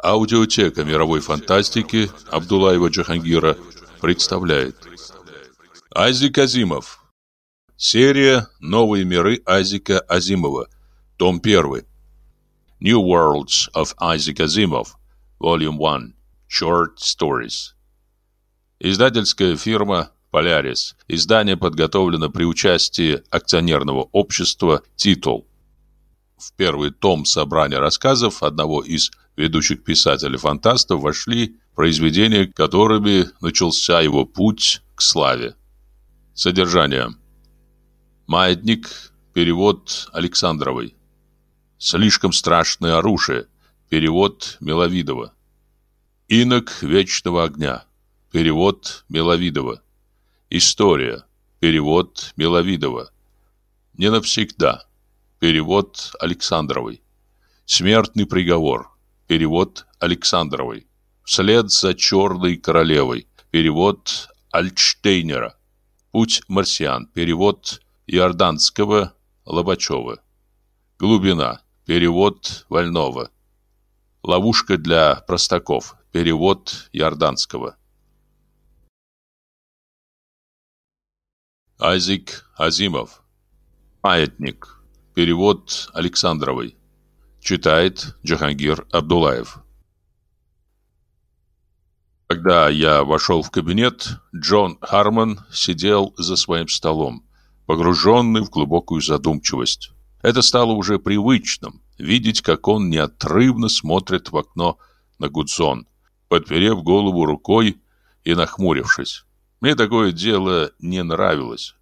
Аудиотека мировой фантастики Абдулаева Джахангира представляет. Азик Азимов Серия «Новые миры» Азика Азимова. Том 1 New Worlds of Isaac Asimov Volume 1 Short Stories. Издательская фирма «Полярис». Издание подготовлено при участии акционерного общества «Титул». В первый том собрания рассказов одного из ведущих писателей-фантастов вошли произведения, которыми начался его путь к славе. Содержание. Маятник. Перевод Александровой. Слишком страшное оружие. Перевод Миловидова. Инок вечного огня. Перевод Миловидова. История. Перевод Миловидова. Не навсегда. Перевод Александровой. Смертный приговор. Перевод Александровой. Вслед за черной королевой. Перевод Альтштейнера. Путь марсиан. Перевод Иорданского Лобачева. Глубина. Перевод Вольнова. Ловушка для простаков. Перевод Иорданского. Айзек Азимов. Маятник. Перевод Александровой. Читает Джахангир Абдулаев. Когда я вошел в кабинет, Джон Харман сидел за своим столом, погруженный в глубокую задумчивость. Это стало уже привычным, видеть, как он неотрывно смотрит в окно на Гудзон, подперев голову рукой и нахмурившись. Мне такое дело не нравилось.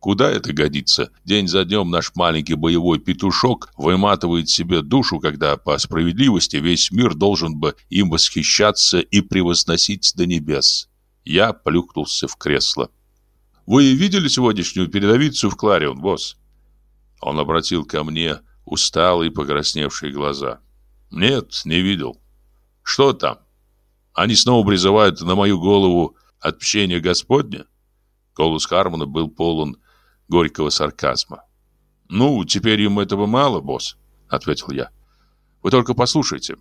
Куда это годится? День за днем наш маленький боевой петушок выматывает себе душу, когда по справедливости весь мир должен бы им восхищаться и превозносить до небес. Я плюхнулся в кресло. «Вы видели сегодняшнюю передовицу в Кларион, босс?» Он обратил ко мне усталые покрасневшие глаза. «Нет, не видел. Что там? Они снова призывают на мою голову отпущение Господня?» Голос Хармона был полон горького сарказма. «Ну, теперь им этого мало, босс», — ответил я. «Вы только послушайте.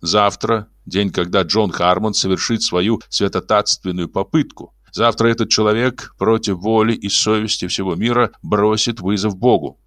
Завтра, день, когда Джон Хармон совершит свою святотатственную попытку, завтра этот человек против воли и совести всего мира бросит вызов Богу.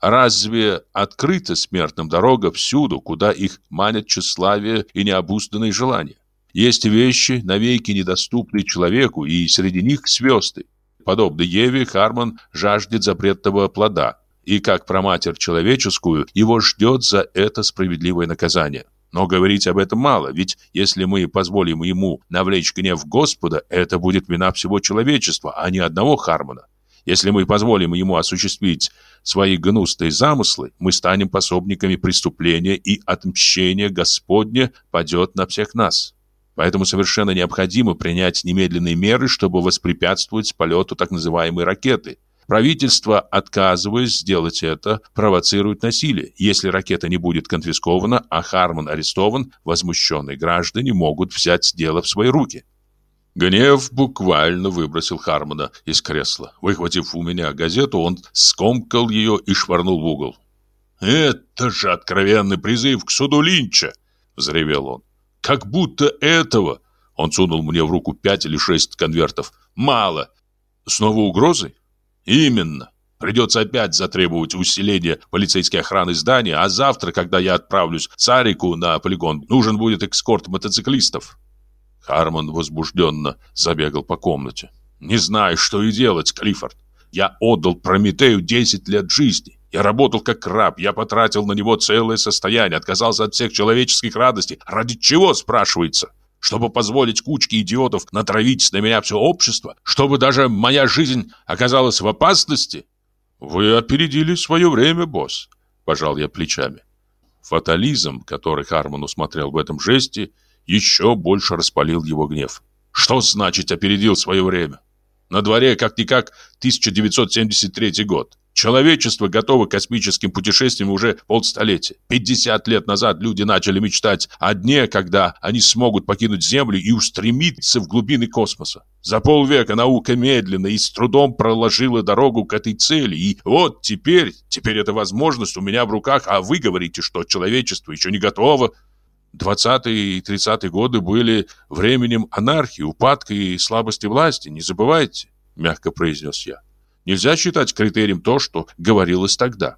Разве открыта смертным дорога всюду, куда их манят тщеславие и необузданные желания? Есть вещи, навеки недоступные человеку, и среди них звезды. Подобно Еве, Харман жаждет запретного плода, и как проматерь человеческую, его ждет за это справедливое наказание. Но говорить об этом мало, ведь если мы позволим ему навлечь гнев Господа, это будет вина всего человечества, а не одного Хармана. Если мы позволим ему осуществить свои гнусные замыслы, мы станем пособниками преступления, и отмщение Господне падет на всех нас. Поэтому совершенно необходимо принять немедленные меры, чтобы воспрепятствовать полету так называемой ракеты. Правительство, отказываясь сделать это, провоцирует насилие. Если ракета не будет конфискована, а Харман арестован, возмущенные граждане могут взять дело в свои руки. Гнев буквально выбросил Хармана из кресла. Выхватив у меня газету, он скомкал ее и швырнул в угол. «Это же откровенный призыв к суду Линча!» — взревел он. Как будто этого, он сунул мне в руку пять или шесть конвертов, мало. Снова угрозы? Именно. Придется опять затребовать усиление полицейской охраны здания, а завтра, когда я отправлюсь с Арику на полигон, нужен будет экскорт мотоциклистов. Хармон возбужденно забегал по комнате. «Не знаю, что и делать, Клиффорд. Я отдал Прометею 10 лет жизни. Я работал как раб, я потратил на него целое состояние, отказался от всех человеческих радостей. Ради чего, спрашивается? Чтобы позволить кучке идиотов натравить на меня все общество? Чтобы даже моя жизнь оказалась в опасности? Вы опередили свое время, босс, пожал я плечами. Фатализм, который Харман усмотрел в этом жесте, еще больше распалил его гнев. Что значит опередил свое время? На дворе как-никак 1973 год. Человечество готово к космическим путешествиям уже полстолетия. 50 лет назад люди начали мечтать о дне, когда они смогут покинуть Землю и устремиться в глубины космоса. За полвека наука медленно и с трудом проложила дорогу к этой цели. И вот теперь, теперь эта возможность у меня в руках, а вы говорите, что человечество еще не готово. 20-е и 30-е годы были временем анархии, упадка и слабости власти, не забывайте, мягко произнес я. Нельзя считать критерием то, что говорилось тогда.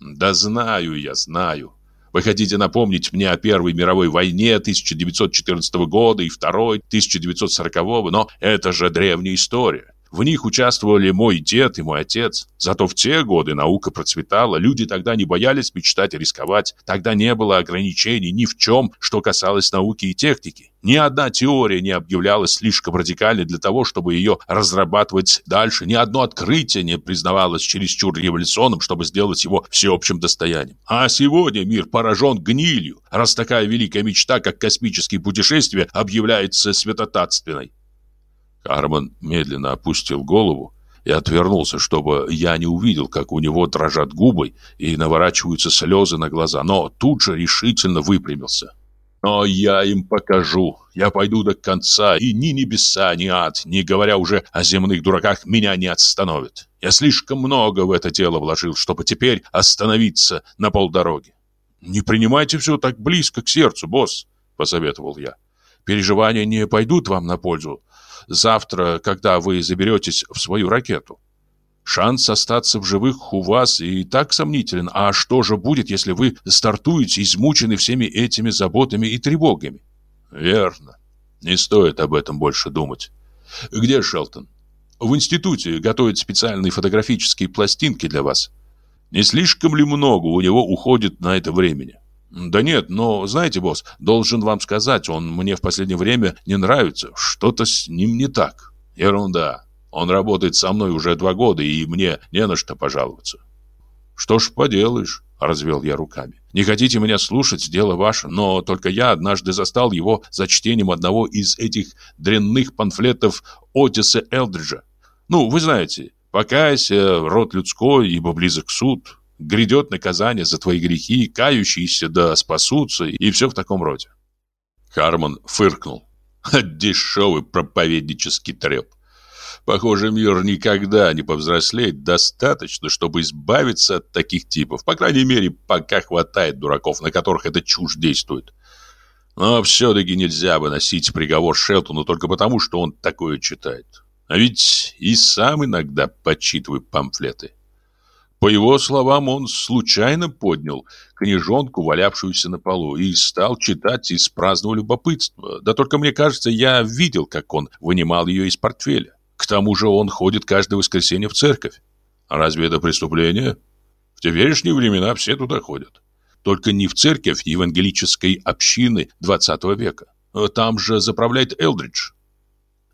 Да знаю я, знаю. Вы хотите напомнить мне о Первой мировой войне 1914 года и Второй 1940, но это же древняя история. В них участвовали мой дед и мой отец. Зато в те годы наука процветала, люди тогда не боялись мечтать и рисковать. Тогда не было ограничений ни в чем, что касалось науки и техники. Ни одна теория не объявлялась слишком радикальной для того, чтобы ее разрабатывать дальше. Ни одно открытие не признавалось чересчур революционным, чтобы сделать его всеобщим достоянием. А сегодня мир поражен гнилью, раз такая великая мечта, как космические путешествия, объявляется святотатственной. Карман медленно опустил голову и отвернулся, чтобы я не увидел, как у него дрожат губы и наворачиваются слезы на глаза, но тут же решительно выпрямился. «Но я им покажу, я пойду до конца, и ни небеса, ни ад, не говоря уже о земных дураках, меня не остановят. Я слишком много в это дело вложил, чтобы теперь остановиться на полдороги». «Не принимайте все так близко к сердцу, босс», — посоветовал я. «Переживания не пойдут вам на пользу, завтра, когда вы заберетесь в свою ракету. Шанс остаться в живых у вас и так сомнителен. А что же будет, если вы стартуете измучены всеми этими заботами и тревогами? Верно. Не стоит об этом больше думать. Где Шелтон? В институте готовят специальные фотографические пластинки для вас. Не слишком ли много у него уходит на это времени? Да нет, но знаете, босс, должен вам сказать, он мне в последнее время не нравится. Что-то с ним не так. Ерунда. Он работает со мной уже два года, и мне не на что пожаловаться. Что ж поделаешь, развел я руками. Не хотите меня слушать, дело ваше, но только я однажды застал его за чтением одного из этих дрянных памфлетов Отиса Элдриджа. Ну, вы знаете, покайся, род людской, ибо близок суд грядет наказание за твои грехи, кающиеся да спасутся и все в таком роде. Хармон фыркнул. Дешевый проповеднический треп. Похоже, мир никогда не повзрослеет достаточно, чтобы избавиться от таких типов. По крайней мере, пока хватает дураков, на которых эта чушь действует. Но все-таки нельзя выносить приговор Шелтону только потому, что он такое читает. А ведь и сам иногда подчитывает памфлеты. По его словам, он случайно поднял книжонку, валявшуюся на полу, и стал читать из праздного любопытства. Да только мне кажется, я видел, как он вынимал ее из портфеля. К тому же он ходит каждое воскресенье в церковь. А разве это преступление? В теперешние времена все туда ходят. Только не в церковь евангелической общины 20 века. Там же заправляет Элдридж.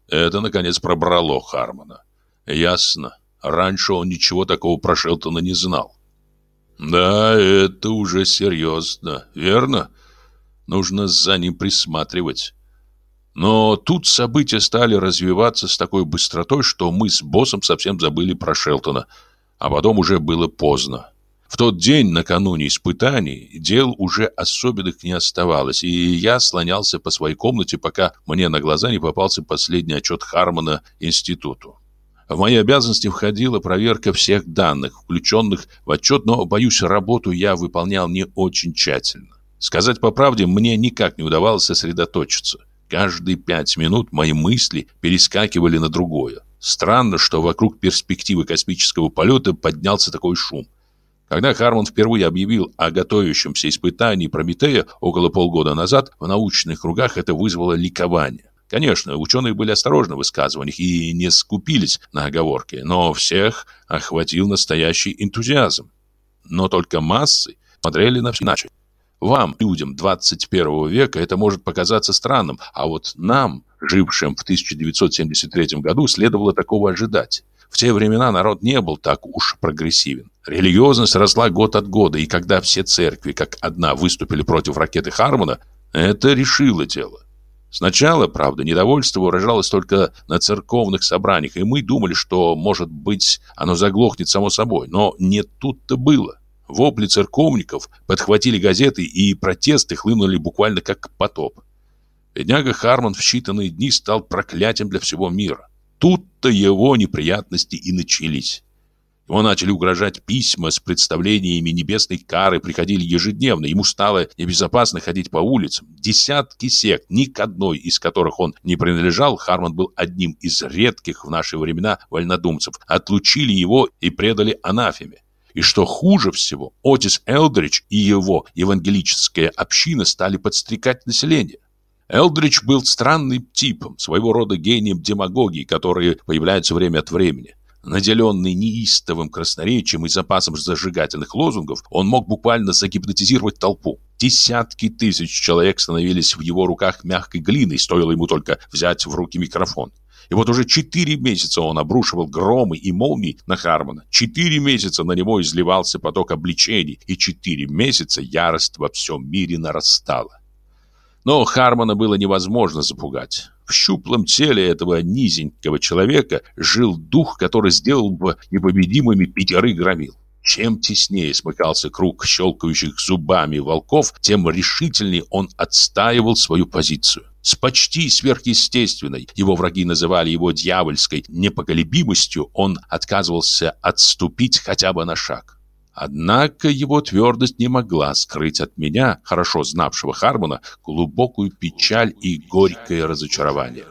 Это, наконец, пробрало Хармона. Ясно. Раньше он ничего такого про Шелтона не знал. Да, это уже серьезно, верно? Нужно за ним присматривать. Но тут события стали развиваться с такой быстротой, что мы с боссом совсем забыли про Шелтона, а потом уже было поздно. В тот день, накануне испытаний, дел уже особенных не оставалось, и я слонялся по своей комнате, пока мне на глаза не попался последний отчет Хармона институту. В мои обязанности входила проверка всех данных, включенных в отчет, но, боюсь, работу я выполнял не очень тщательно. Сказать по правде, мне никак не удавалось сосредоточиться. Каждые пять минут мои мысли перескакивали на другое. Странно, что вокруг перспективы космического полета поднялся такой шум. Когда Харман впервые объявил о готовящемся испытании Прометея около полгода назад, в научных кругах это вызвало ликование. Конечно, ученые были осторожны в высказываниях и не скупились на оговорки, но всех охватил настоящий энтузиазм. Но только массы смотрели на все иначе. Вам, людям 21 века, это может показаться странным, а вот нам, жившим в 1973 году, следовало такого ожидать. В те времена народ не был так уж прогрессивен. Религиозность росла год от года, и когда все церкви как одна выступили против ракеты Хармона, это решило дело. Сначала, правда, недовольство выражалось только на церковных собраниях, и мы думали, что, может быть, оно заглохнет само собой. Но не тут-то было. Вопли церковников подхватили газеты, и протесты хлынули буквально как потоп. Бедняга Харман в считанные дни стал проклятием для всего мира. Тут-то его неприятности и начались. Ему начали угрожать письма с представлениями небесной кары, приходили ежедневно. Ему стало небезопасно ходить по улицам. Десятки сект, ни к одной из которых он не принадлежал, Харман был одним из редких в наши времена вольнодумцев, отлучили его и предали анафеме. И что хуже всего, Отис Элдрич и его евангелическая община стали подстрекать население. Элдрич был странным типом, своего рода гением демагогии, которые появляются время от времени. Наделенный неистовым красноречием и запасом зажигательных лозунгов, он мог буквально загипнотизировать толпу. Десятки тысяч человек становились в его руках мягкой глиной, стоило ему только взять в руки микрофон. И вот уже четыре месяца он обрушивал громы и молнии на Хармона. Четыре месяца на него изливался поток обличений, и четыре месяца ярость во всем мире нарастала. Но Хармона было невозможно запугать. В щуплом теле этого низенького человека жил дух, который сделал бы непобедимыми пятерых громил. Чем теснее смыкался круг щелкающих зубами волков, тем решительнее он отстаивал свою позицию. С почти сверхъестественной, его враги называли его дьявольской непоколебимостью, он отказывался отступить хотя бы на шаг. Однако его твердость не могла скрыть от меня, хорошо знавшего Хармона, глубокую печаль и горькое разочарование.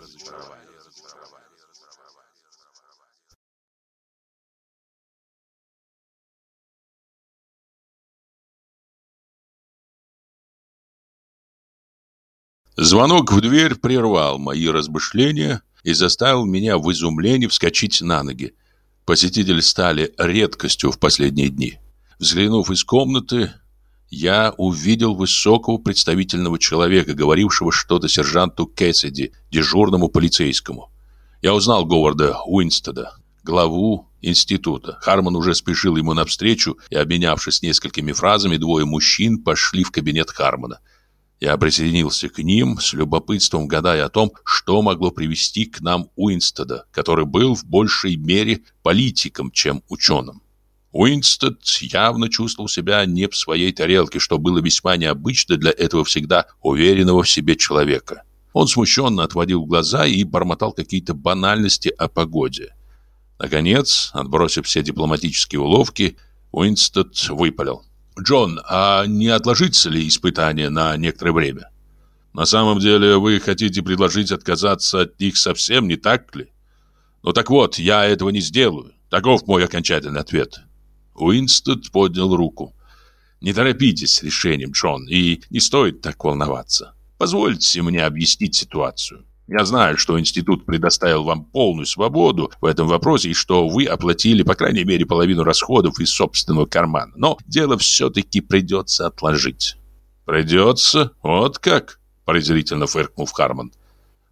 Звонок в дверь прервал мои размышления и заставил меня в изумлении вскочить на ноги. Посетители стали редкостью в последние дни. Взглянув из комнаты, я увидел высокого представительного человека, говорившего что-то сержанту Кэссиди, дежурному полицейскому. Я узнал Говарда Уинстеда, главу института. Харман уже спешил ему навстречу, и, обменявшись несколькими фразами, двое мужчин пошли в кабинет Хармана. Я присоединился к ним, с любопытством гадая о том, что могло привести к нам Уинстеда, который был в большей мере политиком, чем ученым. Уинстед явно чувствовал себя не в своей тарелке, что было весьма необычно для этого всегда уверенного в себе человека. Он смущенно отводил глаза и бормотал какие-то банальности о погоде. Наконец, отбросив все дипломатические уловки, Уинстед выпалил. «Джон, а не отложится ли испытание на некоторое время?» «На самом деле вы хотите предложить отказаться от них совсем, не так ли?» «Ну так вот, я этого не сделаю. Таков мой окончательный ответ. Уинстон поднял руку. «Не торопитесь с решением, Джон, и не стоит так волноваться. Позвольте мне объяснить ситуацию. Я знаю, что институт предоставил вам полную свободу в этом вопросе и что вы оплатили, по крайней мере, половину расходов из собственного кармана. Но дело все-таки придется отложить». «Придется? Вот как?» – презрительно фыркнул Харман.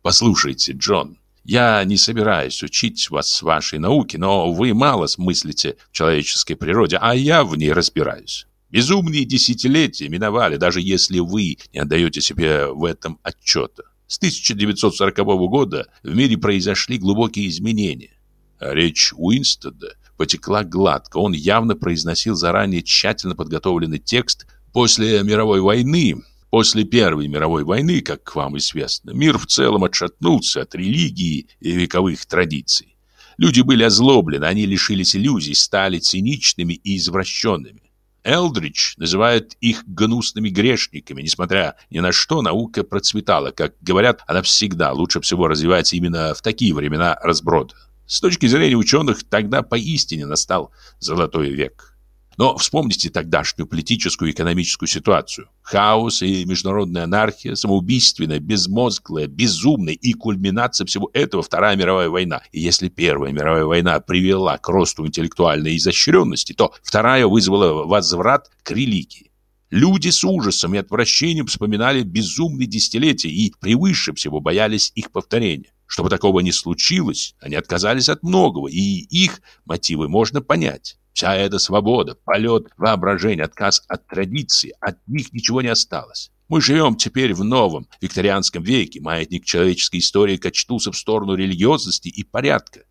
«Послушайте, Джон, я не собираюсь учить вас вашей науке, но вы мало смыслите в человеческой природе, а я в ней разбираюсь. Безумные десятилетия миновали, даже если вы не отдаете себе в этом отчета. С 1940 года в мире произошли глубокие изменения. Речь Уинстеда потекла гладко. Он явно произносил заранее тщательно подготовленный текст. После мировой войны После Первой мировой войны, как вам известно, мир в целом отшатнулся от религии и вековых традиций. Люди были озлоблены, они лишились иллюзий, стали циничными и извращенными. Элдрич называет их гнусными грешниками, несмотря ни на что наука процветала. Как говорят, она всегда лучше всего развивается именно в такие времена разброда. С точки зрения ученых, тогда поистине настал золотой век. Но вспомните тогдашнюю политическую и экономическую ситуацию. Хаос и международная анархия, самоубийственная, безмозглая, безумная и кульминация всего этого Вторая мировая война. И если Первая мировая война привела к росту интеллектуальной изощренности, то Вторая вызвала возврат к религии. Люди с ужасом и отвращением вспоминали безумные десятилетия и превыше всего боялись их повторения. Чтобы такого не случилось, они отказались от многого, и их мотивы можно понять. Вся эта свобода, полет воображения, отказ от традиции, от них ничего не осталось. Мы живем теперь в новом викторианском веке. Маятник человеческой истории качнулся в сторону религиозности и порядка.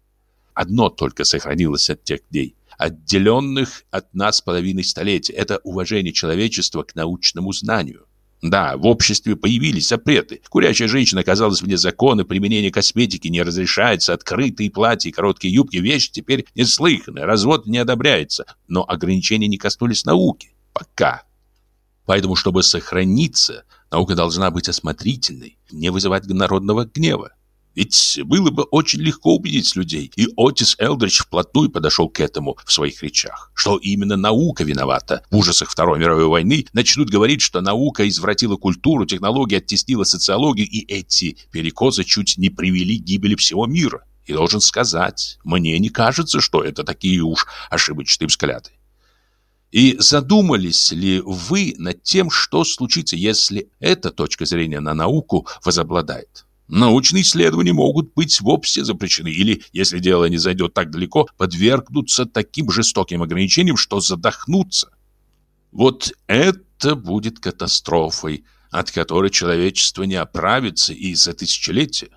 Одно только сохранилось от тех дней, отделенных от нас половиной столетия. Это уважение человечества к научному знанию. Да, в обществе появились запреты. Курящая женщина оказалась вне закона, применение косметики не разрешается, открытые платья и короткие юбки – вещь теперь неслыханная, развод не одобряется. Но ограничения не коснулись науки. Пока. Поэтому, чтобы сохраниться, наука должна быть осмотрительной, не вызывать народного гнева. Ведь было бы очень легко убедить людей, и Отис Элдрич вплотную подошел к этому в своих речах, что именно наука виновата. В ужасах Второй мировой войны начнут говорить, что наука извратила культуру, технологии оттеснила социологию, и эти перекосы чуть не привели к гибели всего мира. И должен сказать, мне не кажется, что это такие уж ошибочные взгляды. И задумались ли вы над тем, что случится, если эта точка зрения на науку возобладает? Научные исследования могут быть вовсе запрещены или, если дело не зайдет так далеко, подвергнуться таким жестоким ограничениям, что задохнутся. Вот это будет катастрофой, от которой человечество не оправится и за тысячелетия.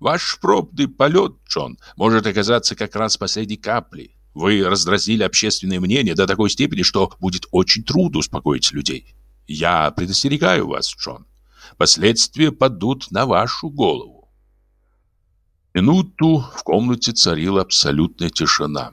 Ваш пробный полет, Джон, может оказаться как раз последней каплей. Вы раздразили общественное мнение до такой степени, что будет очень трудно успокоить людей. Я предостерегаю вас, Джон последствия падут на вашу голову. Минуту в комнате царила абсолютная тишина.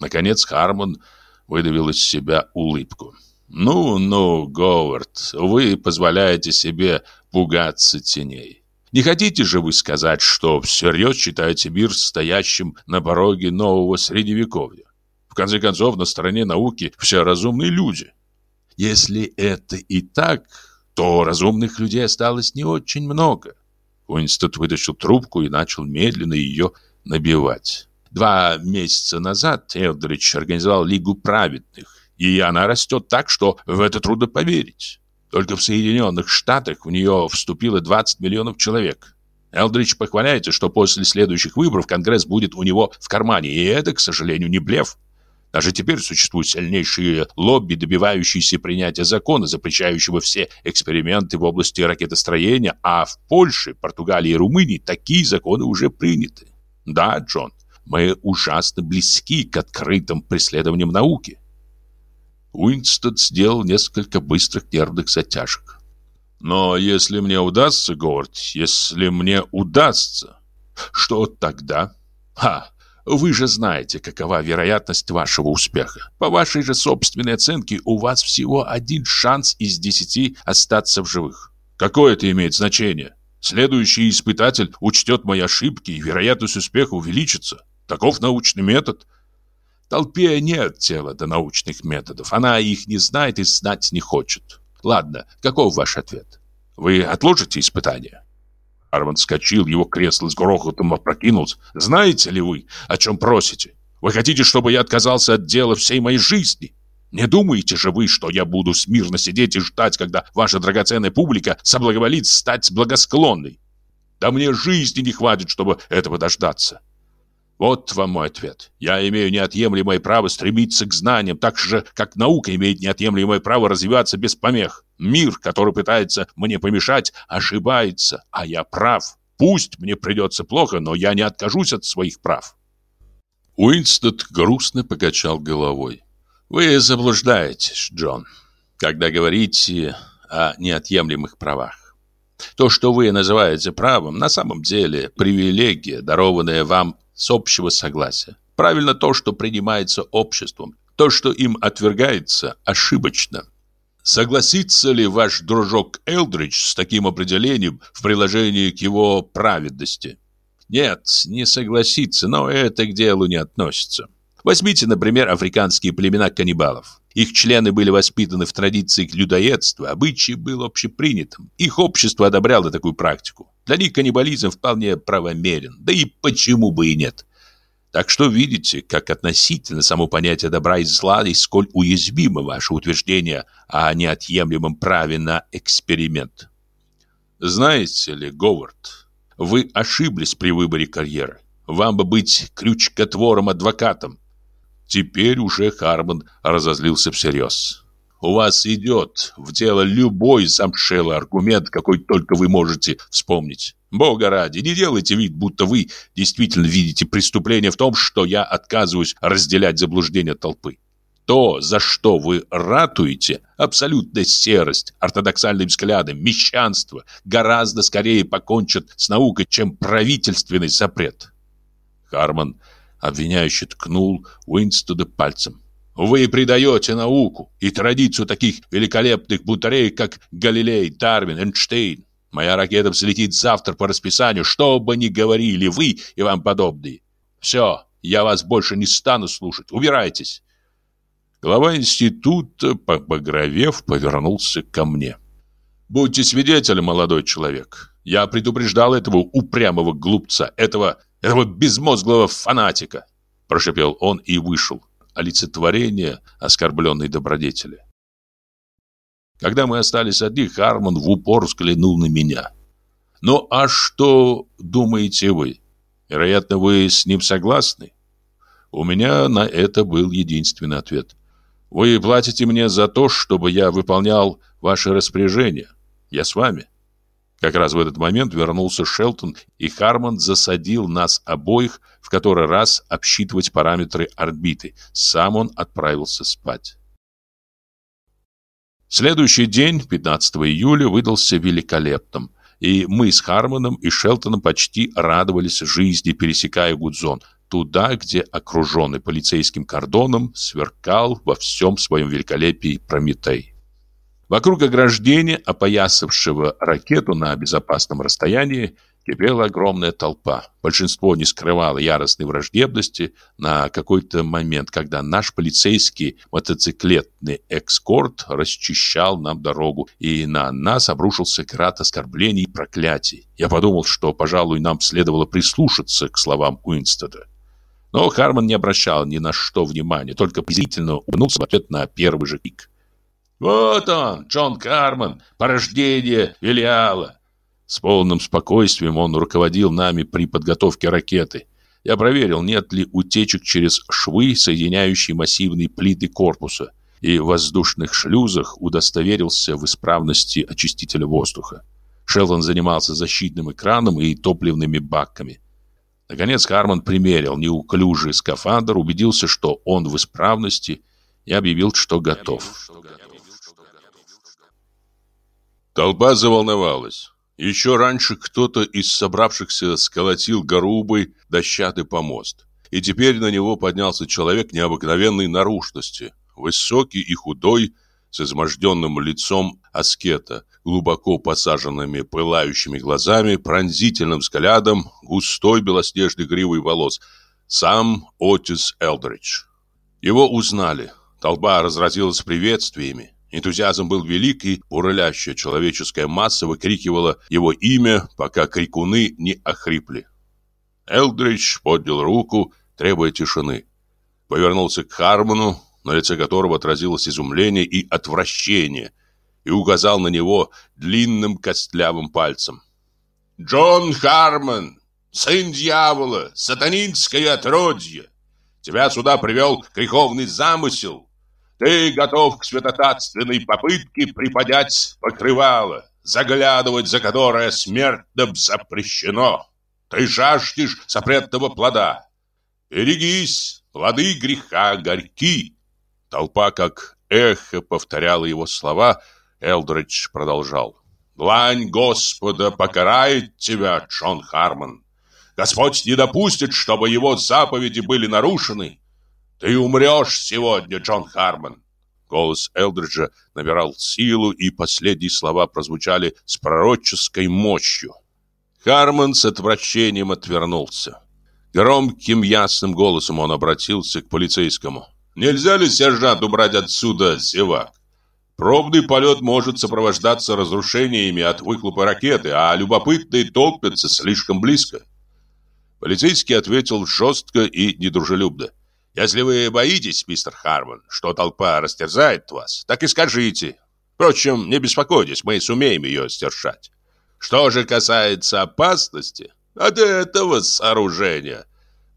Наконец Хармон выдавил из себя улыбку. «Ну, ну, Говард, вы позволяете себе пугаться теней. Не хотите же вы сказать, что всерьез считаете мир стоящим на пороге нового средневековья? В конце концов, на стороне науки все разумные люди. Если это и так, то разумных людей осталось не очень много. Уинстон вытащил трубку и начал медленно ее набивать. Два месяца назад Элдрич организовал Лигу праведных, и она растет так, что в это трудно поверить. Только в Соединенных Штатах в нее вступило 20 миллионов человек. Элдрич похваляется, что после следующих выборов Конгресс будет у него в кармане, и это, к сожалению, не блеф. Даже теперь существуют сильнейшие лобби, добивающиеся принятия закона, запрещающего все эксперименты в области ракетостроения, а в Польше, Португалии и Румынии такие законы уже приняты. Да, Джон, мы ужасно близки к открытым преследованиям науки. Уинстон сделал несколько быстрых нервных затяжек. Но если мне удастся, Говард, если мне удастся, что тогда? Ха, вы же знаете, какова вероятность вашего успеха. По вашей же собственной оценке, у вас всего один шанс из десяти остаться в живых. Какое это имеет значение? Следующий испытатель учтет мои ошибки, и вероятность успеха увеличится. Таков научный метод. Толпе нет дела до научных методов. Она их не знает и знать не хочет. Ладно, каков ваш ответ? Вы отложите испытание? Арман вскочил, его кресло с грохотом опрокинулось. «Знаете ли вы, о чем просите? Вы хотите, чтобы я отказался от дела всей моей жизни? Не думаете же вы, что я буду смирно сидеть и ждать, когда ваша драгоценная публика соблаговолит стать благосклонной? Да мне жизни не хватит, чтобы этого дождаться. Вот вам мой ответ. Я имею неотъемлемое право стремиться к знаниям, так же, как наука имеет неотъемлемое право развиваться без помех. Мир, который пытается мне помешать, ошибается, а я прав. Пусть мне придется плохо, но я не откажусь от своих прав. Уинстон грустно покачал головой. Вы заблуждаетесь, Джон, когда говорите о неотъемлемых правах. То, что вы называете правом, на самом деле привилегия, дарованная вам с общего согласия. Правильно то, что принимается обществом. То, что им отвергается, ошибочно. Согласится ли ваш дружок Элдридж с таким определением в приложении к его праведности? Нет, не согласится, но это к делу не относится. Возьмите, например, африканские племена каннибалов. Их члены были воспитаны в традициях людоедства, обычай был общепринятым. Их общество одобряло такую практику. Для них каннибализм вполне правомерен, да и почему бы и нет. Так что видите, как относительно само понятие добра и зла и сколь уязвимо ваше утверждение о неотъемлемом праве на эксперимент. Знаете ли, Говард, вы ошиблись при выборе карьеры. Вам бы быть крючкотвором-адвокатом. Теперь уже Харман разозлился всерьез. У вас идет в дело любой замшелый аргумент, какой только вы можете вспомнить. Бога ради, не делайте вид, будто вы действительно видите преступление в том, что я отказываюсь разделять заблуждения толпы. То, за что вы ратуете, абсолютная серость, ортодоксальные взгляды, мещанство, гораздо скорее покончат с наукой, чем правительственный запрет. Харман обвиняюще ткнул Уинстуда пальцем. Вы предаете науку и традицию таких великолепных бунтарей, как Галилей, Дарвин, Эйнштейн. Моя ракета взлетит завтра по расписанию, что бы ни говорили вы и вам подобные. Все, я вас больше не стану слушать. Убирайтесь. Глава института, побагровев, повернулся ко мне. Будьте свидетелем, молодой человек. Я предупреждал этого упрямого глупца, этого, этого безмозглого фанатика. Прошепел он и вышел. Олицетворение оскорбленной добродетели. Когда мы остались одни, Харман в упор взглянул на меня. «Ну а что думаете вы? Вероятно, вы с ним согласны?» У меня на это был единственный ответ. «Вы платите мне за то, чтобы я выполнял ваши распоряжения. Я с вами». Как раз в этот момент вернулся Шелтон, и Харман засадил нас обоих в который раз обсчитывать параметры орбиты. Сам он отправился спать. Следующий день, 15 июля, выдался великолепным, и мы с Хармоном и Шелтоном почти радовались жизни, пересекая Гудзон, туда, где, окруженный полицейским кордоном, сверкал во всем своем великолепии Прометей. Вокруг ограждения, опоясавшего ракету на безопасном расстоянии, Кипела огромная толпа. Большинство не скрывало яростной враждебности на какой-то момент, когда наш полицейский мотоциклетный экскорт расчищал нам дорогу, и на нас обрушился град оскорблений и проклятий. Я подумал, что, пожалуй, нам следовало прислушаться к словам Уинстеда. Но Харман не обращал ни на что внимания, только презрительно улыбнулся в ответ на первый же крик. «Вот он, Джон Карман, порождение Велиала!» С полным спокойствием он руководил нами при подготовке ракеты. Я проверил, нет ли утечек через швы, соединяющие массивные плиты корпуса, и в воздушных шлюзах удостоверился в исправности очистителя воздуха. Шелтон занимался защитным экраном и топливными баками. Наконец Харман примерил неуклюжий скафандр, убедился, что он в исправности, и объявил, что готов. Толпа заволновалась. Еще раньше кто-то из собравшихся сколотил горубый дощатый помост. И теперь на него поднялся человек необыкновенной наружности. Высокий и худой, с изможденным лицом аскета, глубоко посаженными пылающими глазами, пронзительным взглядом, густой белоснежной гривой волос. Сам Отис Элдридж. Его узнали. Толпа разразилась приветствиями. Энтузиазм был велик, и бурлящая человеческая масса выкрикивала его имя, пока крикуны не охрипли. Элдридж поднял руку, требуя тишины. Повернулся к Хармону, на лице которого отразилось изумление и отвращение, и указал на него длинным костлявым пальцем. «Джон Хармон, сын дьявола, сатанинское отродье! Тебя сюда привел греховный замысел!» Ты готов к святотатственной попытке приподнять покрывало, заглядывать за которое смертным запрещено. Ты жаждешь запретного плода. Берегись, плоды греха горьки. Толпа, как эхо, повторяла его слова. Элдридж продолжал. Длань Господа покарает тебя, Джон Хармон. Господь не допустит, чтобы его заповеди были нарушены. «Ты умрешь сегодня, Джон Хармон!» Голос Элдриджа набирал силу, и последние слова прозвучали с пророческой мощью. Хармон с отвращением отвернулся. Громким ясным голосом он обратился к полицейскому. «Нельзя ли, сержант, убрать отсюда зевак? Пробный полет может сопровождаться разрушениями от выхлопа ракеты, а любопытные толпятся слишком близко». Полицейский ответил жестко и недружелюбно. Если вы боитесь, мистер Хармон, что толпа растерзает вас, так и скажите. Впрочем, не беспокойтесь, мы сумеем ее сдержать. Что же касается опасности, от этого сооружения...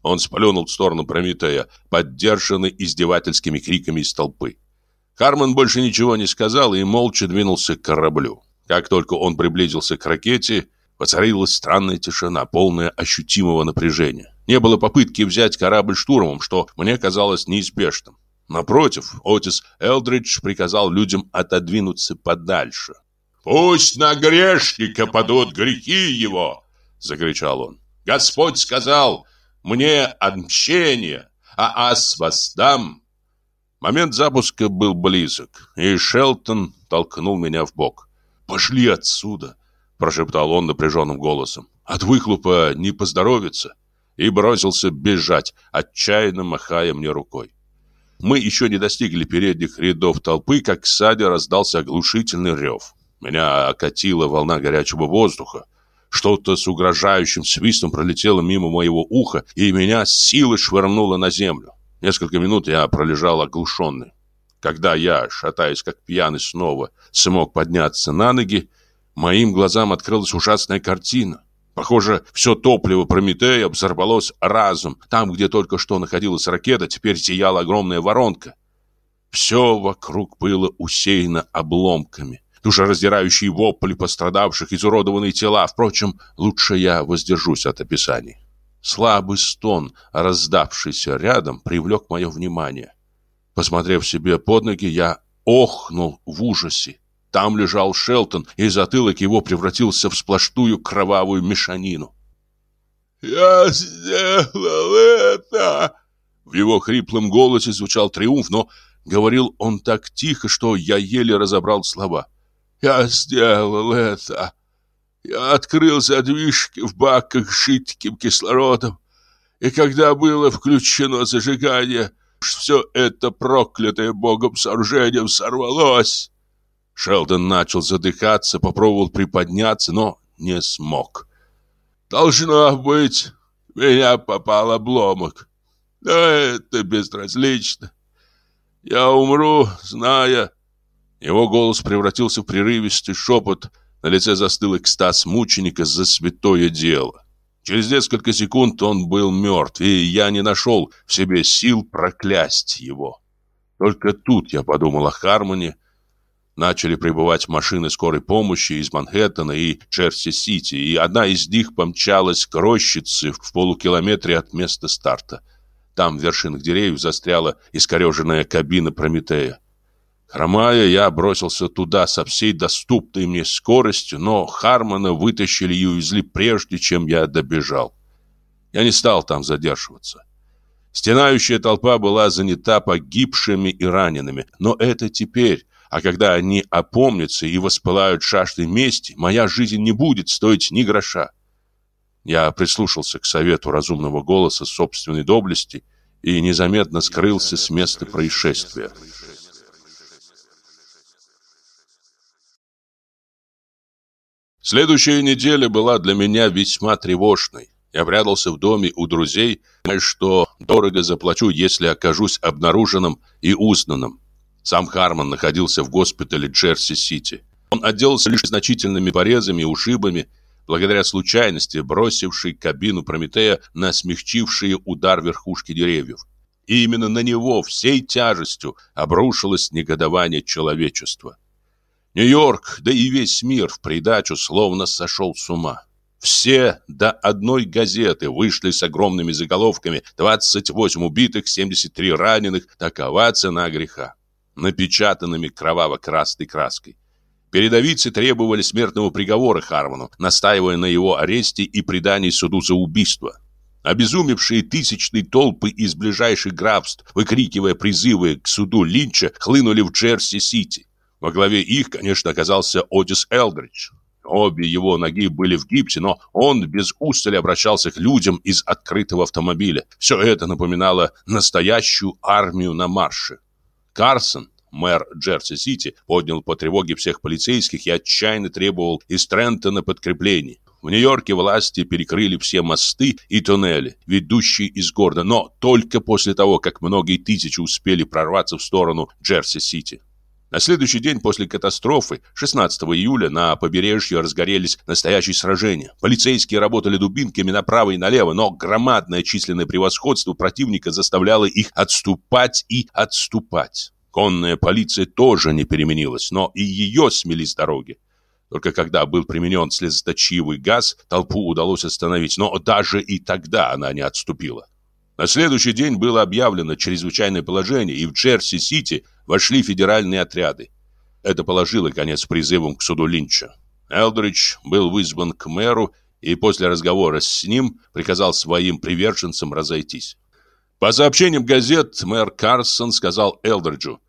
Он сплюнул в сторону Прометея, поддержанный издевательскими криками из толпы. Хармон больше ничего не сказал и молча двинулся к кораблю. Как только он приблизился к ракете, Воцарилась странная тишина, полная ощутимого напряжения. Не было попытки взять корабль штурмом, что мне казалось неизбежным. Напротив, Отис Элдридж приказал людям отодвинуться подальше. «Пусть на грешника падут грехи его!» — закричал он. «Господь сказал, мне отмщение, а ас воздам!» Момент запуска был близок, и Шелтон толкнул меня в бок. «Пошли отсюда!» — прошептал он напряженным голосом. «От выхлопа не поздоровится!» И бросился бежать, отчаянно махая мне рукой. Мы еще не достигли передних рядов толпы, как сзади раздался оглушительный рев. Меня окатила волна горячего воздуха. Что-то с угрожающим свистом пролетело мимо моего уха, и меня с силой швырнуло на землю. Несколько минут я пролежал оглушенный. Когда я, шатаясь как пьяный снова, смог подняться на ноги, моим глазам открылась ужасная картина. Похоже, все топливо Прометея взорвалось разом. Там, где только что находилась ракета, теперь сияла огромная воронка. Все вокруг было усеяно обломками. Душераздирающие вопли пострадавших, изуродованные тела. Впрочем, лучше я воздержусь от описаний. Слабый стон, раздавшийся рядом, привлек мое внимание. Посмотрев себе под ноги, я охнул в ужасе. Там лежал Шелтон, и затылок его превратился в сплошную кровавую мешанину. «Я сделал это!» В его хриплом голосе звучал триумф, но говорил он так тихо, что я еле разобрал слова. «Я сделал это! Я открыл задвижки в баках с жидким кислородом, и когда было включено зажигание, все это проклятое Богом сооружение сорвалось!» Шелдон начал задыхаться, попробовал приподняться, но не смог. «Должно быть, меня попал обломок. Но это безразлично. Я умру, зная...» Его голос превратился в прерывистый шепот, на лице застыл экстаз мученика за святое дело. Через несколько секунд он был мертв, и я не нашел в себе сил проклясть его. Только тут я подумал о Хармоне, начали прибывать машины скорой помощи из Манхэттена и Джерси-Сити, и одна из них помчалась к рощице в полукилометре от места старта. Там в вершинах деревьев застряла искореженная кабина Прометея. Хромая, я бросился туда со всей доступной мне скоростью, но Хармона вытащили и увезли прежде, чем я добежал. Я не стал там задерживаться. Стенающая толпа была занята погибшими и ранеными, но это теперь, а когда они опомнятся и воспылают жаждой мести, моя жизнь не будет стоить ни гроша. Я прислушался к совету разумного голоса собственной доблести и незаметно скрылся с места происшествия. Следующая неделя была для меня весьма тревожной. Я прятался в доме у друзей, зная, что дорого заплачу, если окажусь обнаруженным и узнанным. Сам Харман находился в госпитале Джерси-Сити. Он отделался лишь значительными порезами и ушибами, благодаря случайности, бросившей кабину Прометея на смягчившие удар верхушки деревьев. И именно на него всей тяжестью обрушилось негодование человечества. Нью-Йорк, да и весь мир в придачу словно сошел с ума. Все до одной газеты вышли с огромными заголовками «28 убитых, 73 раненых, такова цена греха» напечатанными кроваво-красной краской. Передовицы требовали смертного приговора Хармону, настаивая на его аресте и предании суду за убийство. Обезумевшие тысячные толпы из ближайших графств, выкрикивая призывы к суду Линча, хлынули в Джерси-Сити. Во главе их, конечно, оказался Отис Элдридж. Обе его ноги были в гипсе, но он без устали обращался к людям из открытого автомобиля. Все это напоминало настоящую армию на марше. Карсон, мэр Джерси-Сити, поднял по тревоге всех полицейских и отчаянно требовал из Трентона подкреплений. В Нью-Йорке власти перекрыли все мосты и туннели, ведущие из города, но только после того, как многие тысячи успели прорваться в сторону Джерси-Сити. На следующий день после катастрофы, 16 июля, на побережье разгорелись настоящие сражения. Полицейские работали дубинками направо и налево, но громадное численное превосходство противника заставляло их отступать и отступать. Конная полиция тоже не переменилась, но и ее смели с дороги. Только когда был применен слезоточивый газ, толпу удалось остановить, но даже и тогда она не отступила. На следующий день было объявлено чрезвычайное положение, и в Джерси-Сити вошли федеральные отряды. Это положило конец призывам к суду Линча. Элдридж был вызван к мэру и после разговора с ним приказал своим приверженцам разойтись. По сообщениям газет, мэр Карсон сказал Элдриджу,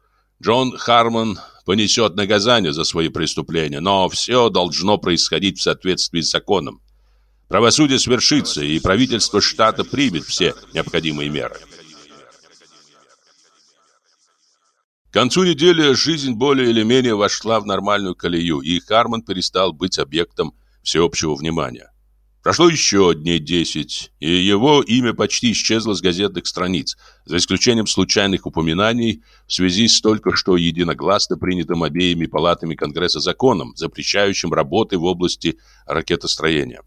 Джон Хармон понесет наказание за свои преступления, но все должно происходить в соответствии с законом. Правосудие свершится, и правительство штата примет все необходимые меры. К концу недели жизнь более или менее вошла в нормальную колею, и Хармон перестал быть объектом всеобщего внимания. Прошло еще дней десять, и его имя почти исчезло с газетных страниц, за исключением случайных упоминаний в связи с только что единогласно принятым обеими палатами Конгресса законом, запрещающим работы в области ракетостроения.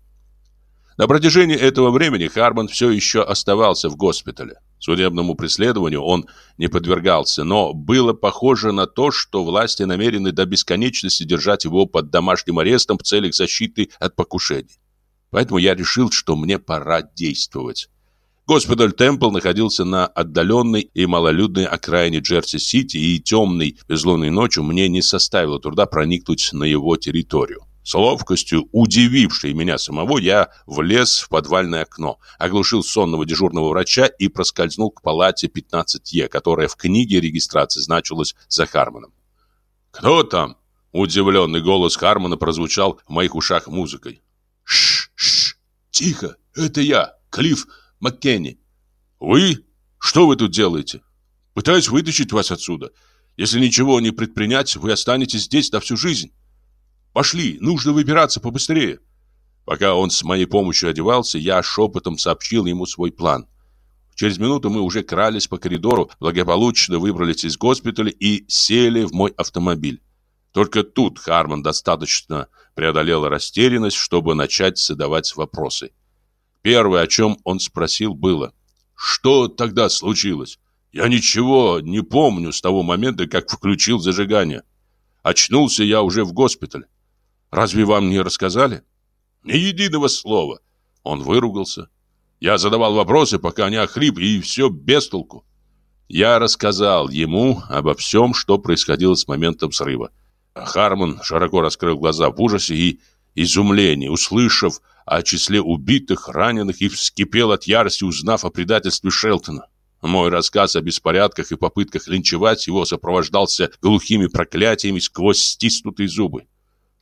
На протяжении этого времени Харман все еще оставался в госпитале. Судебному преследованию он не подвергался, но было похоже на то, что власти намерены до бесконечности держать его под домашним арестом в целях защиты от покушений. Поэтому я решил, что мне пора действовать. Госпиталь Темпл находился на отдаленной и малолюдной окраине Джерси-Сити, и темной безлунной ночью мне не составило труда проникнуть на его территорию. С ловкостью, удивившей меня самого, я влез в подвальное окно, оглушил сонного дежурного врача и проскользнул к палате 15Е, которая в книге регистрации значилась за Хармоном. «Кто там?» – удивленный голос Хармона прозвучал в моих ушах музыкой. Шш, тихо, это я, Клифф Маккенни. Вы? Что вы тут делаете? Пытаюсь вытащить вас отсюда. Если ничего не предпринять, вы останетесь здесь на всю жизнь. Пошли, нужно выбираться побыстрее. Пока он с моей помощью одевался, я шепотом сообщил ему свой план. Через минуту мы уже крались по коридору, благополучно выбрались из госпиталя и сели в мой автомобиль. Только тут Харман достаточно преодолел растерянность, чтобы начать задавать вопросы. Первое, о чем он спросил, было «Что тогда случилось? Я ничего не помню с того момента, как включил зажигание. Очнулся я уже в госпитале. Разве вам не рассказали?» «Ни единого слова!» Он выругался. Я задавал вопросы, пока не охрип, и все без толку. Я рассказал ему обо всем, что происходило с момента взрыва. Хармон широко раскрыл глаза в ужасе и изумлении, услышав о числе убитых, раненых и вскипел от ярости, узнав о предательстве Шелтона. Мой рассказ о беспорядках и попытках линчевать его сопровождался глухими проклятиями сквозь стиснутые зубы.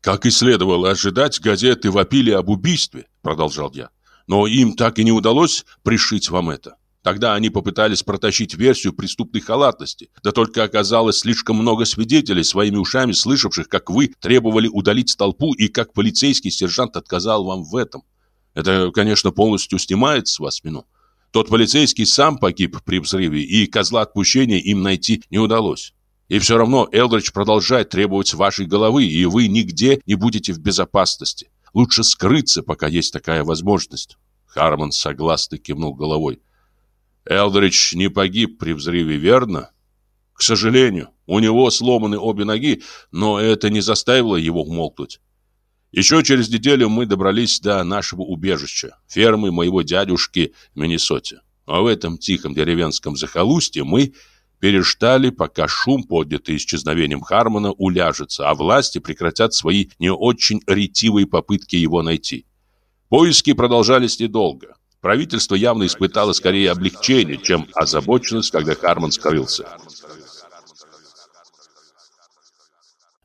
«Как и следовало ожидать, газеты вопили об убийстве», — продолжал я. «Но им так и не удалось пришить вам это. Тогда они попытались протащить версию преступной халатности. Да только оказалось слишком много свидетелей, своими ушами слышавших, как вы требовали удалить толпу и как полицейский сержант отказал вам в этом. Это, конечно, полностью снимает с вас вину. Тот полицейский сам погиб при взрыве, и козла отпущения им найти не удалось. И все равно Элдрич продолжает требовать вашей головы, и вы нигде не будете в безопасности. Лучше скрыться, пока есть такая возможность. Харман согласно кивнул головой. Элдрич не погиб при взрыве, верно? К сожалению, у него сломаны обе ноги, но это не заставило его умолкнуть. Еще через неделю мы добрались до нашего убежища, фермы моего дядюшки в Миннесоте. А в этом тихом деревенском захолустье мы переждали, пока шум, поднятый исчезновением Хармона, уляжется, а власти прекратят свои не очень ретивые попытки его найти. Поиски продолжались недолго. Правительство явно испытало скорее облегчение, чем озабоченность, когда Харман скрылся.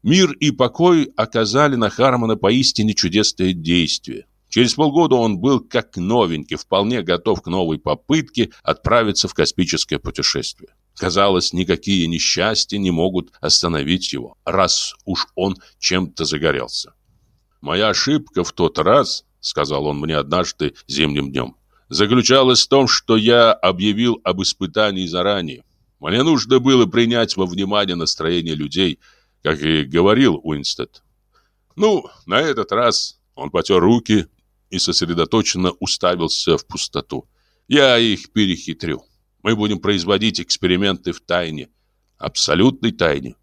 Мир и покой оказали на Хармана поистине чудесное действие. Через полгода он был как новенький, вполне готов к новой попытке отправиться в космическое путешествие. Казалось, никакие несчастья не могут остановить его, раз уж он чем-то загорелся. «Моя ошибка в тот раз», — сказал он мне однажды зимним днем, заключалась в том, что я объявил об испытании заранее. Мне нужно было принять во внимание настроение людей, как и говорил Уинстед. Ну, на этот раз он потер руки и сосредоточенно уставился в пустоту. Я их перехитрю. Мы будем производить эксперименты в тайне. Абсолютной тайне.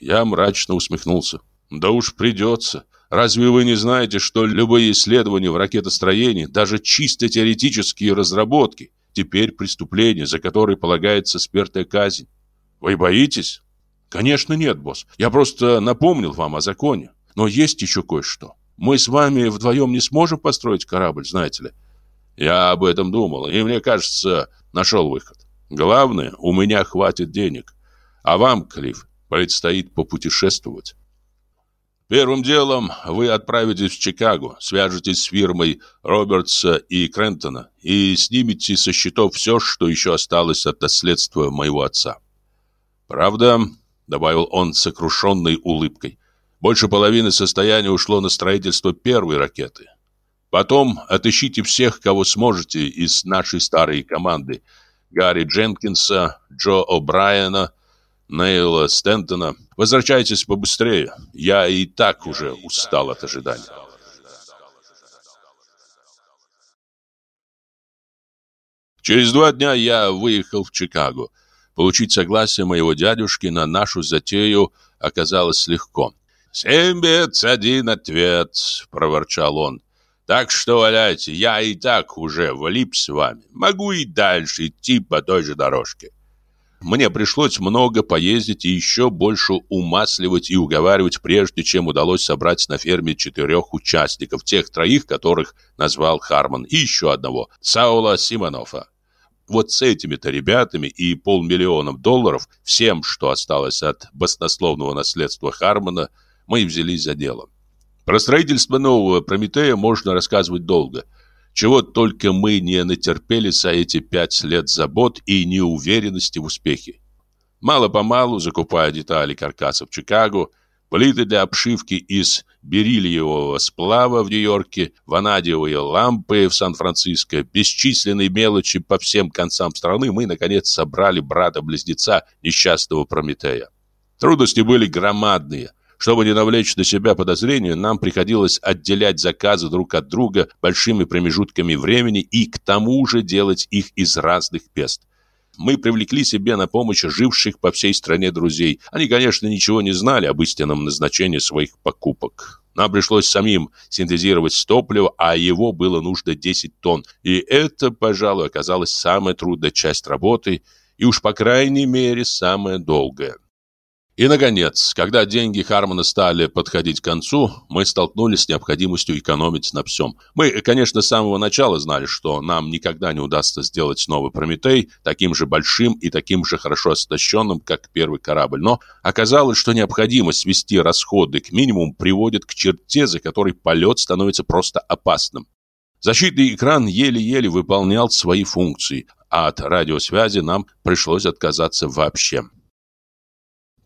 Я мрачно усмехнулся. Да уж придется. Разве вы не знаете, что любые исследования в ракетостроении, даже чисто теоретические разработки, теперь преступление, за которое полагается смертная казнь. Вы боитесь? Конечно нет, босс. Я просто напомнил вам о законе. Но есть еще кое-что. Мы с вами вдвоем не сможем построить корабль, знаете ли. Я об этом думал, и мне кажется, нашел выход. Главное, у меня хватит денег. А вам, Клифф, предстоит попутешествовать. Первым делом вы отправитесь в Чикаго, свяжетесь с фирмой Робертса и Крентона и снимете со счетов все, что еще осталось от наследства моего отца. Правда, добавил он сокрушенной улыбкой, больше половины состояния ушло на строительство первой ракеты. Потом отыщите всех, кого сможете из нашей старой команды. Гарри Дженкинса, Джо О'Брайена, Нейла Стентона. Возвращайтесь побыстрее. Я и так уже устал от ожидания. Через два дня я выехал в Чикаго. Получить согласие моего дядюшки на нашу затею оказалось легко. «Семь бед, один ответ», — проворчал он. «Так что валяйте, я и так уже влип с вами. Могу и дальше идти по той же дорожке». Мне пришлось много поездить и еще больше умасливать и уговаривать, прежде чем удалось собрать на ферме четырех участников, тех троих, которых назвал Харман, и еще одного, Саула Симонова. Вот с этими-то ребятами и полмиллионом долларов, всем, что осталось от баснословного наследства Хармана, мы взялись за дело. Про строительство нового Прометея можно рассказывать долго – чего только мы не натерпели за эти пять лет забот и неуверенности в успехе. Мало-помалу, закупая детали каркаса в Чикаго, плиты для обшивки из бериллиевого сплава в Нью-Йорке, ванадиевые лампы в Сан-Франциско, бесчисленные мелочи по всем концам страны, мы, наконец, собрали брата-близнеца несчастного Прометея. Трудности были громадные, чтобы не навлечь на себя подозрения, нам приходилось отделять заказы друг от друга большими промежутками времени и к тому же делать их из разных мест. Мы привлекли себе на помощь живших по всей стране друзей. Они, конечно, ничего не знали об истинном назначении своих покупок. Нам пришлось самим синтезировать топливо, а его было нужно 10 тонн. И это, пожалуй, оказалась самая трудная часть работы и уж, по крайней мере, самая долгая. И, наконец, когда деньги Хармона стали подходить к концу, мы столкнулись с необходимостью экономить на всем. Мы, конечно, с самого начала знали, что нам никогда не удастся сделать новый Прометей таким же большим и таким же хорошо оснащенным, как первый корабль. Но оказалось, что необходимость свести расходы к минимуму приводит к черте, за которой полет становится просто опасным. Защитный экран еле-еле выполнял свои функции, а от радиосвязи нам пришлось отказаться вообще.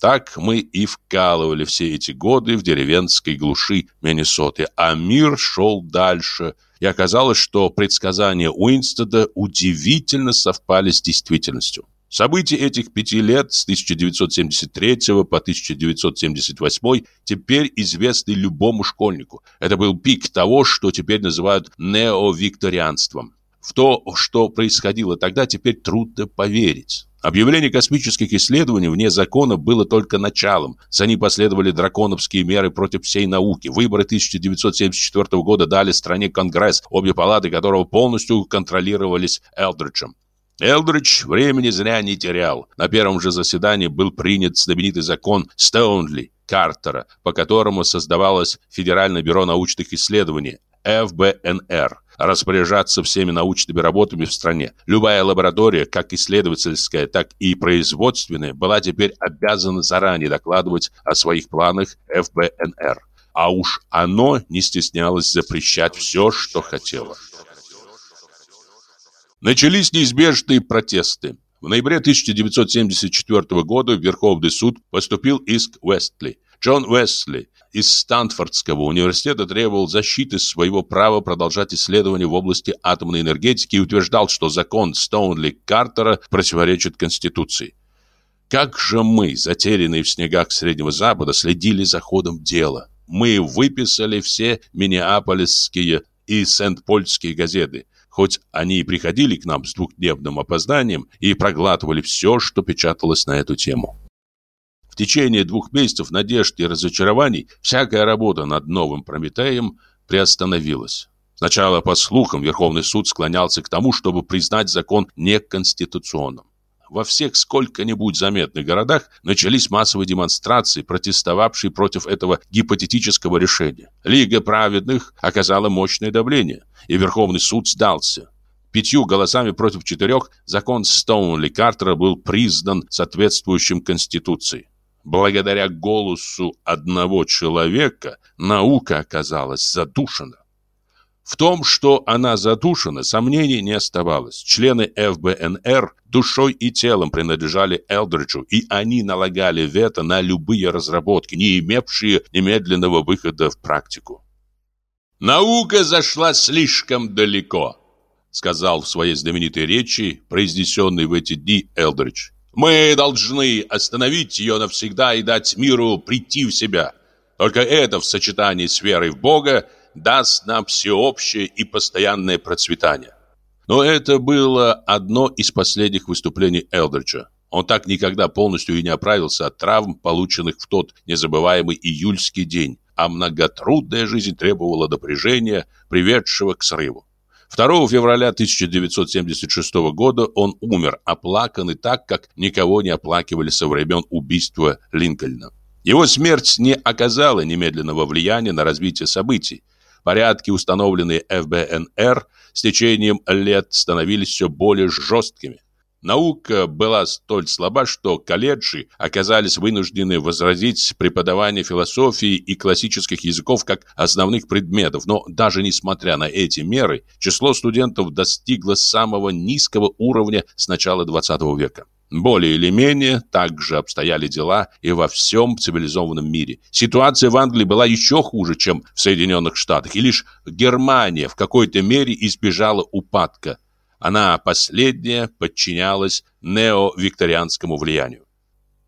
Так мы и вкалывали все эти годы в деревенской глуши Миннесоты, а мир шел дальше, и оказалось, что предсказания Уинстеда удивительно совпали с действительностью. События этих пяти лет с 1973 по 1978 теперь известны любому школьнику. Это был пик того, что теперь называют неовикторианством. В то, что происходило тогда, теперь трудно поверить. Объявление космических исследований вне закона было только началом. За ним последовали драконовские меры против всей науки. Выборы 1974 года дали стране Конгресс, обе палаты которого полностью контролировались Элдриджем. Элдридж времени зря не терял. На первом же заседании был принят знаменитый закон Стоунли Картера, по которому создавалось Федеральное бюро научных исследований ФБНР распоряжаться всеми научными работами в стране. Любая лаборатория, как исследовательская, так и производственная, была теперь обязана заранее докладывать о своих планах ФБНР. А уж оно не стеснялось запрещать все, что хотело. Начались неизбежные протесты. В ноябре 1974 года в Верховный суд поступил иск Уэстли. Джон Уэстли из Стэнфордского университета требовал защиты своего права продолжать исследования в области атомной энергетики и утверждал, что закон Стоунли Картера противоречит Конституции. Как же мы, затерянные в снегах Среднего Запада, следили за ходом дела. Мы выписали все миннеаполисские и сент-польские газеты, хоть они и приходили к нам с двухдневным опозданием и проглатывали все, что печаталось на эту тему. Течение двух месяцев надежд и разочарований всякая работа над новым Прометеем приостановилась. Сначала, по слухам, Верховный суд склонялся к тому, чтобы признать закон неконституционным. Во всех сколько-нибудь заметных городах начались массовые демонстрации, протестовавшие против этого гипотетического решения. Лига праведных оказала мощное давление, и Верховный суд сдался. Пятью голосами против четырех закон Стоунли Картера был признан соответствующим Конституции. Благодаря голосу одного человека наука оказалась задушена. В том, что она задушена, сомнений не оставалось. Члены ФБНР душой и телом принадлежали Элдриджу, и они налагали вето на любые разработки, не имевшие немедленного выхода в практику. «Наука зашла слишком далеко», сказал в своей знаменитой речи, произнесенной в эти дни Элдридж. «Мы должны остановить ее навсегда и дать миру прийти в себя. Только это в сочетании с верой в Бога даст нам всеобщее и постоянное процветание». Но это было одно из последних выступлений Элдриджа. Он так никогда полностью и не оправился от травм, полученных в тот незабываемый июльский день, а многотрудная жизнь требовала напряжения, приведшего к срыву. 2 февраля 1976 года он умер, оплаканный так, как никого не оплакивали со времен убийства Линкольна. Его смерть не оказала немедленного влияния на развитие событий. Порядки, установленные ФБНР, с течением лет становились все более жесткими. Наука была столь слаба, что колледжи оказались вынуждены возразить преподавание философии и классических языков как основных предметов, но даже несмотря на эти меры, число студентов достигло самого низкого уровня с начала 20 века. Более или менее так же обстояли дела и во всем цивилизованном мире. Ситуация в Англии была еще хуже, чем в Соединенных Штатах, и лишь Германия в какой-то мере избежала упадка – она последняя подчинялась неовикторианскому влиянию.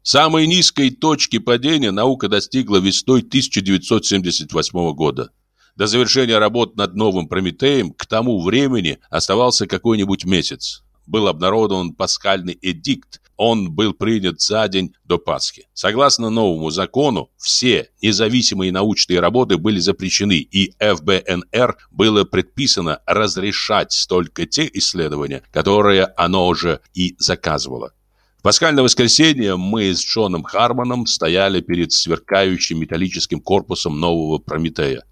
Самой низкой точки падения наука достигла весной 1978 года. До завершения работ над новым Прометеем к тому времени оставался какой-нибудь месяц. Был обнародован пасхальный эдикт, он был принят за день до Пасхи. Согласно новому закону, все независимые научные работы были запрещены, и ФБНР было предписано разрешать только те исследования, которые оно уже и заказывало. В пасхальное воскресенье мы с Джоном Хармоном стояли перед сверкающим металлическим корпусом нового Прометея.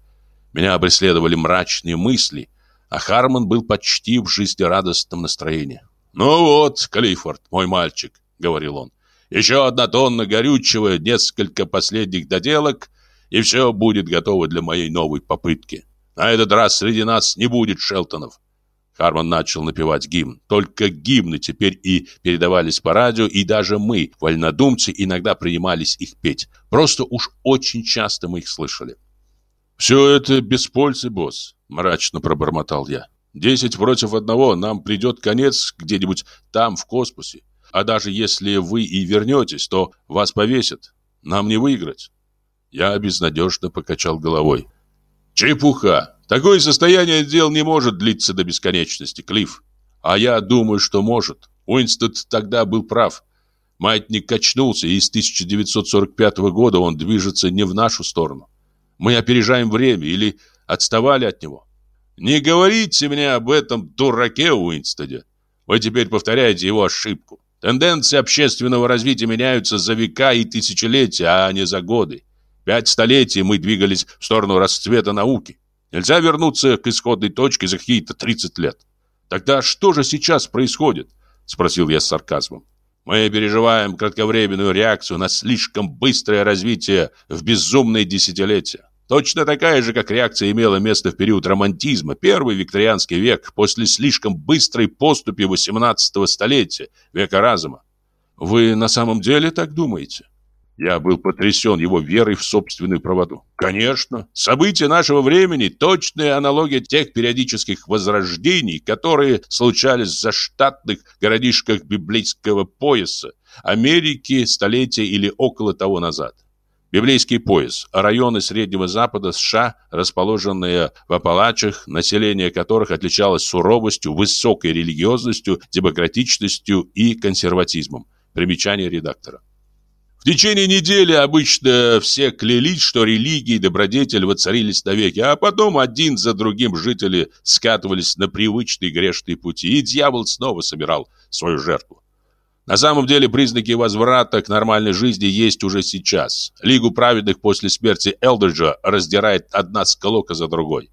Меня преследовали мрачные мысли, а Хармон был почти в жизнерадостном настроении. «Ну вот, Клиффорд, мой мальчик», — говорил он, — «еще одна тонна горючего, несколько последних доделок, и все будет готово для моей новой попытки. На этот раз среди нас не будет Шелтонов». Харман начал напевать гимн. Только гимны теперь и передавались по радио, и даже мы, вольнодумцы, иногда принимались их петь. Просто уж очень часто мы их слышали. «Все это без пользы, босс», — мрачно пробормотал я. Десять против одного, нам придет конец где-нибудь там, в космосе. А даже если вы и вернетесь, то вас повесят. Нам не выиграть. Я безнадежно покачал головой. Чепуха. Такое состояние дел не может длиться до бесконечности, Клифф. А я думаю, что может. Уинстед тогда был прав. Маятник качнулся, и с 1945 года он движется не в нашу сторону. Мы опережаем время или отставали от него. Не говорите мне об этом дураке Уинстеде. Вы теперь повторяете его ошибку. Тенденции общественного развития меняются за века и тысячелетия, а не за годы. Пять столетий мы двигались в сторону расцвета науки. Нельзя вернуться к исходной точке за какие-то 30 лет. Тогда что же сейчас происходит? Спросил я с сарказмом. Мы переживаем кратковременную реакцию на слишком быстрое развитие в безумные десятилетия. Точно такая же, как реакция имела место в период романтизма, первый викторианский век, после слишком быстрой поступи 18 столетия, века разума. Вы на самом деле так думаете? Я был потрясен его верой в собственную правоту. Конечно, события нашего времени – точная аналогия тех периодических возрождений, которые случались в заштатных городишках библейского пояса, Америки столетия или около того назад. Библейский пояс – районы Среднего Запада США, расположенные в Апалачах, население которых отличалось суровостью, высокой религиозностью, демократичностью и консерватизмом. Примечание редактора. В течение недели обычно все клялись, что религия и добродетель воцарились навеки, а потом один за другим жители скатывались на привычные грешные пути, и дьявол снова собирал свою жертву. На самом деле признаки возврата к нормальной жизни есть уже сейчас. Лигу праведных после смерти Элдриджа раздирает одна сколока за другой.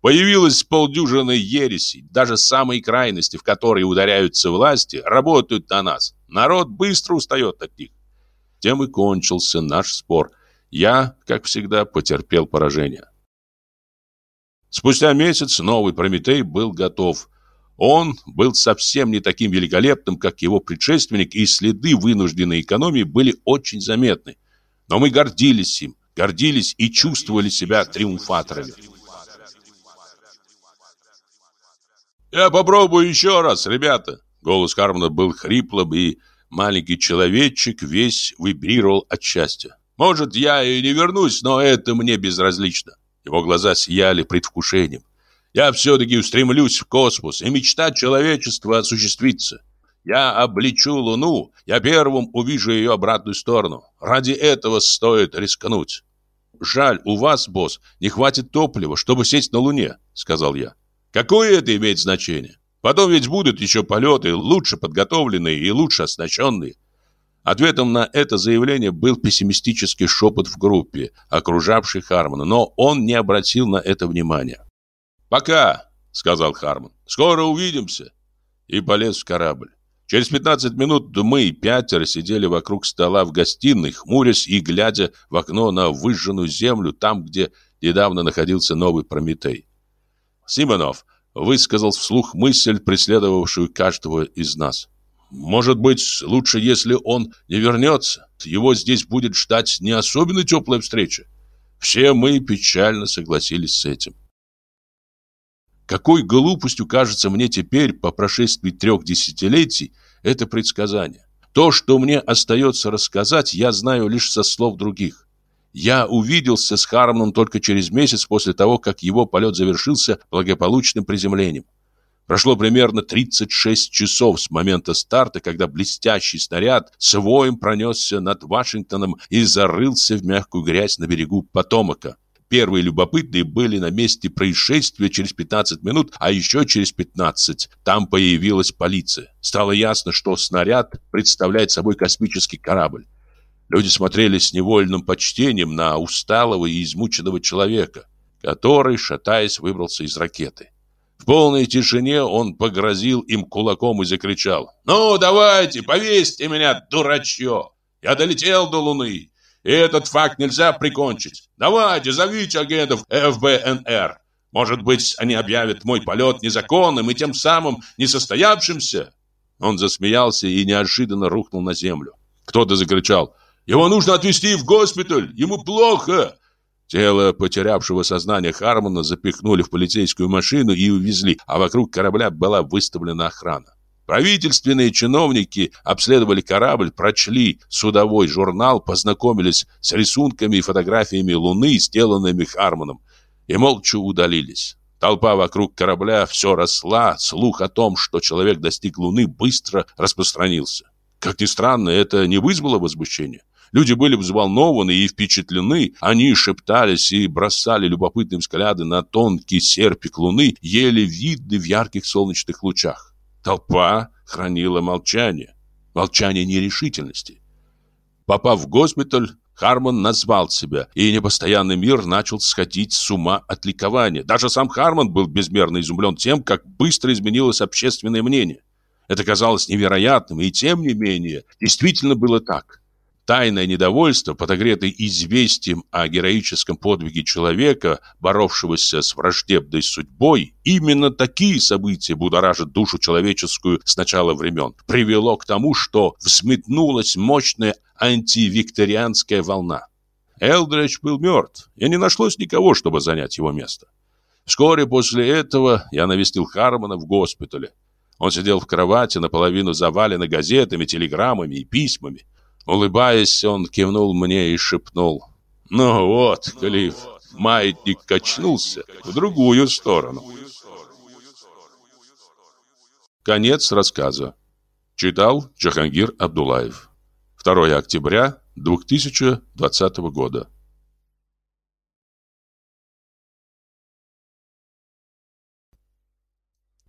Появилось полдюжины ересей, даже самые крайности, в которые ударяются власти, работают на нас. Народ быстро устает от них. Тем и кончился наш спор. Я, как всегда, потерпел поражение. Спустя месяц новый Прометей был готов. Он был совсем не таким великолепным, как его предшественник, и следы вынужденной экономии были очень заметны. Но мы гордились им, гордились и чувствовали себя триумфаторами. «Я попробую еще раз, ребята!» Голос Хармона был хриплым и Маленький человечек весь вибрировал от счастья. Может, я и не вернусь, но это мне безразлично. Его глаза сияли предвкушением. Я все-таки устремлюсь в космос, и мечта человечества осуществится. Я облечу Луну, я первым увижу ее обратную сторону. Ради этого стоит рискнуть. Жаль, у вас, босс, не хватит топлива, чтобы сесть на Луне, сказал я. Какое это имеет значение? Потом ведь будут еще полеты, лучше подготовленные и лучше оснащенные. Ответом на это заявление был пессимистический шепот в группе, окружавшей Хармона, но он не обратил на это внимания. «Пока», — сказал Хармон, — «скоро увидимся». И полез в корабль. Через 15 минут мы пятеро сидели вокруг стола в гостиной, хмурясь и глядя в окно на выжженную землю, там, где недавно находился новый Прометей. «Симонов, высказал вслух мысль, преследовавшую каждого из нас. Может быть, лучше, если он не вернется. Его здесь будет ждать не особенно теплая встреча. Все мы печально согласились с этим. Какой глупостью кажется мне теперь, по прошествии трех десятилетий, это предсказание. То, что мне остается рассказать, я знаю лишь со слов других. Я увиделся с Хармоном только через месяц после того, как его полет завершился благополучным приземлением. Прошло примерно 36 часов с момента старта, когда блестящий снаряд с воем пронесся над Вашингтоном и зарылся в мягкую грязь на берегу Потомака. Первые любопытные были на месте происшествия через 15 минут, а еще через 15 там появилась полиция. Стало ясно, что снаряд представляет собой космический корабль. Люди смотрели с невольным почтением на усталого и измученного человека, который, шатаясь, выбрался из ракеты. В полной тишине он погрозил им кулаком и закричал. «Ну, давайте, повесьте меня, дурачье! Я долетел до Луны, и этот факт нельзя прикончить. Давайте, зовите агентов ФБНР. Может быть, они объявят мой полет незаконным и тем самым несостоявшимся?» Он засмеялся и неожиданно рухнул на землю. Кто-то закричал его нужно отвезти в госпиталь. Ему плохо. Тело потерявшего сознание Хармона запихнули в полицейскую машину и увезли, а вокруг корабля была выставлена охрана. Правительственные чиновники обследовали корабль, прочли судовой журнал, познакомились с рисунками и фотографиями Луны, сделанными Хармоном, и молча удалились. Толпа вокруг корабля все росла, слух о том, что человек достиг Луны, быстро распространился. Как ни странно, это не вызвало возмущения. Люди были взволнованы и впечатлены. Они шептались и бросали любопытные взгляды на тонкий серпик луны, еле видный в ярких солнечных лучах. Толпа хранила молчание. Молчание нерешительности. Попав в госпиталь, Хармон назвал себя, и непостоянный мир начал сходить с ума от ликования. Даже сам Хармон был безмерно изумлен тем, как быстро изменилось общественное мнение. Это казалось невероятным, и тем не менее, действительно было так. Тайное недовольство, подогретое известием о героическом подвиге человека, боровшегося с враждебной судьбой, именно такие события будоражат душу человеческую с начала времен, привело к тому, что взметнулась мощная антивикторианская волна. Элдридж был мертв, и не нашлось никого, чтобы занять его место. Вскоре после этого я навестил Хармона в госпитале. Он сидел в кровати, наполовину заваленной газетами, телеграммами и письмами. Улыбаясь, он кивнул мне и шепнул. «Ну вот, Клифф, маятник качнулся в другую сторону». Конец рассказа. Читал Джахангир Абдулаев. 2 октября 2020 года.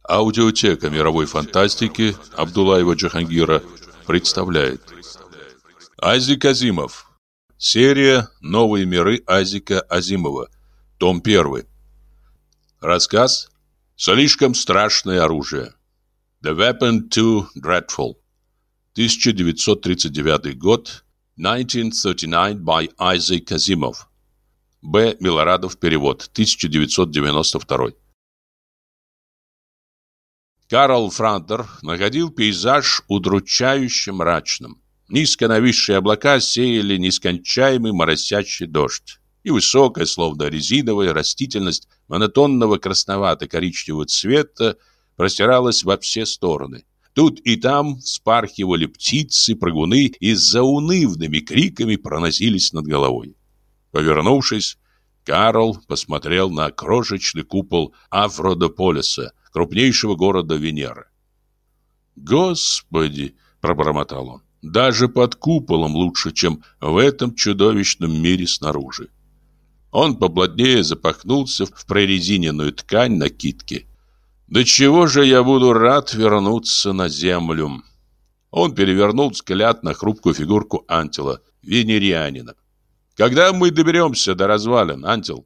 Аудиотека мировой фантастики Абдулаева Джахангира представляет Азик Азимов. Серия «Новые миры» Азика Азимова. Том 1 Рассказ «Слишком страшное оружие» The Weapon Too Dreadful 1939 год. 1939 by Isaac Asimov Б. Милорадов. Перевод. 1992 Карл Франтер находил пейзаж удручающе мрачным. Низко нависшие облака сеяли нескончаемый моросящий дождь. И высокая, словно резиновая растительность монотонного красновато-коричневого цвета простиралась во все стороны. Тут и там вспархивали птицы, прыгуны и с заунывными криками проносились над головой. Повернувшись, Карл посмотрел на крошечный купол Афродополиса, крупнейшего города Венеры. «Господи!» — пробормотал он. «Даже под куполом лучше, чем в этом чудовищном мире снаружи». Он поплотнее запахнулся в прорезиненную ткань накидки. «Да чего же я буду рад вернуться на землю?» Он перевернул взгляд на хрупкую фигурку Антила, венерианина. «Когда мы доберемся до развалин, Антил?»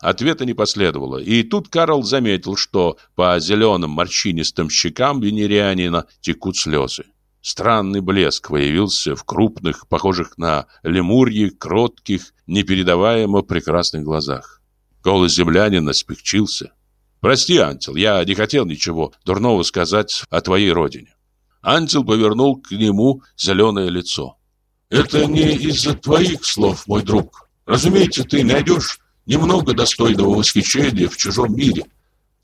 Ответа не последовало, и тут Карл заметил, что по зеленым морщинистым щекам венерианина текут слезы. Странный блеск появился в крупных, похожих на лемурьи, кротких, непередаваемо прекрасных глазах. Голос землянина спекчился. «Прости, Антил, я не хотел ничего дурного сказать о твоей родине». Антил повернул к нему зеленое лицо. «Это не из-за твоих слов, мой друг. Разумеется, ты найдешь немного достойного восхищения в чужом мире.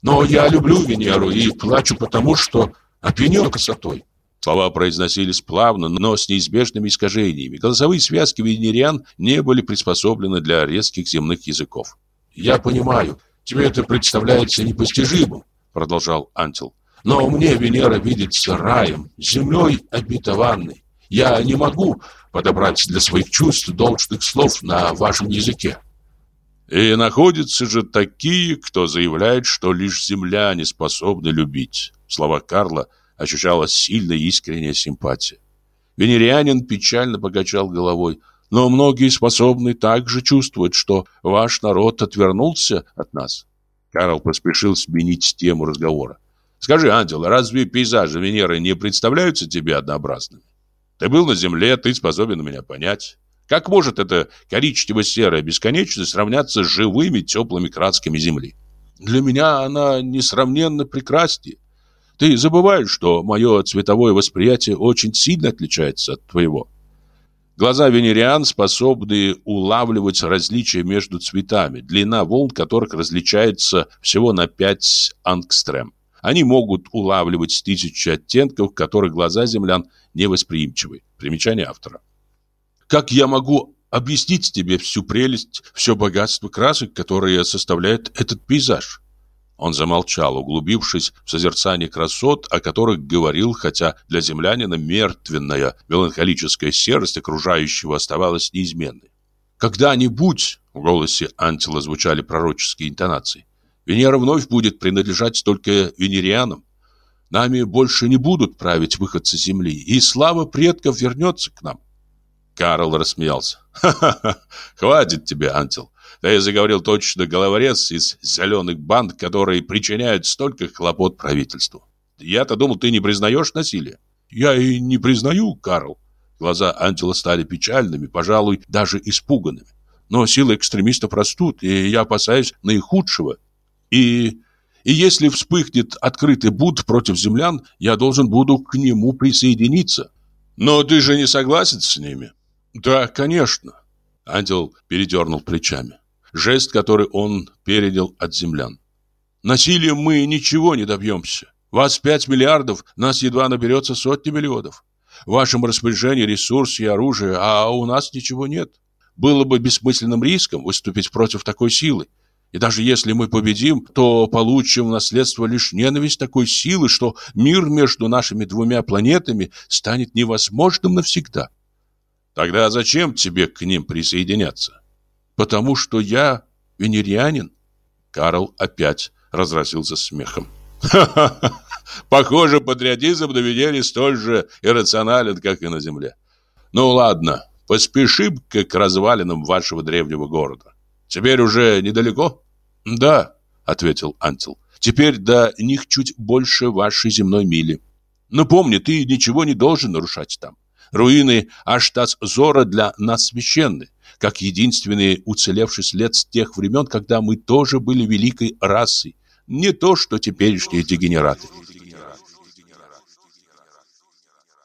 Но я люблю Венеру и плачу потому, что опьянен красотой. Слова произносились плавно, но с неизбежными искажениями. Голосовые связки венериан не были приспособлены для резких земных языков. «Я понимаю, тебе это представляется непостижимым», — продолжал Антил. «Но мне Венера видится раем, землей обетованной. Я не могу подобрать для своих чувств должных слов на вашем языке. И находятся же такие, кто заявляет, что лишь земляне способны любить. В словах Карла ощущалась сильная искренняя симпатия. Венерианин печально покачал головой. Но многие способны также чувствовать, что ваш народ отвернулся от нас. Карл поспешил сменить тему разговора. Скажи, ангел, разве пейзажи Венеры не представляются тебе однообразными? Ты был на Земле, ты способен меня понять. Как может эта коричнево-серая бесконечность сравняться с живыми теплыми красками Земли? Для меня она несравненно прекраснее. Ты забываешь, что мое цветовое восприятие очень сильно отличается от твоего. Глаза венериан способны улавливать различия между цветами, длина волн которых различается всего на 5 ангстрем. Они могут улавливать тысячи оттенков, которых глаза землян невосприимчивы. Примечание автора. Как я могу объяснить тебе всю прелесть, все богатство красок, которые составляют этот пейзаж?» Он замолчал, углубившись в созерцание красот, о которых говорил, хотя для землянина мертвенная меланхолическая серость окружающего оставалась неизменной. «Когда-нибудь», — в голосе Антила звучали пророческие интонации, «Венера вновь будет принадлежать только венерианам. Нами больше не будут править выходцы Земли, и слава предков вернется к нам. Карл рассмеялся. «Ха-ха-ха! Хватит тебе, Антил! Ты заговорил точно головорез из зеленых банд, которые причиняют столько хлопот правительству. Я-то думал, ты не признаешь насилие». «Я и не признаю, Карл». Глаза Антила стали печальными, пожалуй, даже испуганными. «Но силы экстремистов растут, и я опасаюсь наихудшего. И... и если вспыхнет открытый бунт против землян, я должен буду к нему присоединиться». «Но ты же не согласен с ними?» Да, конечно. Ангел передернул плечами. Жест, который он передал от землян. Насилием мы ничего не добьемся. Вас пять миллиардов, нас едва наберется сотни миллионов. В вашем распоряжении ресурсы и оружие, а у нас ничего нет. Было бы бессмысленным риском выступить против такой силы. И даже если мы победим, то получим в наследство лишь ненависть такой силы, что мир между нашими двумя планетами станет невозможным навсегда. Тогда зачем тебе к ним присоединяться? Потому что я венерианин. Карл опять разразился смехом. Ха-ха-ха! Похоже, патриотизм на Венере столь же иррационален, как и на Земле. Ну ладно, поспешим к развалинам вашего древнего города. Теперь уже недалеко? Да, ответил Антил. Теперь до них чуть больше вашей земной мили. Но помни, ты ничего не должен нарушать там. Руины Аштас-Зора для нас священны, как единственный уцелевший след с тех времен, когда мы тоже были великой расой, не то что теперешние дегенераты.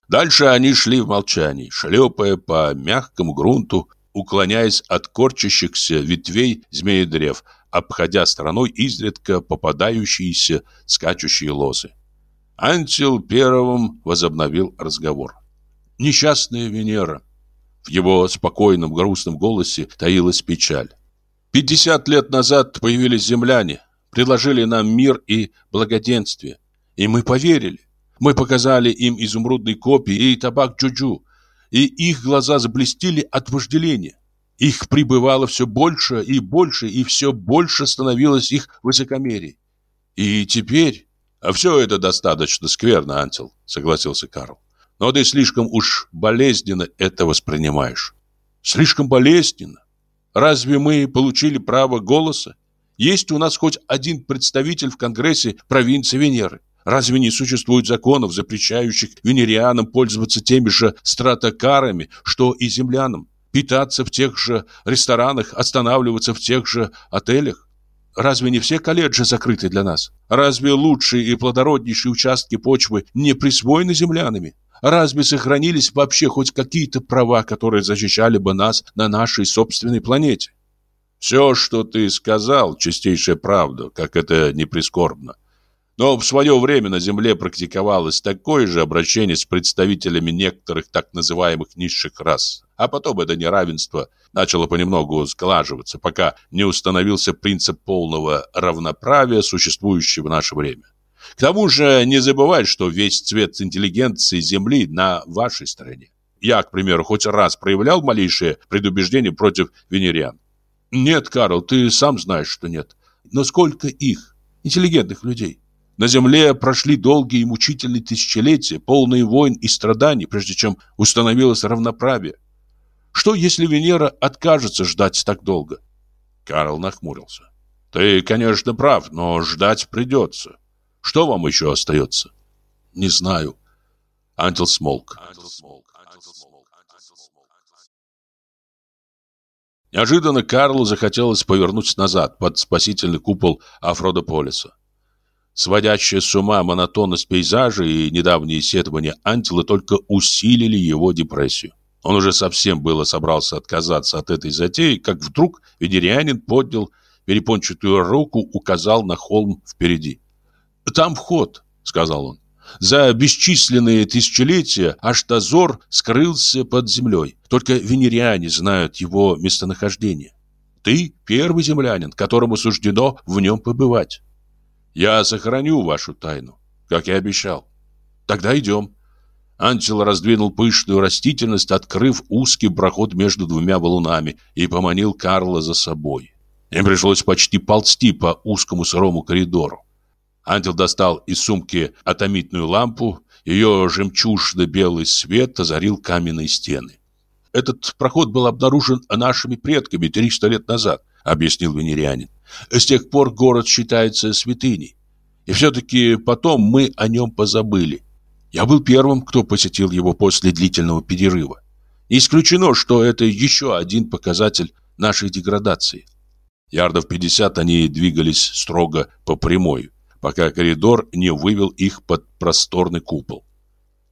Дальше они шли в молчании, шлепая по мягкому грунту, уклоняясь от корчащихся ветвей змеедрев, обходя стороной изредка попадающиеся скачущие лозы. Антил первым возобновил разговор. «Несчастная Венера». В его спокойном грустном голосе таилась печаль. «Пятьдесят лет назад появились земляне, предложили нам мир и благоденствие, и мы поверили. Мы показали им изумрудные копии и табак Джуджу, и их глаза заблестели от вожделения. Их прибывало все больше и больше, и все больше становилось их высокомерие. И теперь... А все это достаточно скверно, Антил, согласился Карл. Но ты слишком уж болезненно это воспринимаешь. Слишком болезненно. Разве мы получили право голоса? Есть у нас хоть один представитель в Конгрессе провинции Венеры? Разве не существует законов, запрещающих венерианам пользоваться теми же стратокарами, что и землянам? Питаться в тех же ресторанах, останавливаться в тех же отелях? Разве не все колледжи закрыты для нас? Разве лучшие и плодороднейшие участки почвы не присвоены землянами? Разве сохранились вообще хоть какие-то права, которые защищали бы нас на нашей собственной планете? Все, что ты сказал, чистейшая правда, как это не прискорбно. Но в свое время на Земле практиковалось такое же обращение с представителями некоторых так называемых низших рас. А потом это неравенство начало понемногу сглаживаться, пока не установился принцип полного равноправия, существующий в наше время. К тому же не забывай, что весь цвет интеллигенции Земли на вашей стороне. Я, к примеру, хоть раз проявлял малейшее предубеждение против венериан. Нет, Карл, ты сам знаешь, что нет. Но сколько их, интеллигентных людей? На земле прошли долгие и мучительные тысячелетия, полные войн и страданий, прежде чем установилось равноправие. Что, если Венера откажется ждать так долго? Карл нахмурился. Ты, конечно, прав, но ждать придется. Что вам еще остается? Не знаю. Антил смолк. Неожиданно Карлу захотелось повернуть назад под спасительный купол Афродополиса. Сводящая с ума монотонность пейзажа и недавние сетования Антила только усилили его депрессию. Он уже совсем было собрался отказаться от этой затеи, как вдруг ведерианин поднял перепончатую руку, указал на холм впереди. «Там вход», — сказал он. За бесчисленные тысячелетия Аштазор скрылся под землей. Только венериане знают его местонахождение. Ты первый землянин, которому суждено в нем побывать. Я сохраню вашу тайну, как и обещал. Тогда идем. Антил раздвинул пышную растительность, открыв узкий проход между двумя валунами и поманил Карла за собой. Им пришлось почти ползти по узкому сырому коридору. Антил достал из сумки атомитную лампу, ее жемчужно-белый свет озарил каменные стены. Этот проход был обнаружен нашими предками 300 лет назад, объяснил венерианин. С тех пор город считается святыней. И все-таки потом мы о нем позабыли. Я был первым, кто посетил его после длительного перерыва. Не исключено, что это еще один показатель нашей деградации. Ярдов 50 они двигались строго по прямой, пока коридор не вывел их под просторный купол.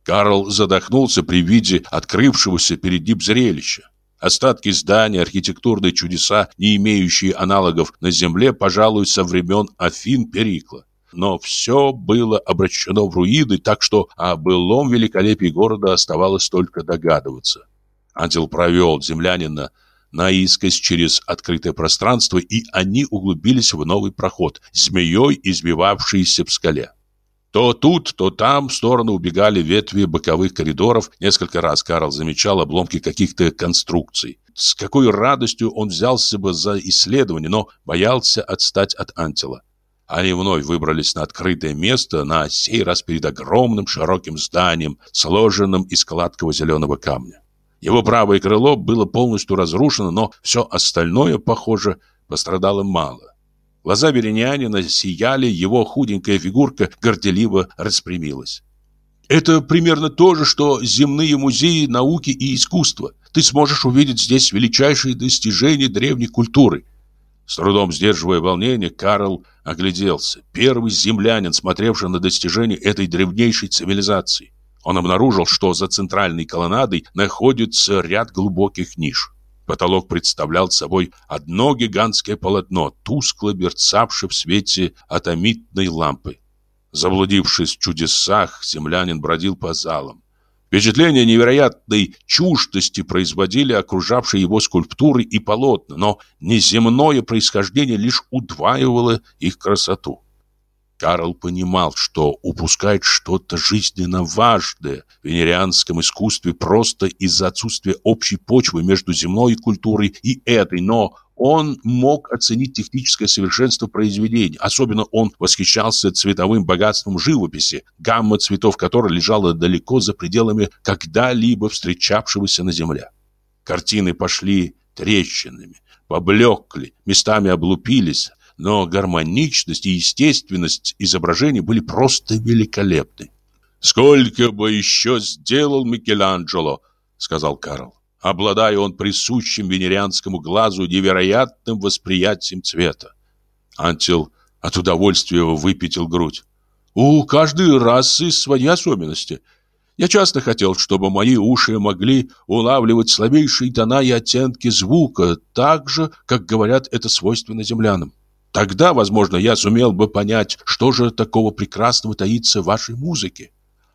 Карл задохнулся при виде открывшегося перед ним зрелища. Остатки зданий, архитектурные чудеса, не имеющие аналогов на земле, пожалуй, со времен Афин Перикла. Но все было обращено в руины, так что о былом великолепии города оставалось только догадываться. Ангел провел землянина наискось через открытое пространство, и они углубились в новый проход, змеей избивавшийся в скале. То тут, то там в сторону убегали ветви боковых коридоров. Несколько раз Карл замечал обломки каких-то конструкций. С какой радостью он взялся бы за исследование, но боялся отстать от Антила. Они вновь выбрались на открытое место, на сей раз перед огромным широким зданием, сложенным из кладкого зеленого камня. Его правое крыло было полностью разрушено, но все остальное, похоже, пострадало мало. Глаза Веренянина сияли, его худенькая фигурка горделиво распрямилась. Это примерно то же, что земные музеи науки и искусства. Ты сможешь увидеть здесь величайшие достижения древней культуры. С трудом сдерживая волнение, Карл огляделся. Первый землянин, смотревший на достижения этой древнейшей цивилизации. Он обнаружил, что за центральной колоннадой находится ряд глубоких ниш. Потолок представлял собой одно гигантское полотно, тускло мерцавшее в свете атомитной лампы. Заблудившись в чудесах, землянин бродил по залам. Впечатление невероятной чуждости производили окружавшие его скульптуры и полотна, но неземное происхождение лишь удваивало их красоту. Карл понимал, что упускает что-то жизненно важное в венерианском искусстве просто из-за отсутствия общей почвы между земной культурой и этой, но он мог оценить техническое совершенство произведения. Особенно он восхищался цветовым богатством живописи, гамма цветов которой лежала далеко за пределами когда-либо встречавшегося на земле. Картины пошли трещинами, поблекли, местами облупились, но гармоничность и естественность изображений были просто великолепны. «Сколько бы еще сделал Микеланджело!» — сказал Карл. Обладая он присущим венерианскому глазу невероятным восприятием цвета. Антил от удовольствия выпятил грудь. «У каждой расы свои особенности. Я часто хотел, чтобы мои уши могли улавливать слабейшие тона и оттенки звука, так же, как говорят это свойственно землянам. Тогда, возможно, я сумел бы понять, что же такого прекрасного таится в вашей музыке.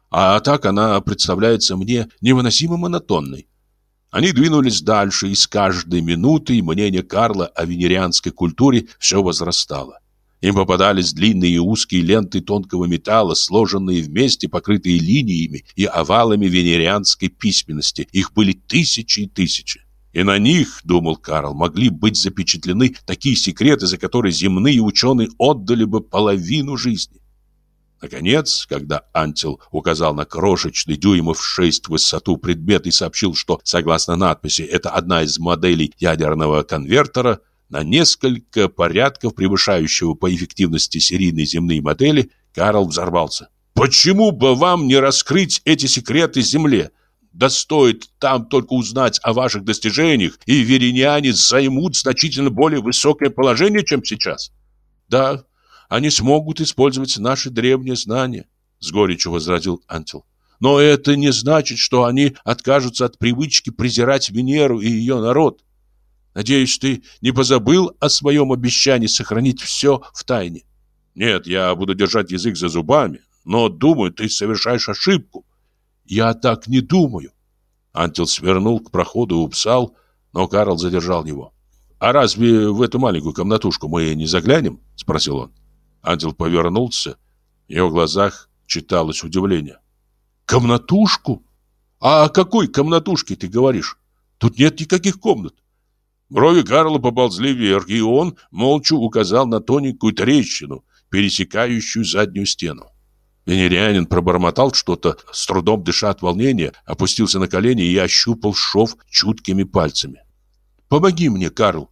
А так она представляется мне невыносимо монотонной. Они двинулись дальше, и с каждой минутой мнение Карла о венерианской культуре все возрастало. Им попадались длинные и узкие ленты тонкого металла, сложенные вместе, покрытые линиями и овалами венерианской письменности. Их были тысячи и тысячи. И на них, думал Карл, могли быть запечатлены такие секреты, за которые земные ученые отдали бы половину жизни. Наконец, когда Антил указал на крошечный дюймов шесть в высоту предмет и сообщил, что, согласно надписи, это одна из моделей ядерного конвертера, на несколько порядков превышающего по эффективности серийные земные модели, Карл взорвался. «Почему бы вам не раскрыть эти секреты Земле? Да стоит там только узнать о ваших достижениях, и вериняне займут значительно более высокое положение, чем сейчас. Да, они смогут использовать наши древние знания, с горечью возразил Антил. Но это не значит, что они откажутся от привычки презирать Венеру и ее народ. Надеюсь, ты не позабыл о своем обещании сохранить все в тайне. Нет, я буду держать язык за зубами, но думаю, ты совершаешь ошибку. Я так не думаю. Антил свернул к проходу и упсал, но Карл задержал его. «А разве в эту маленькую комнатушку мы не заглянем?» — спросил он. Антил повернулся. В его глазах читалось удивление. «Комнатушку? А о какой комнатушке ты говоришь? Тут нет никаких комнат». Брови Карла поползли вверх, и он молча указал на тоненькую трещину, пересекающую заднюю стену. Венерианин пробормотал что-то, с трудом дыша от волнения, опустился на колени и ощупал шов чуткими пальцами. «Помоги мне, Карл.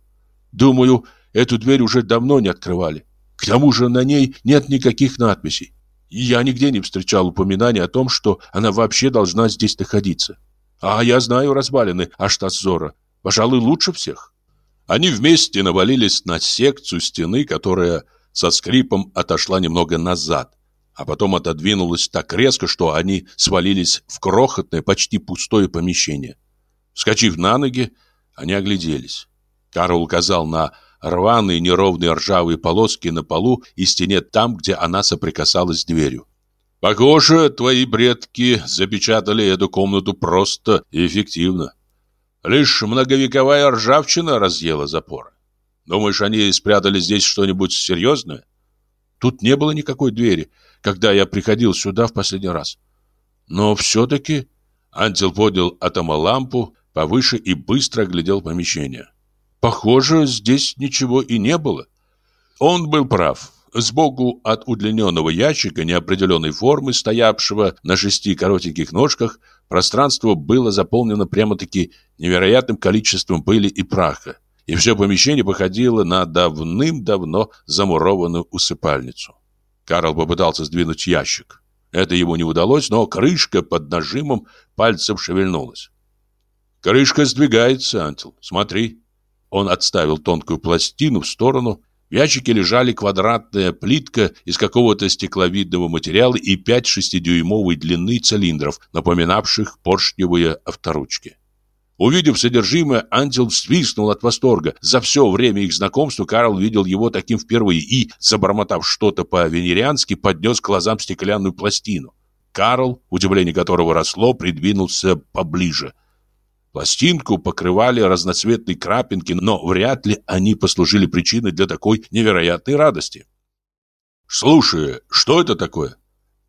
Думаю, эту дверь уже давно не открывали. К тому же на ней нет никаких надписей. Я нигде не встречал упоминания о том, что она вообще должна здесь находиться. А я знаю развалины Аштазора. Пожалуй, лучше всех». Они вместе навалились на секцию стены, которая со скрипом отошла немного назад а потом отодвинулась так резко, что они свалились в крохотное, почти пустое помещение. Вскочив на ноги, они огляделись. Карл указал на рваные неровные ржавые полоски на полу и стене там, где она соприкасалась с дверью. Похоже, твои предки запечатали эту комнату просто и эффективно. Лишь многовековая ржавчина разъела запоры. Думаешь, они спрятали здесь что-нибудь серьезное? Тут не было никакой двери, когда я приходил сюда в последний раз. Но все-таки Антил поднял атомолампу повыше и быстро оглядел помещение. Похоже, здесь ничего и не было. Он был прав. Сбоку от удлиненного ящика неопределенной формы, стоявшего на шести коротеньких ножках, пространство было заполнено прямо-таки невероятным количеством пыли и праха, и все помещение походило на давным-давно замурованную усыпальницу. Карл попытался сдвинуть ящик. Это ему не удалось, но крышка под нажимом пальцев шевельнулась. «Крышка сдвигается, Антил, смотри». Он отставил тонкую пластину в сторону в ящике лежали квадратная плитка из какого-то стекловидного материала и пять шестидюймовой длины цилиндров, напоминавших поршневые авторучки. Увидев содержимое, ангел свистнул от восторга. За все время их знакомства Карл видел его таким впервые и, забормотав что-то по-венериански, поднес к глазам стеклянную пластину. Карл, удивление которого росло, придвинулся поближе – Пластинку покрывали разноцветные крапинки, но вряд ли они послужили причиной для такой невероятной радости. «Слушай, что это такое?»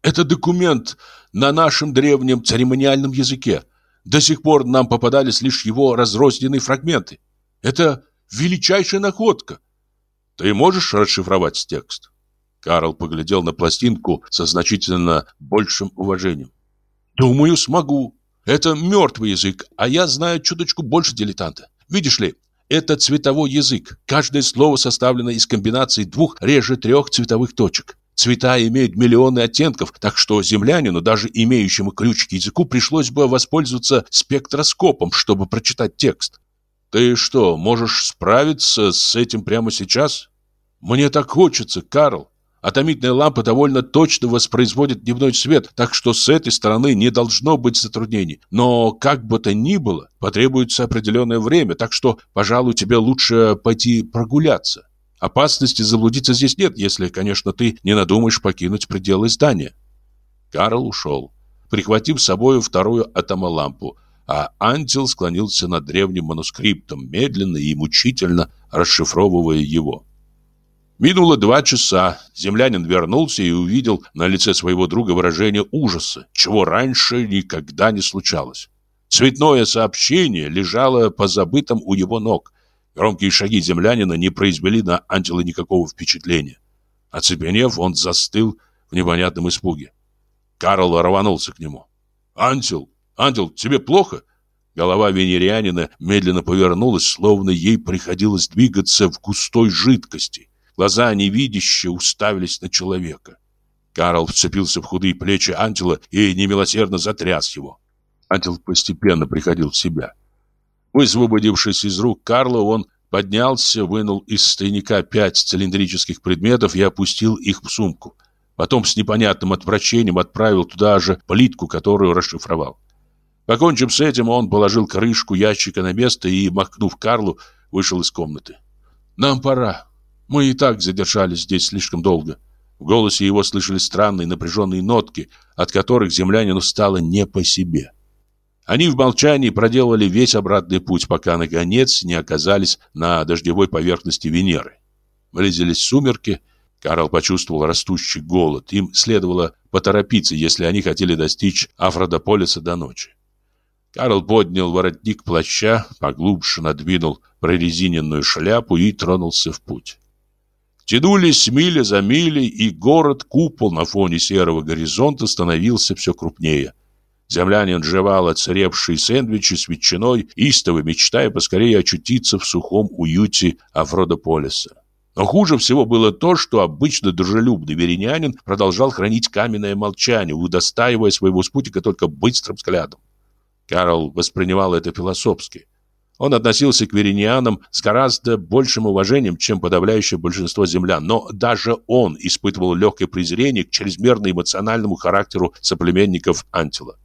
«Это документ на нашем древнем церемониальном языке. До сих пор нам попадались лишь его разрозненные фрагменты. Это величайшая находка. Ты можешь расшифровать текст?» Карл поглядел на пластинку со значительно большим уважением. «Думаю, смогу. Это мертвый язык, а я знаю чуточку больше дилетанта. Видишь ли, это цветовой язык. Каждое слово составлено из комбинации двух, реже трех цветовых точек. Цвета имеют миллионы оттенков, так что землянину, даже имеющему ключ к языку, пришлось бы воспользоваться спектроскопом, чтобы прочитать текст. Ты что, можешь справиться с этим прямо сейчас? Мне так хочется, Карл. Атомитная лампа довольно точно воспроизводит дневной свет, так что с этой стороны не должно быть затруднений. Но как бы то ни было, потребуется определенное время, так что, пожалуй, тебе лучше пойти прогуляться. Опасности заблудиться здесь нет, если, конечно, ты не надумаешь покинуть пределы здания. Карл ушел, прихватив с собой вторую атомолампу, а ангел склонился над древним манускриптом, медленно и мучительно расшифровывая его. Минуло два часа. Землянин вернулся и увидел на лице своего друга выражение ужаса, чего раньше никогда не случалось. Цветное сообщение лежало по забытым у его ног. Громкие шаги землянина не произвели на ангела никакого впечатления. Оцепенев, он застыл в непонятном испуге. Карл рванулся к нему. «Ангел! Ангел, тебе плохо?» Голова венерианина медленно повернулась, словно ей приходилось двигаться в густой жидкости. Глаза невидящие уставились на человека. Карл вцепился в худые плечи ангела и немилосердно затряс его. Ангел постепенно приходил в себя. Высвободившись из рук Карла, он поднялся, вынул из тайника пять цилиндрических предметов и опустил их в сумку. Потом с непонятным отвращением отправил туда же плитку, которую расшифровал. Покончив с этим, он положил крышку ящика на место и, махнув Карлу, вышел из комнаты. «Нам пора», мы и так задержались здесь слишком долго. В голосе его слышались странные напряженные нотки, от которых землянину стало не по себе. Они в молчании проделали весь обратный путь, пока, наконец, не оказались на дождевой поверхности Венеры. Близились сумерки, Карл почувствовал растущий голод. Им следовало поторопиться, если они хотели достичь Афродополиса до ночи. Карл поднял воротник плаща, поглубже надвинул прорезиненную шляпу и тронулся в путь. Тянулись мили за милей, и город-купол на фоне серого горизонта становился все крупнее. Землянин жевал отсыревшие сэндвичи с ветчиной, истово мечтая поскорее очутиться в сухом уюте Афродополиса. Но хуже всего было то, что обычно дружелюбный веренянин продолжал хранить каменное молчание, удостаивая своего спутника только быстрым взглядом. Карл воспринимал это философски. Он относился к веренианам с гораздо большим уважением, чем подавляющее большинство землян, но даже он испытывал легкое презрение к чрезмерно эмоциональному характеру соплеменников Антила.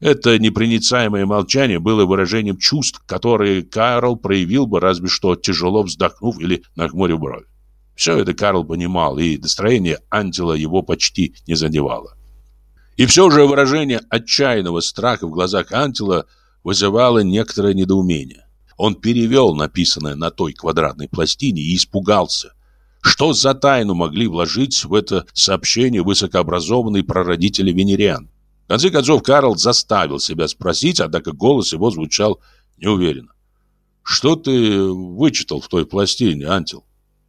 Это непроницаемое молчание было выражением чувств, которые Карл проявил бы разве что тяжело вздохнув или нахмурив бровь. Все это Карл понимал, и настроение Антила его почти не задевало. И все же выражение отчаянного страха в глазах Антила вызывало некоторое недоумение. Он перевел написанное на той квадратной пластине и испугался. Что за тайну могли вложить в это сообщение высокообразованные прародители венериан? Конце концов, Карл заставил себя спросить, однако голос его звучал неуверенно. «Что ты вычитал в той пластине, Антил?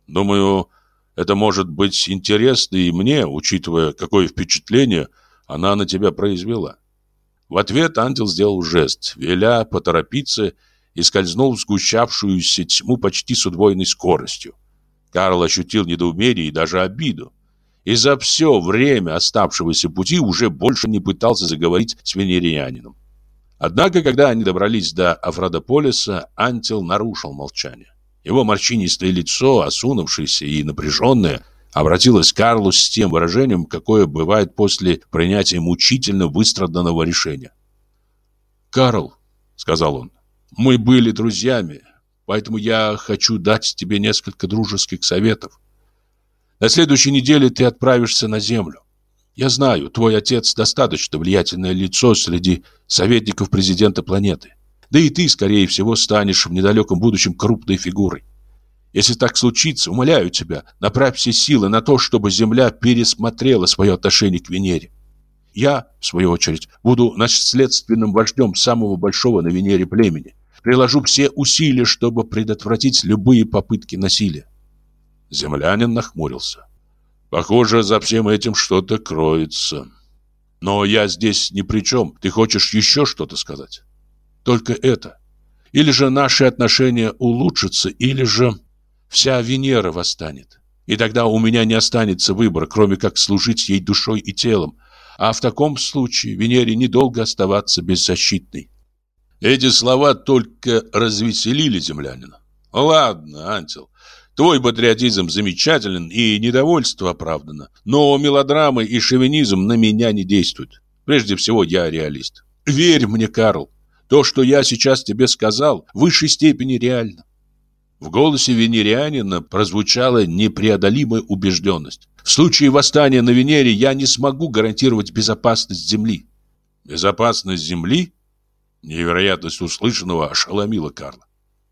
Думаю, это может быть интересно и мне, учитывая, какое впечатление она на тебя произвела». В ответ Антил сделал жест, веля поторопиться и скользнул в сгущавшуюся тьму почти с удвоенной скоростью. Карл ощутил недоумение и даже обиду. И за все время оставшегося пути уже больше не пытался заговорить с венерианином. Однако, когда они добрались до Афродополиса, Антил нарушил молчание. Его морщинистое лицо, осунувшееся и напряженное, обратилось к Карлу с тем выражением, какое бывает после принятия мучительно выстраданного решения. «Карл», — сказал он, — «мы были друзьями, поэтому я хочу дать тебе несколько дружеских советов. На следующей неделе ты отправишься на землю. Я знаю, твой отец достаточно влиятельное лицо среди советников президента планеты. Да и ты, скорее всего, станешь в недалеком будущем крупной фигурой. Если так случится, умоляю тебя, направь все силы на то, чтобы Земля пересмотрела свое отношение к Венере. Я, в свою очередь, буду наследственным вождем самого большого на Венере племени. Приложу все усилия, чтобы предотвратить любые попытки насилия. Землянин нахмурился. Похоже, за всем этим что-то кроется. Но я здесь ни при чем. Ты хочешь еще что-то сказать? Только это. Или же наши отношения улучшатся, или же вся Венера восстанет. И тогда у меня не останется выбора, кроме как служить ей душой и телом. А в таком случае Венере недолго оставаться беззащитной. Эти слова только развеселили землянина. Ладно, Антил, твой патриотизм замечателен и недовольство оправдано, но мелодрамы и шовинизм на меня не действуют. Прежде всего, я реалист. Верь мне, Карл, то, что я сейчас тебе сказал, в высшей степени реально. В голосе венерианина прозвучала непреодолимая убежденность. В случае восстания на Венере я не смогу гарантировать безопасность Земли. Безопасность Земли? Невероятность услышанного ошеломила Карла.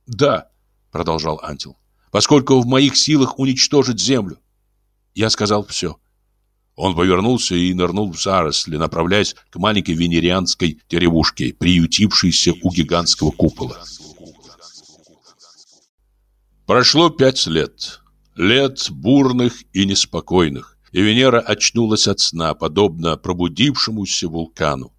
«Да», — продолжал Антил, — «поскольку в моих силах уничтожить землю». Я сказал все. Он повернулся и нырнул в заросли, направляясь к маленькой венерианской деревушке, приютившейся у гигантского купола. Прошло пять лет. Лет бурных и неспокойных. И Венера очнулась от сна, подобно пробудившемуся вулкану.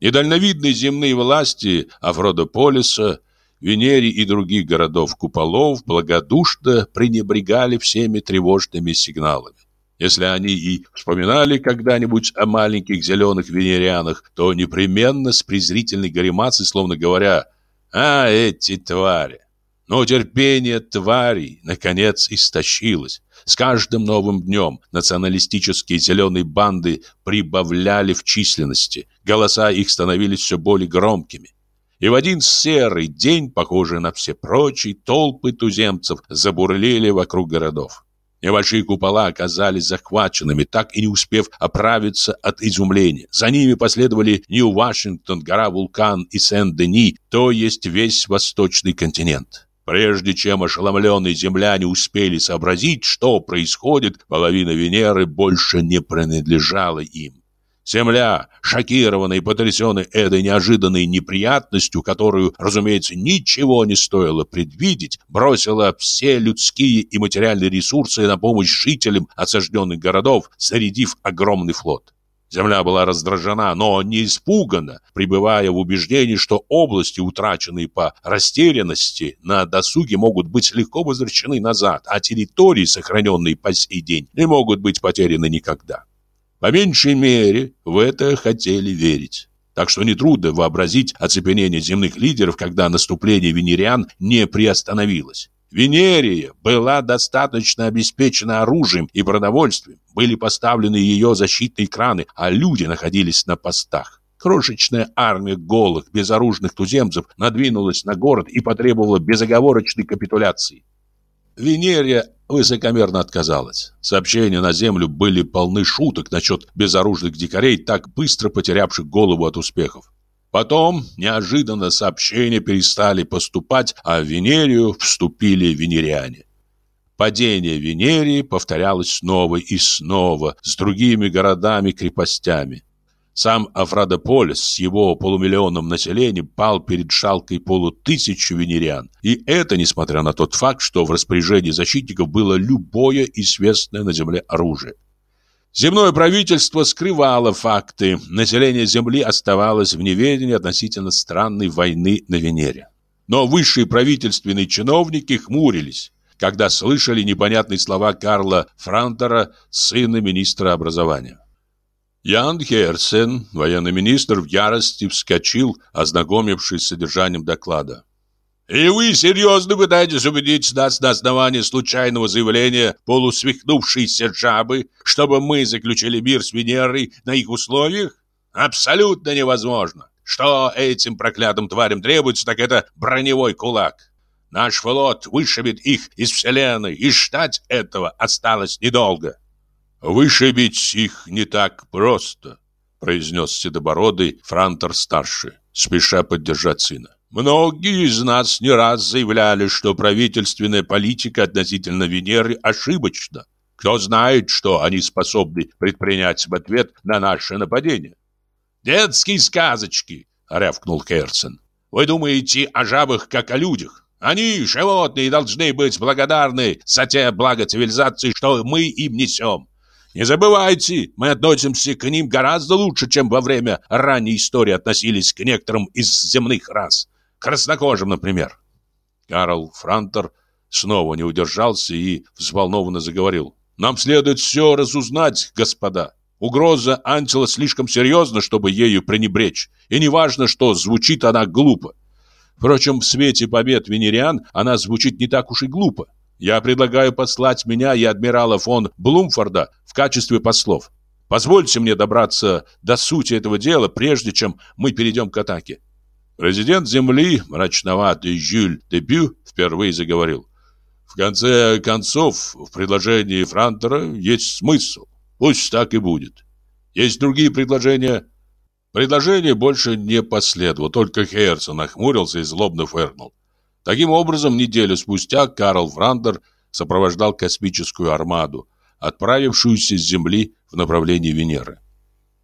Недальновидные земные власти Афродополиса, Венери и других городов-куполов благодушно пренебрегали всеми тревожными сигналами. Если они и вспоминали когда-нибудь о маленьких зеленых венерианах, то непременно с презрительной гримасой, словно говоря «А, эти твари!». Но терпение тварей, наконец, истощилось. С каждым новым днем националистические зеленые банды прибавляли в численности, голоса их становились все более громкими. И в один серый день, похожий на все прочие, толпы туземцев забурлили вокруг городов. Небольшие купола оказались захваченными, так и не успев оправиться от изумления. За ними последовали Нью-Вашингтон, гора-вулкан и Сен-Дени, то есть весь восточный континент. Прежде чем ошеломленные земляне успели сообразить, что происходит, половина Венеры больше не принадлежала им. Земля, шокированная и потрясенная этой неожиданной неприятностью, которую, разумеется, ничего не стоило предвидеть, бросила все людские и материальные ресурсы на помощь жителям осажденных городов, зарядив огромный флот. Земля была раздражена, но не испугана, пребывая в убеждении, что области, утраченные по растерянности, на досуге могут быть легко возвращены назад, а территории, сохраненные по сей день, не могут быть потеряны никогда. По меньшей мере, в это хотели верить. Так что нетрудно вообразить оцепенение земных лидеров, когда наступление венериан не приостановилось. Венерия была достаточно обеспечена оружием и продовольствием, были поставлены ее защитные краны, а люди находились на постах. Крошечная армия голых, безоружных туземцев надвинулась на город и потребовала безоговорочной капитуляции. Венерия высокомерно отказалась. Сообщения на землю были полны шуток насчет безоружных дикарей, так быстро потерявших голову от успехов. Потом неожиданно сообщения перестали поступать, а в Венерию вступили венериане. Падение Венерии повторялось снова и снова с другими городами-крепостями. Сам Афрадополис с его полумиллионным населением пал перед шалкой полутысячи венериан. И это несмотря на тот факт, что в распоряжении защитников было любое известное на земле оружие. Земное правительство скрывало факты. Население Земли оставалось в неведении относительно странной войны на Венере. Но высшие правительственные чиновники хмурились, когда слышали непонятные слова Карла Франтера, сына министра образования. Ян Херсен, военный министр, в ярости вскочил, ознакомившись с содержанием доклада. «И вы серьезно пытаетесь убедить нас на основании случайного заявления полусвихнувшейся жабы, чтобы мы заключили мир с Венерой на их условиях? Абсолютно невозможно. Что этим проклятым тварям требуется, так это броневой кулак. Наш флот вышибет их из Вселенной, и ждать этого осталось недолго». «Вышибить их не так просто», — произнес седобородый Франтер-старший, спеша поддержать сына. «Многие из нас не раз заявляли, что правительственная политика относительно Венеры ошибочна. Кто знает, что они способны предпринять в ответ на наше нападение?» «Детские сказочки!» — рявкнул Херцен. «Вы думаете о жабах, как о людях? Они, животные, должны быть благодарны за те блага цивилизации, что мы им несем. Не забывайте, мы относимся к ним гораздо лучше, чем во время ранней истории относились к некоторым из земных рас. Краснокожим, например. Карл Франтер снова не удержался и взволнованно заговорил. «Нам следует все разузнать, господа. Угроза Антила слишком серьезна, чтобы ею пренебречь. И неважно, что звучит она глупо. Впрочем, в свете побед венериан она звучит не так уж и глупо. Я предлагаю послать меня и адмирала фон Блумфорда в качестве послов. Позвольте мне добраться до сути этого дела, прежде чем мы перейдем к атаке. Президент Земли, мрачноватый Жюль Дебю, впервые заговорил. В конце концов, в предложении Франтера есть смысл. Пусть так и будет. Есть другие предложения? Предложение больше не последовало, только Херсон нахмурился и злобно фыркнул. Таким образом, неделю спустя Карл Франдер сопровождал космическую армаду, отправившуюся с Земли в направлении Венеры.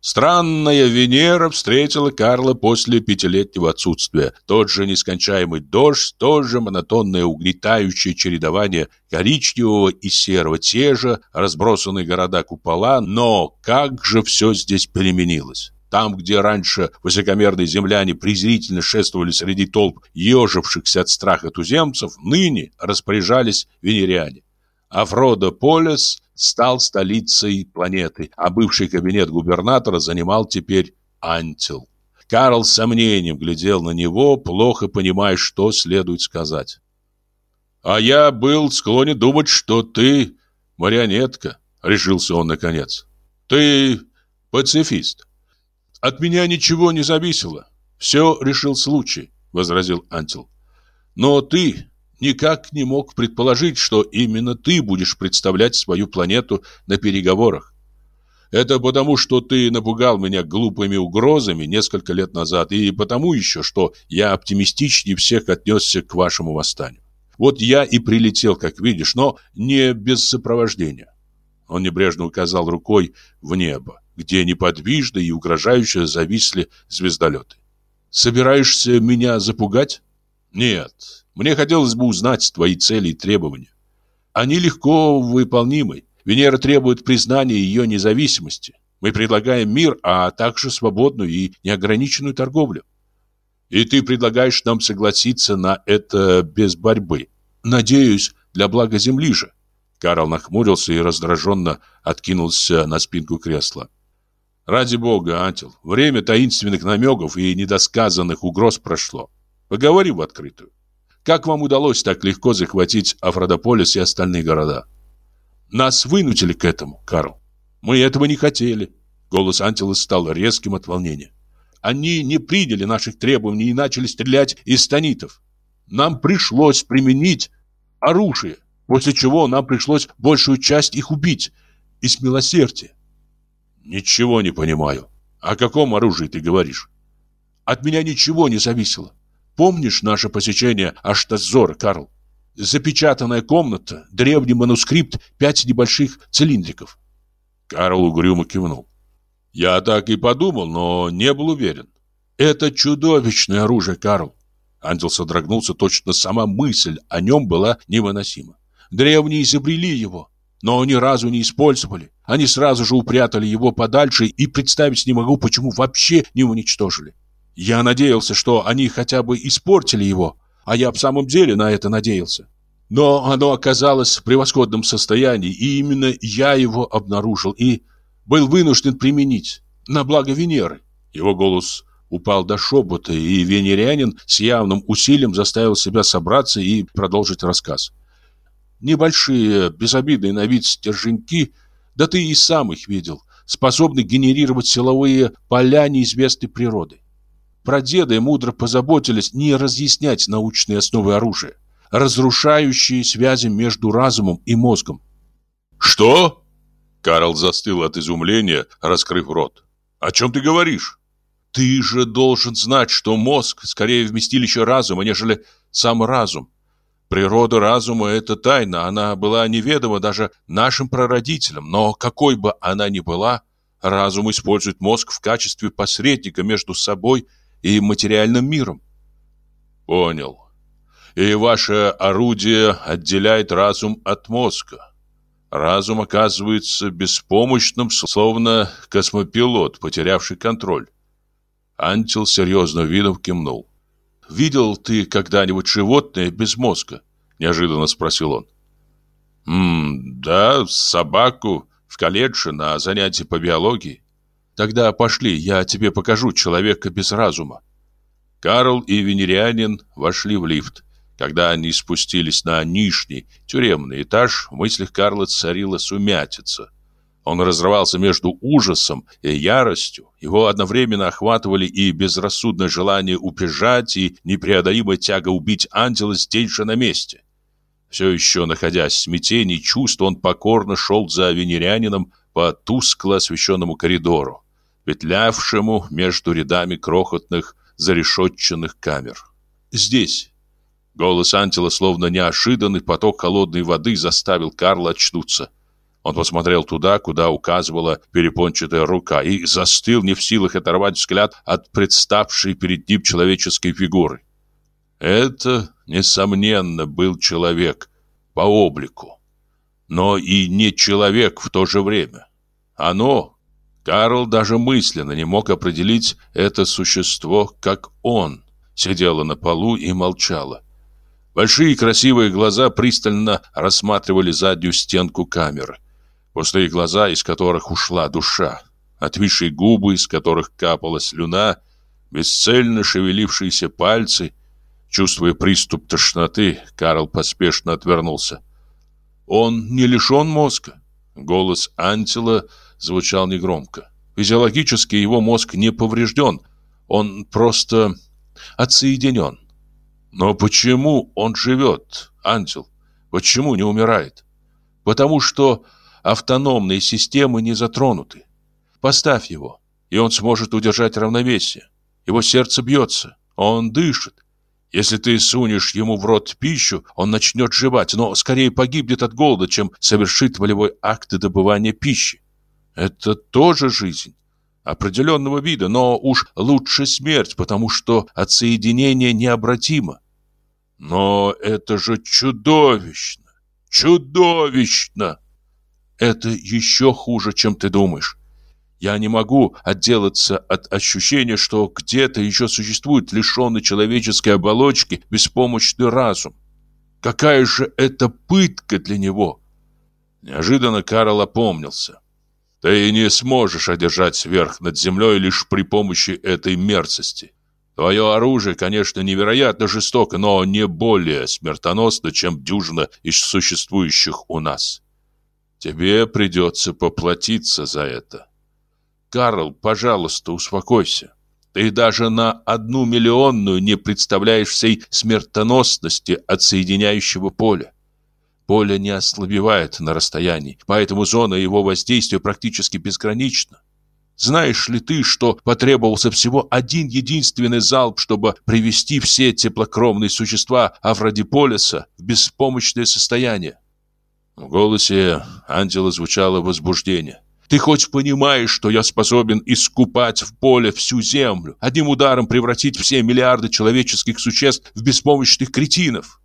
Странная Венера встретила Карла после пятилетнего отсутствия. Тот же нескончаемый дождь, то же монотонное угнетающее чередование коричневого и серого, те же разбросанные города-купола, но как же все здесь переменилось. Там, где раньше высокомерные земляне презрительно шествовали среди толп ежившихся от страха туземцев, ныне распоряжались венериане. Афродо Полис стал столицей планеты, а бывший кабинет губернатора занимал теперь Антил. Карл с сомнением глядел на него, плохо понимая, что следует сказать. «А я был склонен думать, что ты марионетка», — решился он наконец. «Ты пацифист». От меня ничего не зависело. Все решил случай, возразил Антил. Но ты никак не мог предположить, что именно ты будешь представлять свою планету на переговорах. Это потому, что ты напугал меня глупыми угрозами несколько лет назад, и потому еще, что я оптимистичнее всех отнесся к вашему восстанию. Вот я и прилетел, как видишь, но не без сопровождения. Он небрежно указал рукой в небо где неподвижно и угрожающе зависли звездолеты. «Собираешься меня запугать?» «Нет, мне хотелось бы узнать твои цели и требования. Они легко выполнимы. Венера требует признания ее независимости. Мы предлагаем мир, а также свободную и неограниченную торговлю. И ты предлагаешь нам согласиться на это без борьбы. Надеюсь, для блага Земли же. Карл нахмурился и раздраженно откинулся на спинку кресла. Ради бога, Антил, время таинственных намеков и недосказанных угроз прошло. Поговорим в открытую. Как вам удалось так легко захватить Афродополис и остальные города? Нас вынудили к этому, Карл. Мы этого не хотели. Голос Антила стал резким от волнения. Они не приняли наших требований и начали стрелять из станитов. Нам пришлось применить оружие, после чего нам пришлось большую часть их убить из милосердия. Ничего не понимаю. О каком оружии ты говоришь? От меня ничего не зависело. Помнишь наше посещение Аштазора, Карл? запечатанная комната, древний манускрипт, пять небольших цилиндриков. Карл угрюмо кивнул. Я так и подумал, но не был уверен. Это чудовищное оружие, Карл. Ангел содрогнулся, точно сама мысль о нем была невыносима. Древние изобрели его, но ни разу не использовали. Они сразу же упрятали его подальше и представить не могу, почему вообще не уничтожили. Я надеялся, что они хотя бы испортили его, а я в самом деле на это надеялся. Но оно оказалось в превосходном состоянии, и именно я его обнаружил и был вынужден применить на благо Венеры. Его голос упал до шепота, и венерянин с явным усилием заставил себя собраться и продолжить рассказ. Небольшие, безобидные на вид стерженьки, да ты и сам их видел, способны генерировать силовые поля неизвестной природы. Прадеды мудро позаботились не разъяснять научные основы оружия, разрушающие связи между разумом и мозгом. «Что?» Карл застыл от изумления, раскрыв рот. «О чем ты говоришь?» Ты же должен знать, что мозг скорее вместилище разума, нежели сам разум. Природа разума – это тайна, она была неведома даже нашим прародителям, но какой бы она ни была, разум использует мозг в качестве посредника между собой и материальным миром. Понял. И ваше орудие отделяет разум от мозга. Разум оказывается беспомощным, словно космопилот, потерявший контроль. Антил серьезно видом кивнул. «Видел ты когда-нибудь животное без мозга?» Неожиданно спросил он. «Ммм, да, собаку в колледже на занятии по биологии». «Тогда пошли, я тебе покажу человека без разума». Карл и Венерианин вошли в лифт. Когда они спустились на нижний тюремный этаж, в мыслях Карла царила сумятица. Он разрывался между ужасом и яростью. Его одновременно охватывали и безрассудное желание убежать, и непреодолимая тяга убить ангела здесь же на месте. Все еще находясь в смятении чувств, он покорно шел за венерянином по тускло освещенному коридору, петлявшему между рядами крохотных зарешетченных камер. «Здесь!» Голос антила, словно неожиданный поток холодной воды, заставил Карла очнуться. Он посмотрел туда, куда указывала перепончатая рука, и застыл не в силах оторвать взгляд от представшей перед ним человеческой фигуры. Это, несомненно, был человек по облику, но и не человек в то же время. Оно, Карл даже мысленно не мог определить это существо, как он, сидело на полу и молчало. Большие красивые глаза пристально рассматривали заднюю стенку камеры. Пустые глаза, из которых ушла душа. Отвисшие губы, из которых капала слюна. Бесцельно шевелившиеся пальцы. Чувствуя приступ тошноты, Карл поспешно отвернулся. Он не лишен мозга. Голос Антила звучал негромко. Физиологически его мозг не поврежден. Он просто отсоединен. Но почему он живет, Антил? Почему не умирает? Потому что автономные системы не затронуты. Поставь его, и он сможет удержать равновесие. Его сердце бьется, он дышит. Если ты сунешь ему в рот пищу, он начнет жевать, но скорее погибнет от голода, чем совершит волевой акт добывания пищи. Это тоже жизнь. Определенного вида, но уж лучше смерть, потому что отсоединение необратимо. Но это же чудовищно! Чудовищно! Это еще хуже, чем ты думаешь. Я не могу отделаться от ощущения, что где-то еще существует лишенный человеческой оболочки беспомощный разум. Какая же это пытка для него? Неожиданно Карл опомнился. Ты не сможешь одержать верх над землей лишь при помощи этой мерзости. Твое оружие, конечно, невероятно жестоко, но не более смертоносно, чем дюжина из существующих у нас. Тебе придется поплатиться за это. Карл, пожалуйста, успокойся. Ты даже на одну миллионную не представляешь всей смертоносности от соединяющего поля. Поле не ослабевает на расстоянии, поэтому зона его воздействия практически безгранична. Знаешь ли ты, что потребовался всего один единственный залп, чтобы привести все теплокровные существа Аврадиполиса в беспомощное состояние? В голосе ангела звучало возбуждение. Ты хоть понимаешь, что я способен искупать в поле всю землю, одним ударом превратить все миллиарды человеческих существ в беспомощных кретинов?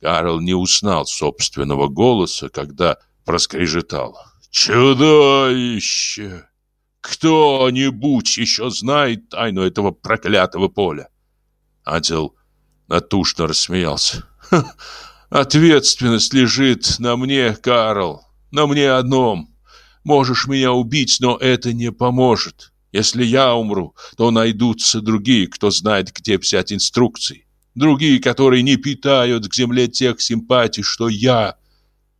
Карл не узнал собственного голоса, когда проскрежетал. «Чудовище! Кто-нибудь еще знает тайну этого проклятого поля?» Ангел натушно рассмеялся. «Ответственность лежит на мне, Карл, на мне одном. Можешь меня убить, но это не поможет. Если я умру, то найдутся другие, кто знает, где взять инструкции. Другие, которые не питают к земле тех симпатий, что я.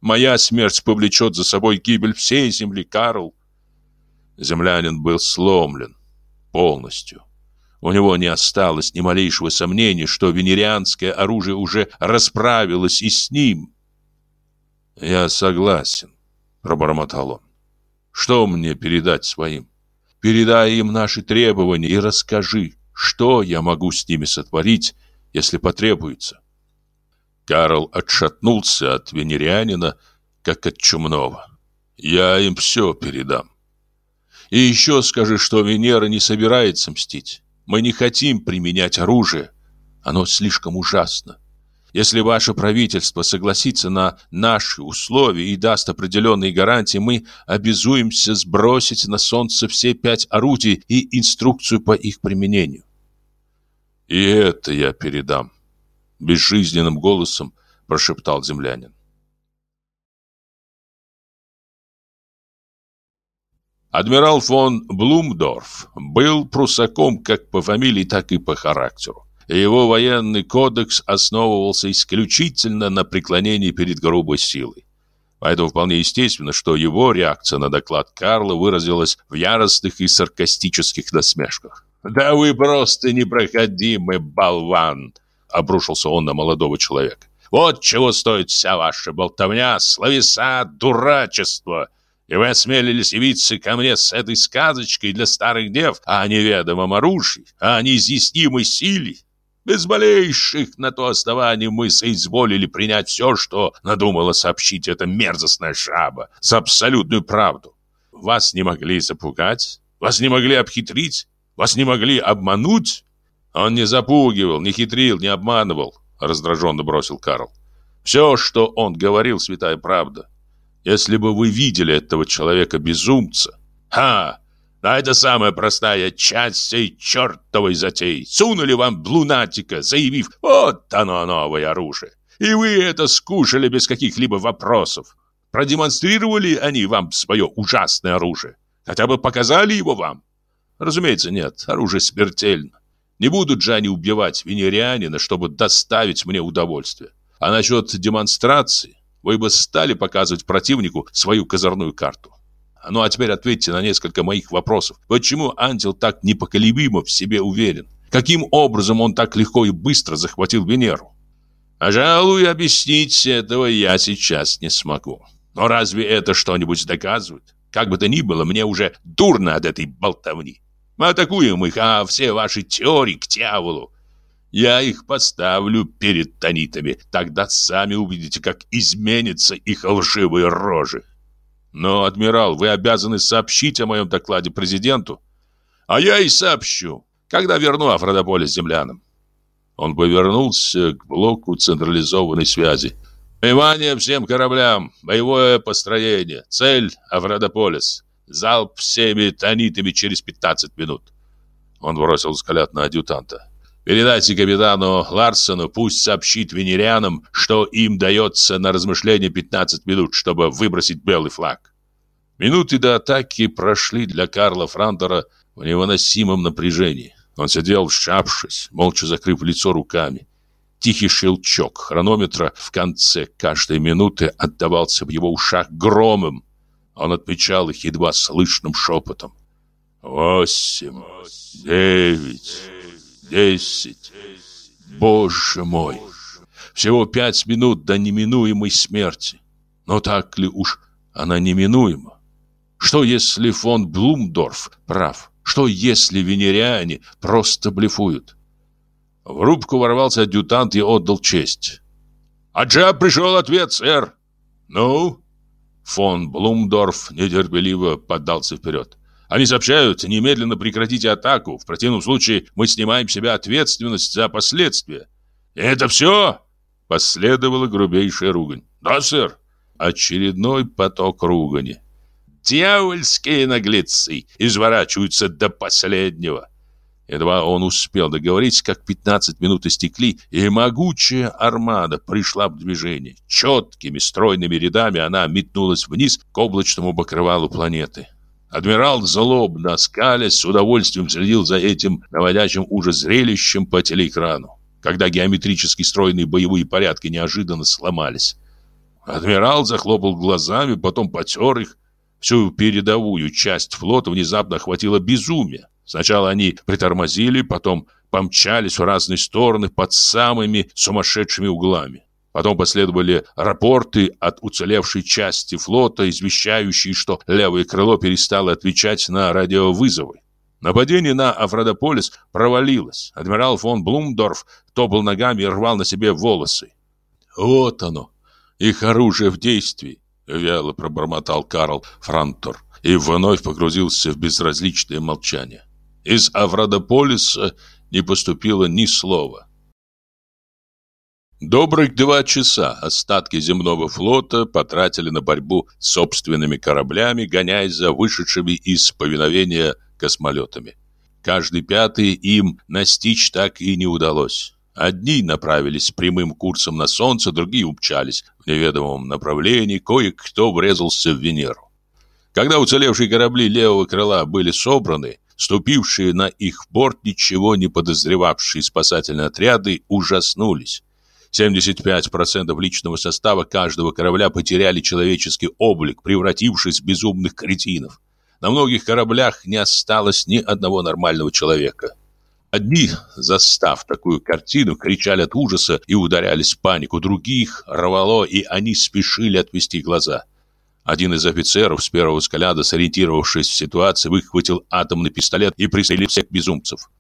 Моя смерть повлечет за собой гибель всей земли, Карл. Землянин был сломлен полностью. У него не осталось ни малейшего сомнения, что венерианское оружие уже расправилось и с ним. «Я согласен», — пробормотал он. Что мне передать своим? Передай им наши требования и расскажи, что я могу с ними сотворить, если потребуется. Карл отшатнулся от венерианина, как от чумного. Я им все передам. И еще скажи, что Венера не собирается мстить. Мы не хотим применять оружие. Оно слишком ужасно. Если ваше правительство согласится на наши условия и даст определенные гарантии, мы обязуемся сбросить на солнце все пять орудий и инструкцию по их применению. И это я передам, безжизненным голосом прошептал землянин. Адмирал фон Блумдорф был прусаком как по фамилии, так и по характеру его военный кодекс основывался исключительно на преклонении перед грубой силой. Поэтому вполне естественно, что его реакция на доклад Карла выразилась в яростных и саркастических насмешках. «Да вы просто непроходимый болван!» — обрушился он на молодого человека. «Вот чего стоит вся ваша болтовня, словеса, дурачество!» И вы осмелились явиться ко мне с этой сказочкой для старых дев о неведомом оружии, о неизъяснимой силе. Без малейших на то оснований мы соизволили принять все, что надумала сообщить эта мерзостная шаба, за абсолютную правду. Вас не могли запугать, вас не могли обхитрить, вас не могли обмануть. Он не запугивал, не хитрил, не обманывал, раздраженно бросил Карл. Все, что он говорил, святая правда. Если бы вы видели этого человека-безумца... Ха! А это самая простая часть всей чертовой затеи. Сунули вам лунатика, заявив, вот оно новое оружие. И вы это скушали без каких-либо вопросов. Продемонстрировали они вам свое ужасное оружие? Хотя бы показали его вам? Разумеется, нет, оружие смертельно. Не будут же они убивать венерианина, чтобы доставить мне удовольствие. А насчет демонстрации, вы бы стали показывать противнику свою козырную карту. Ну а теперь ответьте на несколько моих вопросов. Почему ангел так непоколебимо в себе уверен? Каким образом он так легко и быстро захватил Венеру? Пожалуй, объяснить этого я сейчас не смогу. Но разве это что-нибудь доказывает? Как бы то ни было, мне уже дурно от этой болтовни. Мы атакуем их, а все ваши теории к дьяволу. Я их поставлю перед тонитами. Тогда сами увидите, как изменятся их лживые рожи. Но, адмирал, вы обязаны сообщить о моем докладе президенту. А я и сообщу, когда верну Афродополис землянам. Он повернулся к блоку централизованной связи. Внимание всем кораблям, боевое построение, цель Авродополис. Залп всеми тонитами через 15 минут. Он бросил взгляд на адъютанта. Передайте капитану Ларсону, пусть сообщит венерианам, что им дается на размышление 15 минут, чтобы выбросить белый флаг. Минуты до атаки прошли для Карла Франтера в невыносимом напряжении. Он сидел, вшапшись, молча закрыв лицо руками. Тихий щелчок хронометра в конце каждой минуты отдавался в его ушах громом. Он отмечал их едва слышным шепотом. «Восемь, девять...» Десять. Боже мой. Всего пять минут до неминуемой смерти. Но так ли уж она неминуема? Что если фон Блумдорф прав? Что если венериане просто блефуют? В рубку ворвался адъютант и отдал честь. «Аджа пришел ответ, сэр!» «Ну?» Фон Блумдорф нетерпеливо поддался вперед. «Они сообщают, немедленно прекратите атаку. В противном случае мы снимаем с себя ответственность за последствия». «Это все?» Последовала грубейшая ругань. «Да, сэр». Очередной поток ругани. «Дьявольские наглецы! Изворачиваются до последнего!» Едва он успел договорить, как 15 минут истекли, и могучая армада пришла в движение. Четкими стройными рядами она метнулась вниз к облачному покрывалу планеты. Адмирал злобно скалясь с удовольствием следил за этим наводящим ужас зрелищем по телеэкрану, когда геометрически стройные боевые порядки неожиданно сломались. Адмирал захлопал глазами, потом потер их. Всю передовую часть флота внезапно охватило безумие. Сначала они притормозили, потом помчались в разные стороны под самыми сумасшедшими углами. Потом последовали рапорты от уцелевшей части флота, извещающие, что левое крыло перестало отвечать на радиовызовы. Нападение на Афродополис провалилось. Адмирал фон Блумдорф топал ногами и рвал на себе волосы. «Вот оно, их оружие в действии», — вяло пробормотал Карл Франтор и вновь погрузился в безразличное молчание. Из Аврадополиса не поступило ни слова. Добрых два часа остатки земного флота потратили на борьбу с собственными кораблями, гоняясь за вышедшими из повиновения космолетами. Каждый пятый им настичь так и не удалось. Одни направились прямым курсом на Солнце, другие умчались в неведомом направлении, кое-кто врезался в Венеру. Когда уцелевшие корабли левого крыла были собраны, Ступившие на их борт ничего не подозревавшие спасательные отряды ужаснулись. 75% личного состава каждого корабля потеряли человеческий облик, превратившись в безумных кретинов. На многих кораблях не осталось ни одного нормального человека. Одни, застав такую картину, кричали от ужаса и ударялись в панику, других рвало, и они спешили отвести глаза. Один из офицеров с первого взгляда, сориентировавшись в ситуации, выхватил атомный пистолет и пристрелил всех безумцев.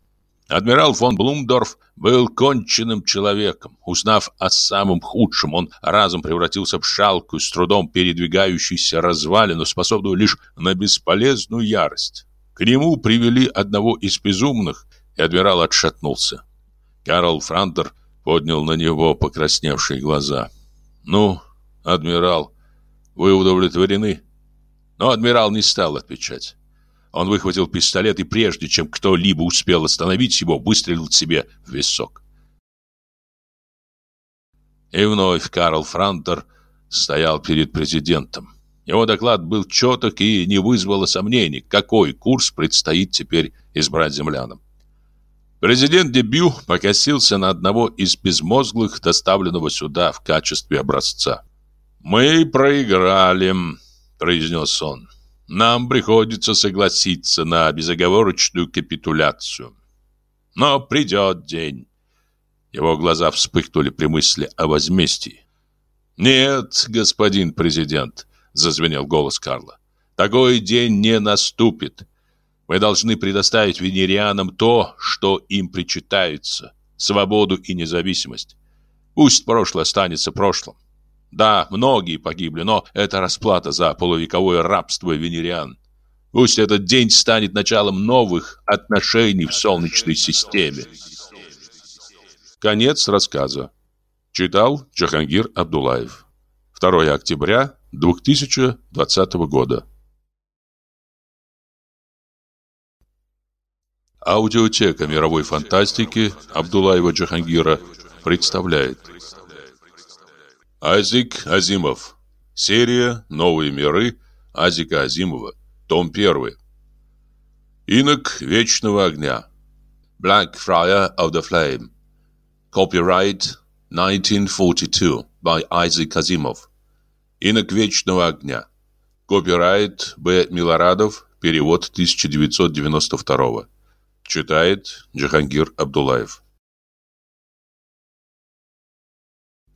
Адмирал фон Блумдорф был конченным человеком. Узнав о самом худшем, он разом превратился в шалку, с трудом передвигающуюся развалину, способную лишь на бесполезную ярость. К нему привели одного из безумных, и адмирал отшатнулся. Карл Франтер поднял на него покрасневшие глаза. «Ну, адмирал, вы удовлетворены? Но адмирал не стал отвечать. Он выхватил пистолет и прежде, чем кто-либо успел остановить его, выстрелил себе в висок. И вновь Карл Франтер стоял перед президентом. Его доклад был четок и не вызвало сомнений, какой курс предстоит теперь избрать землянам. Президент Дебю покосился на одного из безмозглых, доставленного сюда в качестве образца. «Мы проиграли», — произнес он. «Нам приходится согласиться на безоговорочную капитуляцию. Но придет день». Его глаза вспыхнули при мысли о возмездии. «Нет, господин президент», — зазвенел голос Карла. «Такой день не наступит. Мы должны предоставить венерианам то, что им причитается, свободу и независимость. Пусть прошлое останется прошлым. Да, многие погибли, но это расплата за полувековое рабство венериан. Пусть этот день станет началом новых отношений в Солнечной системе. Конец рассказа. Читал Джахангир Абдулаев. 2 октября 2020 года. Аудиотека мировой фантастики Абдулаева Джахангира представляет Азик Азимов. Серия «Новые миры» Азика Азимова. Том 1. Инок Вечного Огня. Black Friar of the Flame. Copyright 1942 by Isaac Asimov. Инок Вечного Огня. Копирайт Б. Милорадов. Перевод 1992. Читает Джахангир Абдулаев.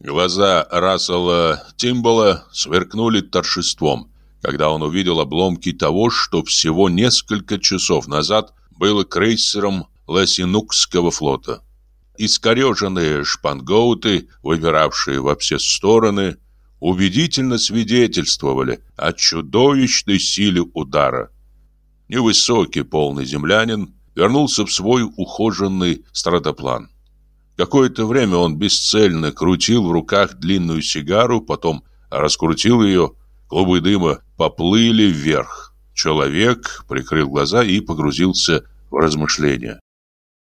Глаза Рассела Тимбола сверкнули торжеством, когда он увидел обломки того, что всего несколько часов назад было крейсером Ласинукского флота. Искореженные шпангоуты, выбиравшие во все стороны, убедительно свидетельствовали о чудовищной силе удара. Невысокий полный землянин вернулся в свой ухоженный стратоплан. Какое-то время он бесцельно крутил в руках длинную сигару, потом раскрутил ее, клубы дыма поплыли вверх. Человек прикрыл глаза и погрузился в размышления.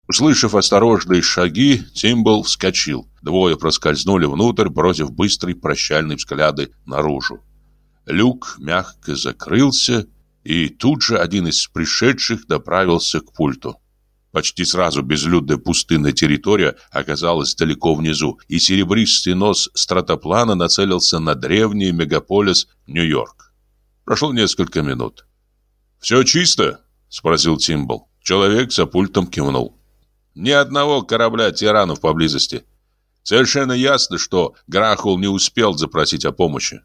Услышав осторожные шаги, Тимбл вскочил. Двое проскользнули внутрь, бросив быстрые прощальные взгляды наружу. Люк мягко закрылся, и тут же один из пришедших направился к пульту. Почти сразу безлюдная пустынная территория оказалась далеко внизу, и серебристый нос стратоплана нацелился на древний мегаполис Нью-Йорк. Прошло несколько минут. «Все чисто?» — спросил Тимбл. Человек за пультом кивнул. Ни одного корабля тиранов поблизости. Совершенно ясно, что Грахул не успел запросить о помощи.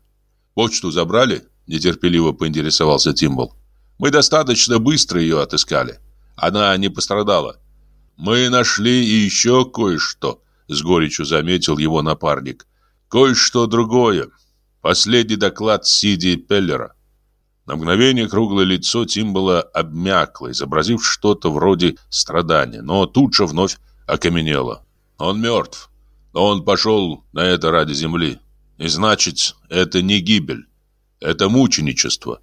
Почту забрали? Нетерпеливо поинтересовался Тимбл. Мы достаточно быстро ее отыскали. Она не пострадала. Мы нашли и еще кое-что, с горечью заметил его напарник. Кое-что другое. Последний доклад Сиди Пеллера. На мгновение круглое лицо Тимбала обмякло, изобразив что-то вроде страдания, но тут же вновь окаменело. Он мертв, но он пошел на это ради земли. И значит, это не гибель, это мученичество.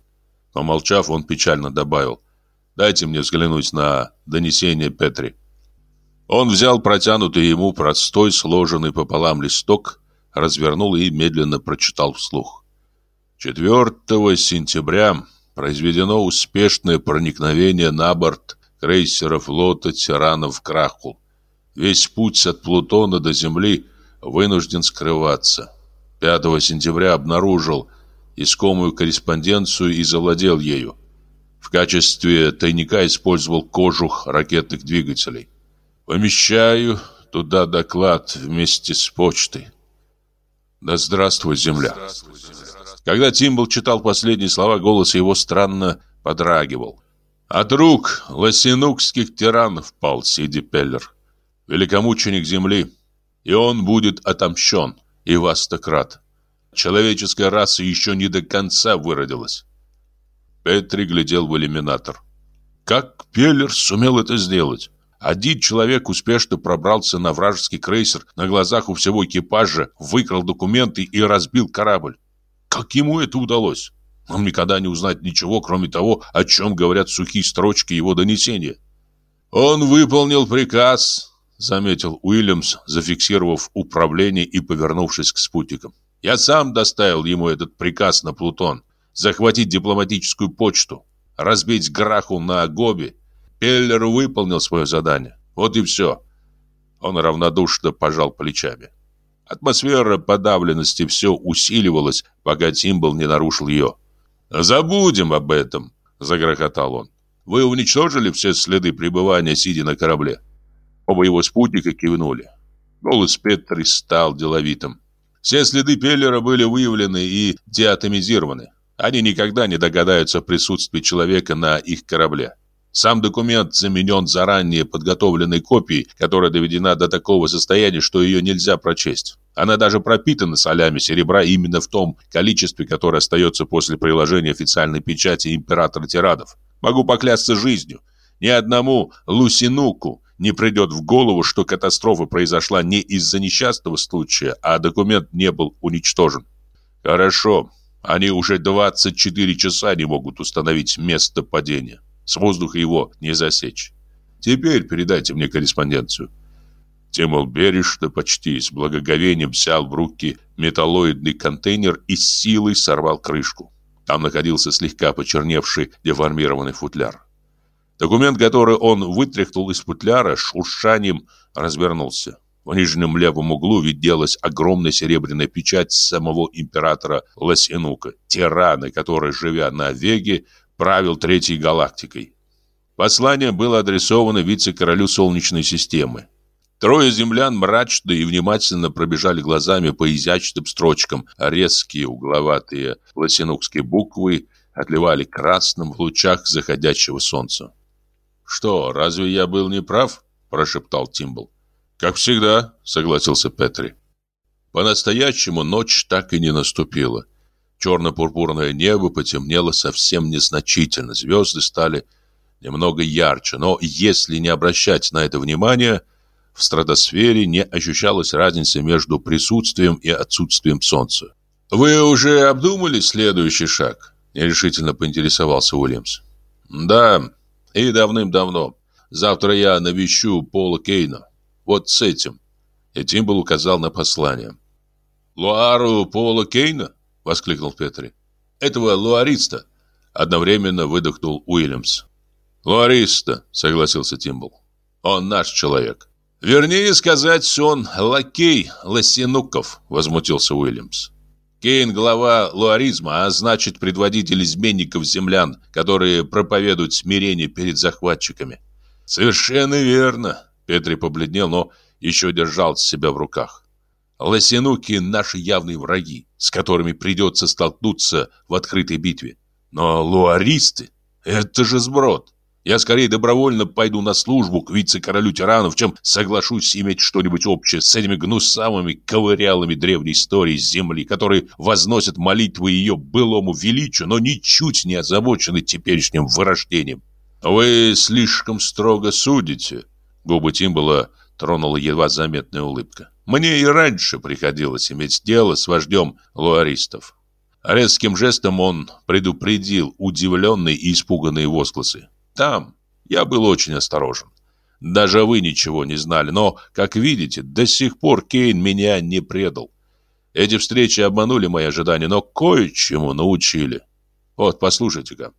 Помолчав, он печально добавил, «Дайте мне взглянуть на донесение Петри». Он взял протянутый ему простой, сложенный пополам листок, развернул и медленно прочитал вслух. 4 сентября произведено успешное проникновение на борт крейсера флота тиранов Крахул. Весь путь от Плутона до Земли вынужден скрываться. 5 сентября обнаружил искомую корреспонденцию и завладел ею. В качестве тайника использовал кожух ракетных двигателей. Помещаю туда доклад вместе с почтой. Да здравствуй, Земля! Когда Тимбл читал последние слова, голос его странно подрагивал. От рук лосинукских тиранов пал Сиди Пеллер, великомученик земли, и он будет отомщен, и Вастократ. Человеческая раса еще не до конца выродилась. Петри глядел в иллюминатор. Как Пеллер сумел это сделать? Один человек успешно пробрался на вражеский крейсер, на глазах у всего экипажа выкрал документы и разбил корабль. Как ему это удалось? Нам никогда не узнать ничего, кроме того, о чем говорят сухие строчки его донесения. Он выполнил приказ, заметил Уильямс, зафиксировав управление и повернувшись к спутникам. Я сам доставил ему этот приказ на Плутон. Захватить дипломатическую почту, разбить Граху на Гобе. Пеллер выполнил свое задание. Вот и все. Он равнодушно пожал плечами. Атмосфера подавленности все усиливалась, пока Тимбл не нарушил ее. «Забудем об этом», — загрохотал он. «Вы уничтожили все следы пребывания, сидя на корабле?» Оба его спутника кивнули. Голос Петри стал деловитым. Все следы Пеллера были выявлены и деатомизированы. Они никогда не догадаются о присутствии человека на их корабле. Сам документ заменен заранее подготовленной копией, которая доведена до такого состояния, что ее нельзя прочесть. Она даже пропитана солями серебра именно в том количестве, которое остается после приложения официальной печати императора Тирадов. Могу поклясться жизнью. Ни одному Лусинуку не придет в голову, что катастрофа произошла не из-за несчастного случая, а документ не был уничтожен. Хорошо, они уже 24 часа не могут установить место падения. С воздуха его не засечь. Теперь передайте мне корреспонденцию. Тимол бережно, почти с благоговением взял в руки металлоидный контейнер и с силой сорвал крышку. Там находился слегка почерневший деформированный футляр. Документ, который он вытряхнул из футляра, шуршанием развернулся. В нижнем левом углу виделась огромная серебряная печать самого императора Ласинука, тирана, который, живя на Веге, правил Третьей галактикой. Послание было адресовано вице-королю Солнечной системы. Трое землян мрачно и внимательно пробежали глазами по изящным строчкам, резкие угловатые лосинукские буквы отливали красным в лучах заходящего солнца. «Что, разве я был неправ?» – прошептал Тимбл. «Как всегда», – согласился Петри. По-настоящему ночь так и не наступила. Черно-пурпурное небо потемнело совсем незначительно, звезды стали немного ярче, но если не обращать на это внимания, в стратосфере не ощущалась разницы между присутствием и отсутствием солнца. «Вы уже обдумали следующий шаг?» – нерешительно поинтересовался Уильямс. «Да, и давным-давно. Завтра я навещу Пола Кейна. Вот с этим». И Тимбл указал на послание. «Луару Пола Кейна?» – воскликнул Петри. «Этого луариста!» – одновременно выдохнул Уильямс. «Луариста», – согласился Тимбл. «Он наш человек». «Вернее сказать, он лакей Лосинуков», – возмутился Уильямс. Кейн – глава луаризма, а значит предводитель изменников-землян, которые проповедуют смирение перед захватчиками. «Совершенно верно», – Петри побледнел, но еще держал себя в руках. Лосинуки – наши явные враги, с которыми придется столкнуться в открытой битве. Но луаристы – это же сброд. Я скорее добровольно пойду на службу к вице-королю тиранов, чем соглашусь иметь что-нибудь общее с этими гнусавыми ковырялами древней истории земли, которые возносят молитвы ее былому величию, но ничуть не озабочены теперешним вырождением. «Вы слишком строго судите», — губы Тимбала тронула едва заметная улыбка. Мне и раньше приходилось иметь дело с вождем луаристов. Резким жестом он предупредил удивленные и испуганные возгласы. Там я был очень осторожен. Даже вы ничего не знали, но, как видите, до сих пор Кейн меня не предал. Эти встречи обманули мои ожидания, но кое-чему научили. Вот, послушайте-ка.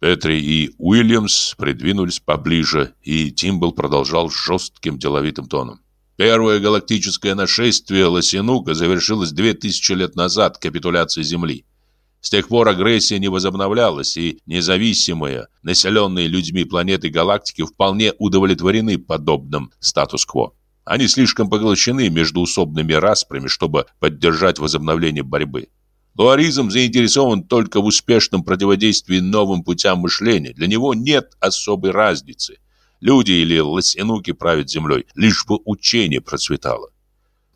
Петри и Уильямс придвинулись поближе, и Тимбл продолжал жестким деловитым тоном. Первое галактическое нашествие Лосинука завершилось 2000 лет назад капитуляцией Земли. С тех пор агрессия не возобновлялась, и независимые, населенные людьми планеты галактики вполне удовлетворены подобным статус-кво. Они слишком поглощены междуусобными распрями, чтобы поддержать возобновление борьбы. Луаризм заинтересован только в успешном противодействии новым путям мышления. Для него нет особой разницы – Люди или лосинуки правят землей, лишь бы учение процветало.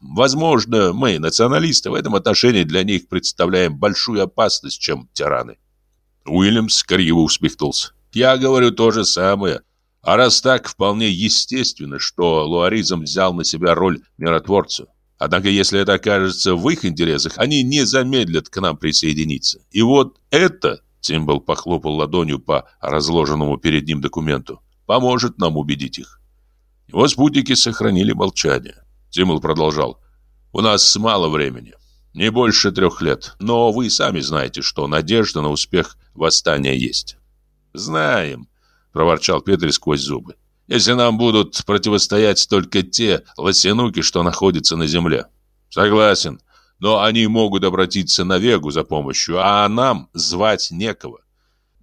Возможно, мы, националисты, в этом отношении для них представляем большую опасность, чем тираны. Уильямс криво усмехнулся. Я говорю то же самое. А раз так, вполне естественно, что луаризм взял на себя роль миротворца. Однако, если это окажется в их интересах, они не замедлят к нам присоединиться. И вот это, Тимбл похлопал ладонью по разложенному перед ним документу, поможет нам убедить их. Его спутники сохранили молчание. Тимул продолжал. У нас мало времени. Не больше трех лет. Но вы сами знаете, что надежда на успех восстания есть. Знаем, проворчал Петр сквозь зубы. Если нам будут противостоять только те лосинуки, что находятся на земле. Согласен. Но они могут обратиться на Вегу за помощью, а нам звать некого.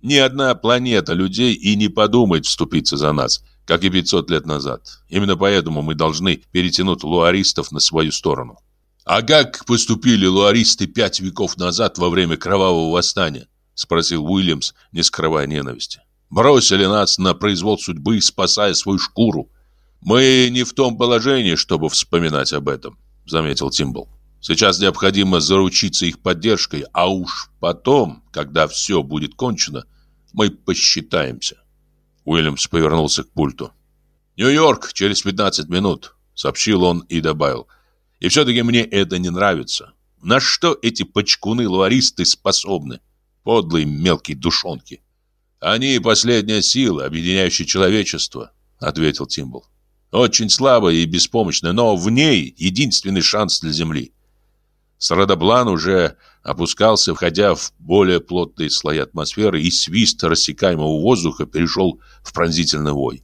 Ни одна планета людей и не подумает вступиться за нас, как и 500 лет назад. Именно поэтому мы должны перетянуть луаристов на свою сторону. А как поступили луаристы пять веков назад во время кровавого восстания? Спросил Уильямс, не скрывая ненависти. Бросили нас на произвол судьбы, спасая свою шкуру. Мы не в том положении, чтобы вспоминать об этом, заметил Тимбл. Сейчас необходимо заручиться их поддержкой, а уж потом, когда все будет кончено, мы посчитаемся. Уильямс повернулся к пульту. «Нью-Йорк через 15 минут», — сообщил он и добавил. «И все-таки мне это не нравится. На что эти почкуны-луаристы способны? Подлые мелкие душонки». «Они последняя сила, объединяющая человечество», — ответил Тимбл. «Очень слабая и беспомощная, но в ней единственный шанс для Земли. Сарадоблан уже опускался, входя в более плотные слои атмосферы, и свист рассекаемого воздуха перешел в пронзительный вой.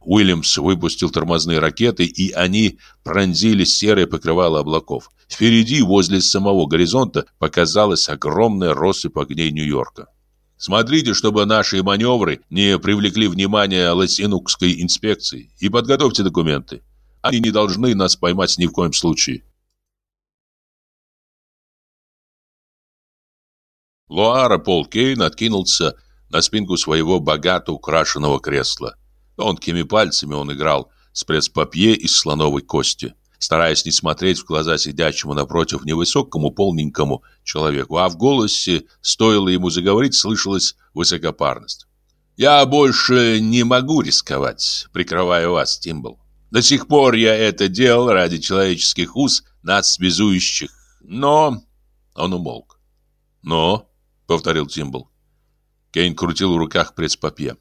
Уильямс выпустил тормозные ракеты, и они пронзили серое покрывало облаков. Впереди, возле самого горизонта, показалась огромная россыпь огней Нью-Йорка. Смотрите, чтобы наши маневры не привлекли внимание Лосинукской инспекции, и подготовьте документы. Они не должны нас поймать ни в коем случае. Луара Пол Кейн откинулся на спинку своего богато украшенного кресла. Тонкими пальцами он играл с пресс-папье из слоновой кости, стараясь не смотреть в глаза сидящему напротив невысокому полненькому человеку, а в голосе, стоило ему заговорить, слышалась высокопарность. «Я больше не могу рисковать, прикрывая вас, Тимбл. До сих пор я это делал ради человеческих уз, нас связующих, но...» Он умолк. «Но...» — повторил Тимбл. Кейн крутил в руках пресс-папье.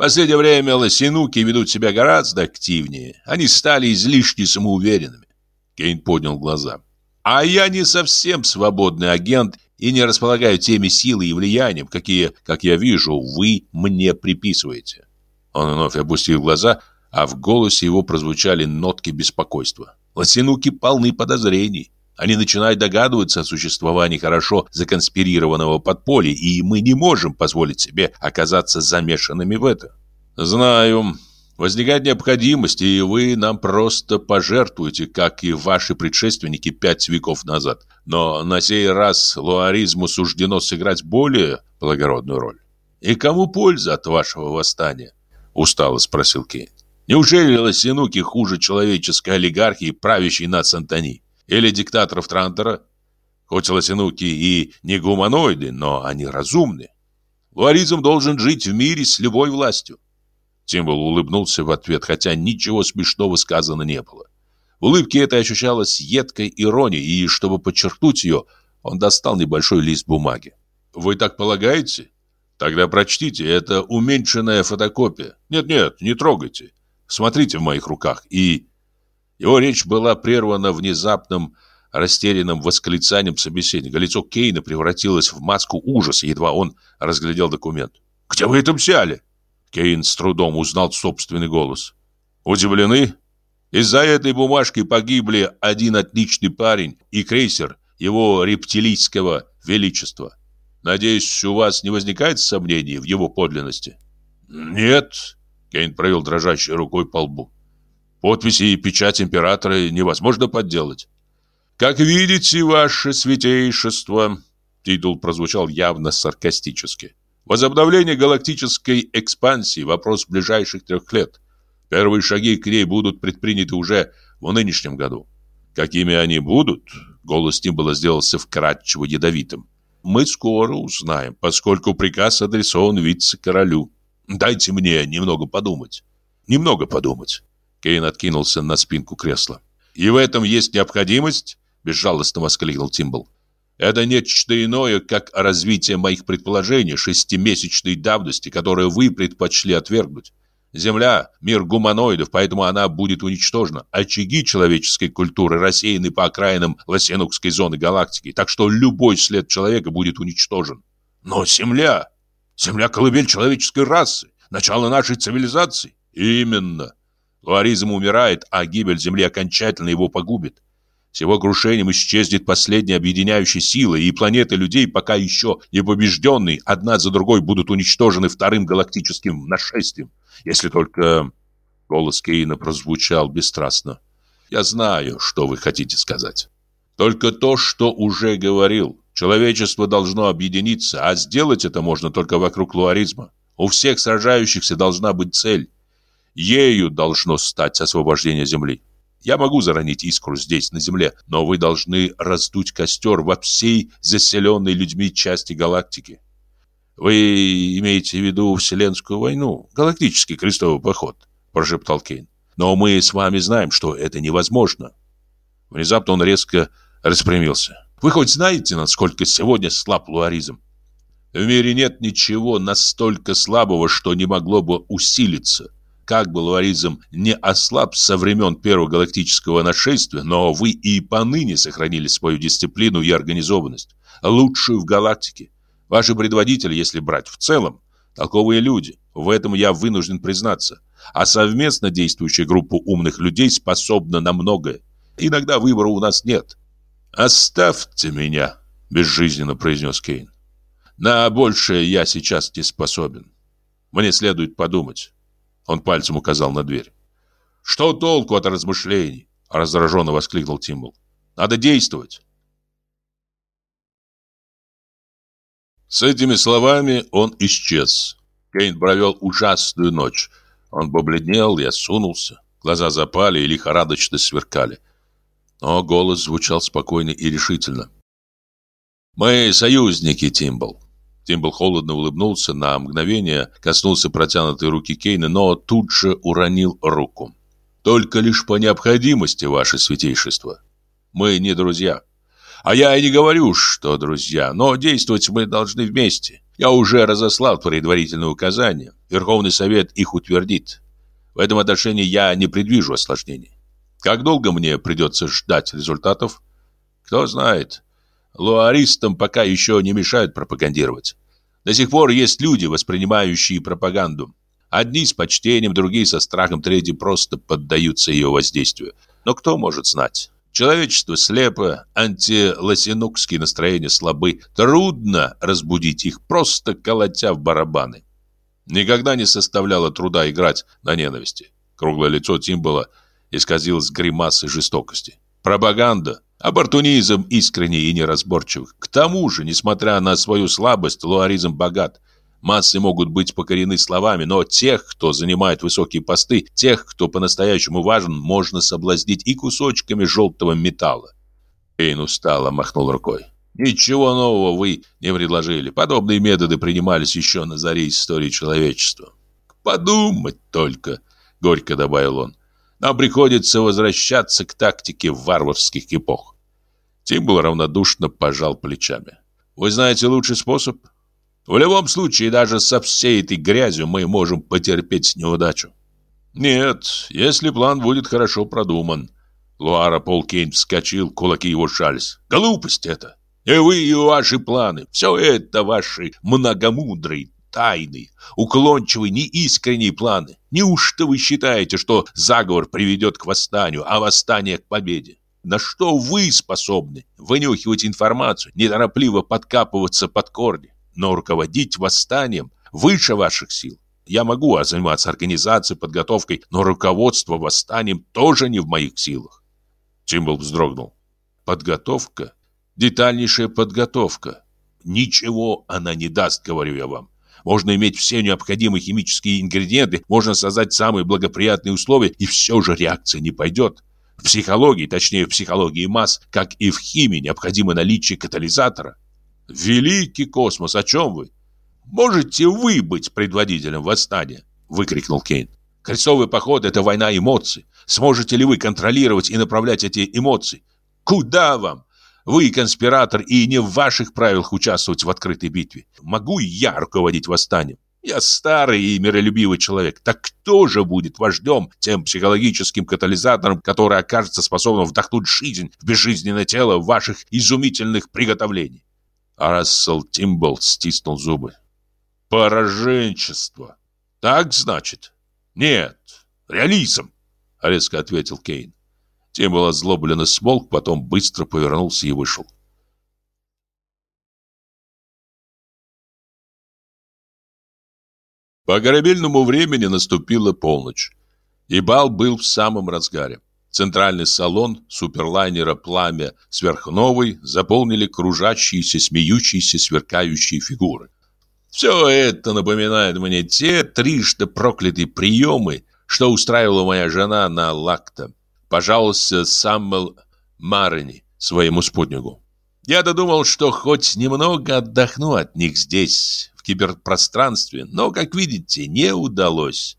Последнее время лосинуки ведут себя гораздо активнее. Они стали излишне самоуверенными. Кейн поднял глаза. А я не совсем свободный агент и не располагаю теми силой и влиянием, какие, как я вижу, вы мне приписываете. Он вновь опустил глаза, а в голосе его прозвучали нотки беспокойства. Лосинуки полны подозрений. Они начинают догадываться о существовании хорошо законспирированного подполья, и мы не можем позволить себе оказаться замешанными в это. Знаю, возникает необходимость, и вы нам просто пожертвуете, как и ваши предшественники пять веков назад. Но на сей раз луаризму суждено сыграть более благородную роль. И кому польза от вашего восстания? Устало спросил Кейн. Неужели лосинуки хуже человеческой олигархии, правящей над Сантани? Или диктаторов Трантера? Хоть лосинуки и не гуманоиды, но они разумны. Луаризм должен жить в мире с любой властью. Тимбл улыбнулся в ответ, хотя ничего смешного сказано не было. В улыбке этой ощущалась едкой ирония, и, чтобы подчеркнуть ее, он достал небольшой лист бумаги. «Вы так полагаете? Тогда прочтите, это уменьшенная фотокопия. Нет-нет, не трогайте. Смотрите в моих руках, и его речь была прервана внезапным растерянным восклицанием собеседника. Лицо Кейна превратилось в маску ужаса, едва он разглядел документ. «Где вы это взяли?» Кейн с трудом узнал собственный голос. «Удивлены? Из-за этой бумажки погибли один отличный парень и крейсер его рептилийского величества. Надеюсь, у вас не возникает сомнений в его подлинности?» «Нет», — Кейн провел дрожащей рукой по лбу. Подписи и печать императора невозможно подделать. Как видите, ваше святейшество, титул прозвучал явно саркастически. Возобновление галактической экспансии – вопрос ближайших трех лет. Первые шаги к ней будут предприняты уже в нынешнем году. Какими они будут? Голос Тимбала сделался вкрадчиво ядовитым. Мы скоро узнаем, поскольку приказ адресован вице-королю. Дайте мне немного подумать. Немного подумать. Кейн откинулся на спинку кресла. «И в этом есть необходимость?» – безжалостно воскликнул Тимбл. «Это нечто иное, как развитие моих предположений шестимесячной давности, которое вы предпочли отвергнуть. Земля – мир гуманоидов, поэтому она будет уничтожена. Очаги человеческой культуры рассеяны по окраинам Лосенукской зоны галактики, так что любой след человека будет уничтожен. Но Земля! Земля – колыбель человеческой расы, начало нашей цивилизации. Именно. Луаризм умирает, а гибель Земли окончательно его погубит. С его крушением исчезнет последняя объединяющая сила, и планеты людей, пока еще не побежденные, одна за другой будут уничтожены вторым галактическим нашествием. Если только... Голос Кейна прозвучал бесстрастно. Я знаю, что вы хотите сказать. Только то, что уже говорил. Человечество должно объединиться, а сделать это можно только вокруг луаризма. У всех сражающихся должна быть цель. Ею должно стать освобождение земли. Я могу заронить искру здесь, на земле, но вы должны раздуть костер во всей заселенной людьми части галактики. Вы имеете в виду Вселенскую войну, галактический крестовый поход, прошептал Кейн. Но мы с вами знаем, что это невозможно. Внезапно он резко распрямился. Вы хоть знаете, насколько сегодня слаб луаризм? В мире нет ничего настолько слабого, что не могло бы усилиться как бы луаризм не ослаб со времен первого галактического нашествия, но вы и поныне сохранили свою дисциплину и организованность, лучшую в галактике. Ваши предводители, если брать в целом, толковые люди, в этом я вынужден признаться, а совместно действующая группа умных людей способна на многое. Иногда выбора у нас нет. «Оставьте меня», — безжизненно произнес Кейн. «На большее я сейчас не способен. Мне следует подумать». Он пальцем указал на дверь. Что толку от размышлений? Раздраженно воскликнул Тимбл. Надо действовать. С этими словами он исчез. Кейн провел ужасную ночь. Он побледнел и осунулся. Глаза запали и лихорадочно сверкали. Но голос звучал спокойно и решительно. «Мы союзники, Тимбл. Тимбл холодно улыбнулся, на мгновение коснулся протянутой руки Кейна, но тут же уронил руку. «Только лишь по необходимости, ваше святейшество. Мы не друзья. А я и не говорю, что друзья, но действовать мы должны вместе. Я уже разослал предварительные указания. Верховный Совет их утвердит. В этом отношении я не предвижу осложнений. Как долго мне придется ждать результатов? Кто знает. Луаристам пока еще не мешают пропагандировать. До сих пор есть люди, воспринимающие пропаганду. Одни с почтением, другие со страхом, третьи просто поддаются ее воздействию. Но кто может знать? Человечество слепо, антиласинукские настроения слабы. Трудно разбудить их, просто колотя в барабаны. Никогда не составляло труда играть на ненависти. Круглое лицо Тимбола исказилось гримасой жестокости. Пропаганда Оппортунизм искренний и неразборчив. К тому же, несмотря на свою слабость, луаризм богат. Массы могут быть покорены словами, но тех, кто занимает высокие посты, тех, кто по-настоящему важен, можно соблазнить и кусочками желтого металла. Эйн устало махнул рукой. Ничего нового вы не предложили. Подобные методы принимались еще на заре истории человечества. Подумать только, горько добавил он. Нам приходится возвращаться к тактике варварских эпох. Тим был равнодушно пожал плечами. Вы знаете лучший способ? В любом случае, даже со всей этой грязью мы можем потерпеть неудачу. Нет, если план будет хорошо продуман. Луара Полкейн вскочил, кулаки его шались. Глупость это! И вы, и ваши планы. Все это ваши многомудрые, тайные, уклончивые, неискренние планы. Неужто вы считаете, что заговор приведет к восстанию, а восстание к победе? На что вы способны? Вынюхивать информацию, неторопливо подкапываться под корни, но руководить восстанием выше ваших сил. Я могу заниматься организацией, подготовкой, но руководство восстанием тоже не в моих силах. Тимбл вздрогнул. Подготовка? Детальнейшая подготовка. Ничего она не даст, говорю я вам. Можно иметь все необходимые химические ингредиенты, можно создать самые благоприятные условия, и все же реакция не пойдет. В психологии, точнее в психологии масс, как и в химии, необходимо наличие катализатора. Великий космос, о чем вы? Можете вы быть предводителем восстания? Выкрикнул Кейн. Крестовый поход – это война эмоций. Сможете ли вы контролировать и направлять эти эмоции? Куда вам? Вы конспиратор, и не в ваших правилах участвовать в открытой битве. Могу я руководить восстанием? Я старый и миролюбивый человек. Так кто же будет вождем, тем психологическим катализатором, который окажется способным вдохнуть жизнь в безжизненное тело ваших изумительных приготовлений? А Рассел Тимбл стиснул зубы. Пораженчество. Так значит? Нет, реализм, резко ответил Кейн. Был озлобленно смолк, потом быстро повернулся и вышел. По корабельному времени наступила полночь, и бал был в самом разгаре. Центральный салон суперлайнера «Пламя» сверхновой заполнили кружащиеся, смеющиеся, сверкающие фигуры. Все это напоминает мне те трижды проклятые приемы, что устраивала моя жена на Лакта пожаловался Саммел Марни своему спутнику. Я-то думал, что хоть немного отдохну от них здесь, в киберпространстве, но, как видите, не удалось.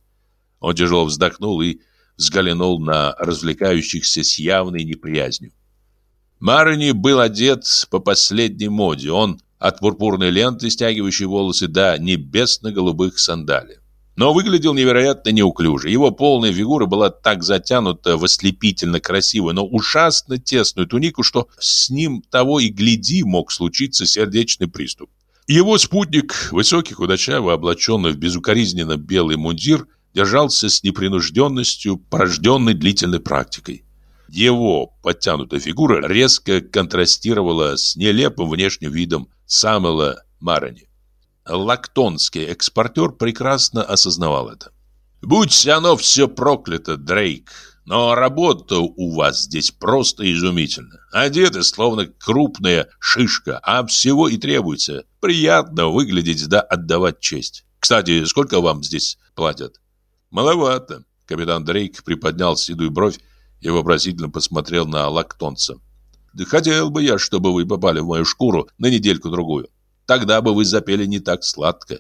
Он тяжело вздохнул и взглянул на развлекающихся с явной неприязнью. Марни был одет по последней моде. Он от пурпурной ленты, стягивающей волосы, до небесно-голубых сандалий но выглядел невероятно неуклюже. Его полная фигура была так затянута в ослепительно красивую, но ужасно тесную тунику, что с ним того и гляди мог случиться сердечный приступ. Его спутник, высокий худощавый, облаченный в безукоризненно белый мундир, держался с непринужденностью, порожденной длительной практикой. Его подтянутая фигура резко контрастировала с нелепым внешним видом Самела Марони. Лактонский экспортер прекрасно осознавал это. Будь оно все проклято, Дрейк, но работа у вас здесь просто изумительна. Одеты словно крупная шишка, а всего и требуется. Приятно выглядеть да отдавать честь. Кстати, сколько вам здесь платят? Маловато. Капитан Дрейк приподнял седую бровь и вопросительно посмотрел на лактонца. Да хотел бы я, чтобы вы попали в мою шкуру на недельку-другую. Тогда бы вы запели не так сладко.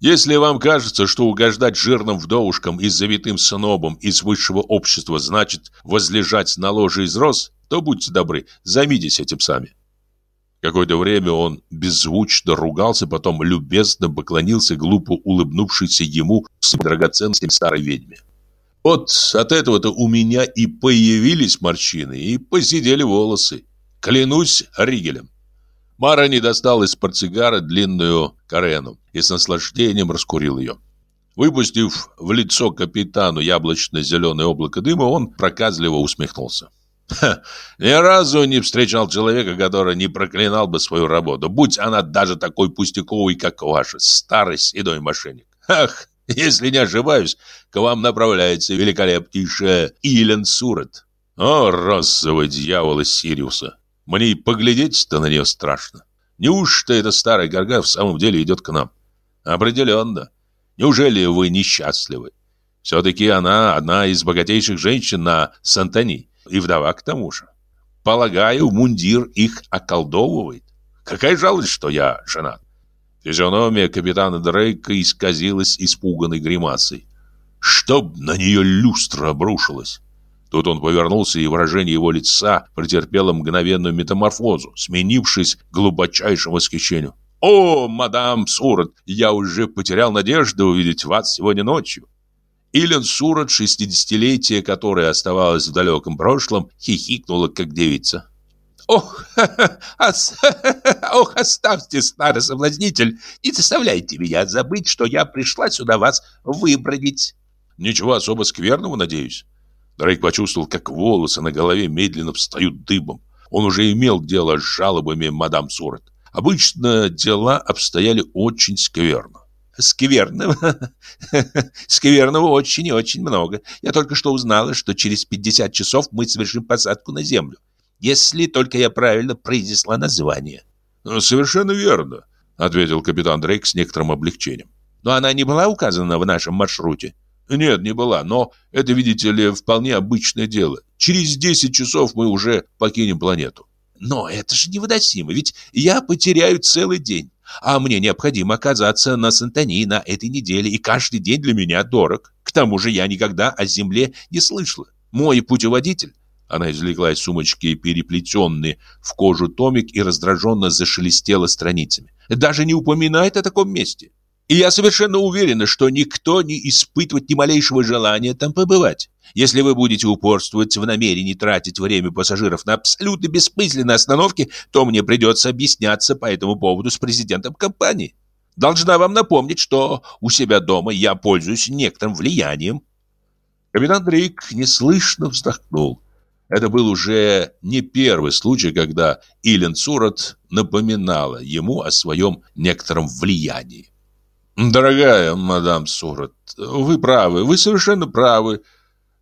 Если вам кажется, что угождать жирным вдовушкам и завитым снобам из высшего общества значит возлежать на ложе из роз, то будьте добры, займитесь этим сами. Какое-то время он беззвучно ругался, потом любезно поклонился глупо улыбнувшейся ему с драгоценностями старой ведьме. Вот от этого-то у меня и появились морщины, и посидели волосы. Клянусь Ригелем. Мара не достал из портсигара длинную карену и с наслаждением раскурил ее. Выпустив в лицо капитану яблочно-зеленое облако дыма, он проказливо усмехнулся. Ха, ни разу не встречал человека, который не проклинал бы свою работу, будь она даже такой пустяковой, как ваша, старый седой мошенник. Ах, если не ошибаюсь, к вам направляется великолепнейшая Илен Сурет. О, розовый дьявол из Сириуса! Мне и поглядеть-то на нее страшно. Неужто эта старая горга в самом деле идет к нам? Определенно. Неужели вы несчастливы? Все-таки она одна из богатейших женщин на Сантани, и вдова к тому же. Полагаю, мундир их околдовывает. Какая жалость, что я женат. Физиономия капитана Дрейка исказилась испуганной гримасой. Чтоб на нее люстра обрушилась. Тут он повернулся, и выражение его лица претерпело мгновенную метаморфозу, сменившись глубочайшим восхищением. «О, мадам Сурат, я уже потерял надежду увидеть вас сегодня ночью». Илен Сурат, шестидесятилетие, которое оставалось в далеком прошлом, хихикнула, как девица. «Ох, ос, ох, оставьте, старый соблазнитель, не заставляйте меня забыть, что я пришла сюда вас выбродить». «Ничего особо скверного, надеюсь?» Дрейк почувствовал, как волосы на голове медленно встают дыбом. Он уже имел дело с жалобами мадам Сурет. Обычно дела обстояли очень скверно. Скверного? Скверного очень и очень много. Я только что узнала, что через 50 часов мы совершим посадку на землю если только я правильно произнесла название. «Совершенно верно», — ответил капитан Дрейк с некоторым облегчением. «Но она не была указана в нашем маршруте?» «Нет, не была, но это, видите ли, вполне обычное дело. Через 10 часов мы уже покинем планету». «Но это же невыносимо, ведь я потеряю целый день, а мне необходимо оказаться на Сантани на этой неделе, и каждый день для меня дорог. К тому же я никогда о Земле не слышала. Мой путеводитель она извлекла из сумочки переплетенный в кожу томик и раздраженно зашелестела страницами. Даже не упоминает о таком месте. И я совершенно уверена, что никто не испытывает ни малейшего желания там побывать. Если вы будете упорствовать в намерении тратить время пассажиров на абсолютно бессмысленные остановки, то мне придется объясняться по этому поводу с президентом компании. Должна вам напомнить, что у себя дома я пользуюсь некоторым влиянием. Капитан Дрейк неслышно вздохнул. Это был уже не первый случай, когда Илен Цурат напоминала ему о своем некотором влиянии. «Дорогая мадам Сурат, вы правы, вы совершенно правы.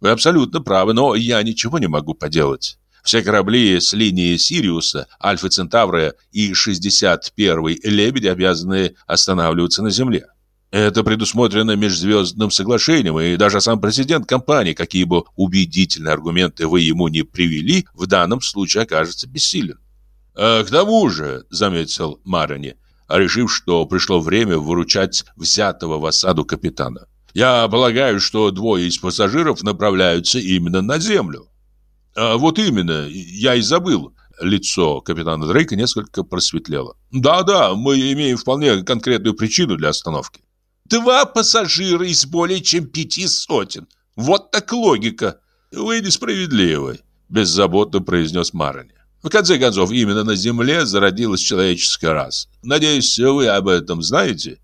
Вы абсолютно правы, но я ничего не могу поделать. Все корабли с линии Сириуса, Альфа Центавра и 61-й Лебедь обязаны останавливаться на Земле. Это предусмотрено межзвездным соглашением, и даже сам президент компании, какие бы убедительные аргументы вы ему не привели, в данном случае окажется бессилен. А к тому же, заметил Марони, решив, что пришло время выручать взятого в осаду капитана. Я полагаю, что двое из пассажиров направляются именно на землю. А вот именно, я и забыл. Лицо капитана Дрейка несколько просветлело. Да-да, мы имеем вполне конкретную причину для остановки. Два пассажира из более чем пяти сотен. Вот так логика. Вы несправедливы, беззаботно произнес Марони. В конце концов, именно на Земле зародилась человеческая раса. Надеюсь, вы об этом знаете?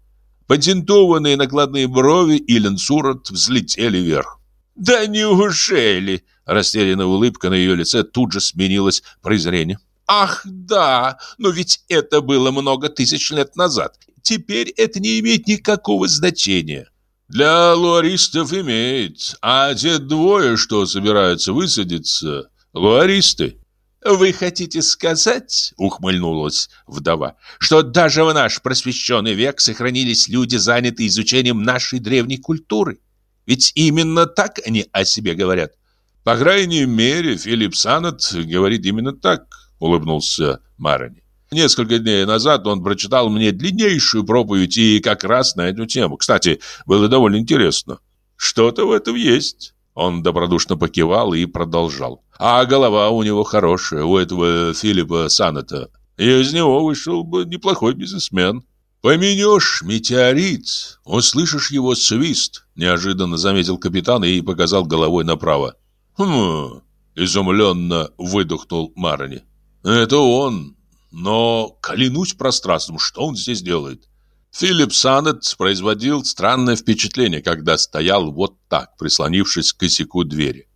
Патентованные накладные брови и ленсурот взлетели вверх. «Да неужели?» Растерянная улыбка на ее лице тут же сменилась презрением. «Ах, да, но ведь это было много тысяч лет назад. Теперь это не имеет никакого значения. Для луаристов имеет, а те двое, что собираются высадиться, луаристы. «Вы хотите сказать, — ухмыльнулась вдова, — что даже в наш просвещенный век сохранились люди, занятые изучением нашей древней культуры? Ведь именно так они о себе говорят». «По крайней мере, Филипп Санет говорит именно так», — улыбнулся Марони. Несколько дней назад он прочитал мне длиннейшую проповедь и как раз на эту тему. Кстати, было довольно интересно. Что-то в этом есть. Он добродушно покивал и продолжал. А голова у него хорошая, у этого Филиппа Санета. И из него вышел бы неплохой бизнесмен. Поменешь метеорит, услышишь его свист, неожиданно заметил капитан и показал головой направо. Хм, изумленно выдохнул Марони. Это он, но клянусь пространством, что он здесь делает? Филипп Санет производил странное впечатление, когда стоял вот так, прислонившись к косяку двери.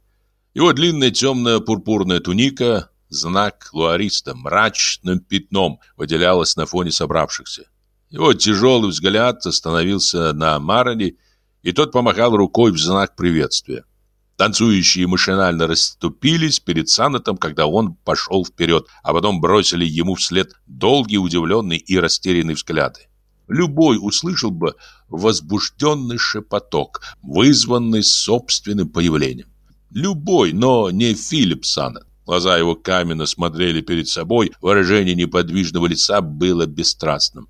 Его длинная темная пурпурная туника, знак луариста, мрачным пятном выделялась на фоне собравшихся. Его тяжелый взгляд остановился на Мароне, и тот помахал рукой в знак приветствия. Танцующие машинально расступились перед Санатом, когда он пошел вперед, а потом бросили ему вслед долгие, удивленные и растерянные взгляды. Любой услышал бы возбужденный шепоток, вызванный собственным появлением. Любой, но не Филипп Санат. Глаза его каменно смотрели перед собой, выражение неподвижного лица было бесстрастным.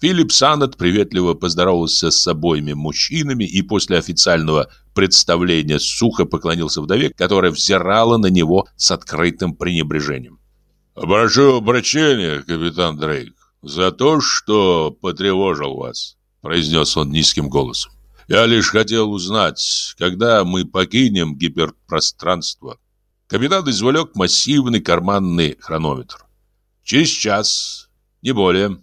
Филипп Санет приветливо поздоровался с обоими мужчинами и после официального представления сухо поклонился вдове, которая взирала на него с открытым пренебрежением. «Прошу прощения, капитан Дрейк, за то, что потревожил вас», произнес он низким голосом. «Я лишь хотел узнать, когда мы покинем гиперпространство». Капитан извлек массивный карманный хронометр. «Через час, не более».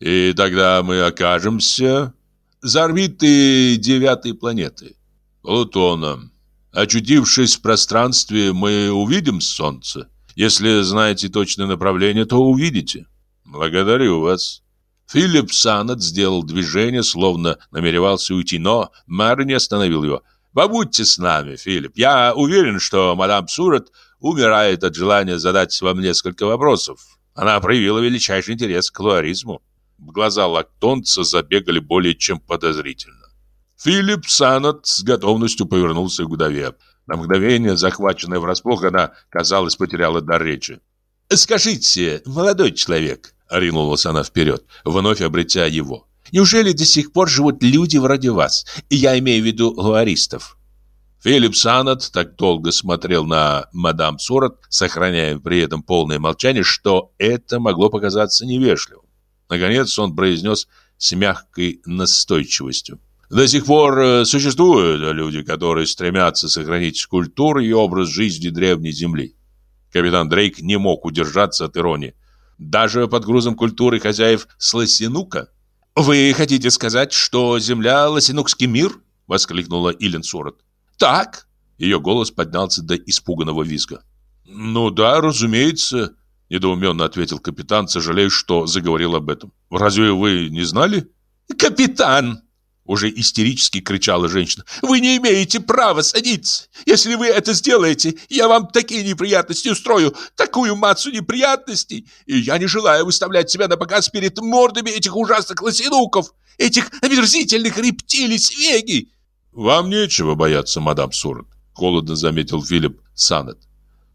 И тогда мы окажемся за орбитой девятой планеты, Плутона. Очутившись в пространстве, мы увидим Солнце. Если знаете точное направление, то увидите. Благодарю вас. Филипп Санет сделал движение, словно намеревался уйти, но мэр не остановил его. «Побудьте с нами, Филипп. Я уверен, что мадам Сурат умирает от желания задать вам несколько вопросов. Она проявила величайший интерес к луаризму». Глаза лактонца забегали более чем подозрительно. Филипп Санат с готовностью повернулся к вдове. На мгновение, захваченная врасплох, она, казалось, потеряла дар речи. «Скажите, молодой человек», — ринулась она вперед, вновь обретя его, «неужели до сих пор живут люди вроде вас? И я имею в виду луаристов?» Филипп Санат так долго смотрел на мадам Сурат, сохраняя при этом полное молчание, что это могло показаться невежливым. Наконец он произнес с мягкой настойчивостью. До сих пор э, существуют люди, которые стремятся сохранить культуру и образ жизни древней земли. Капитан Дрейк не мог удержаться от иронии. Даже под грузом культуры хозяев Сласинука. «Вы хотите сказать, что земля Ласинукский мир?» — воскликнула Илен Сурат. «Так?» — ее голос поднялся до испуганного визга. «Ну да, разумеется», Недоуменно ответил капитан, сожалея, что заговорил об этом. «Разве вы не знали?» «Капитан!» Уже истерически кричала женщина. «Вы не имеете права садиться! Если вы это сделаете, я вам такие неприятности устрою, такую массу неприятностей! И я не желаю выставлять себя на показ перед мордами этих ужасных лосинуков, этих омерзительных рептилий свеги!» «Вам нечего бояться, мадам Сурат», — холодно заметил Филипп Санет.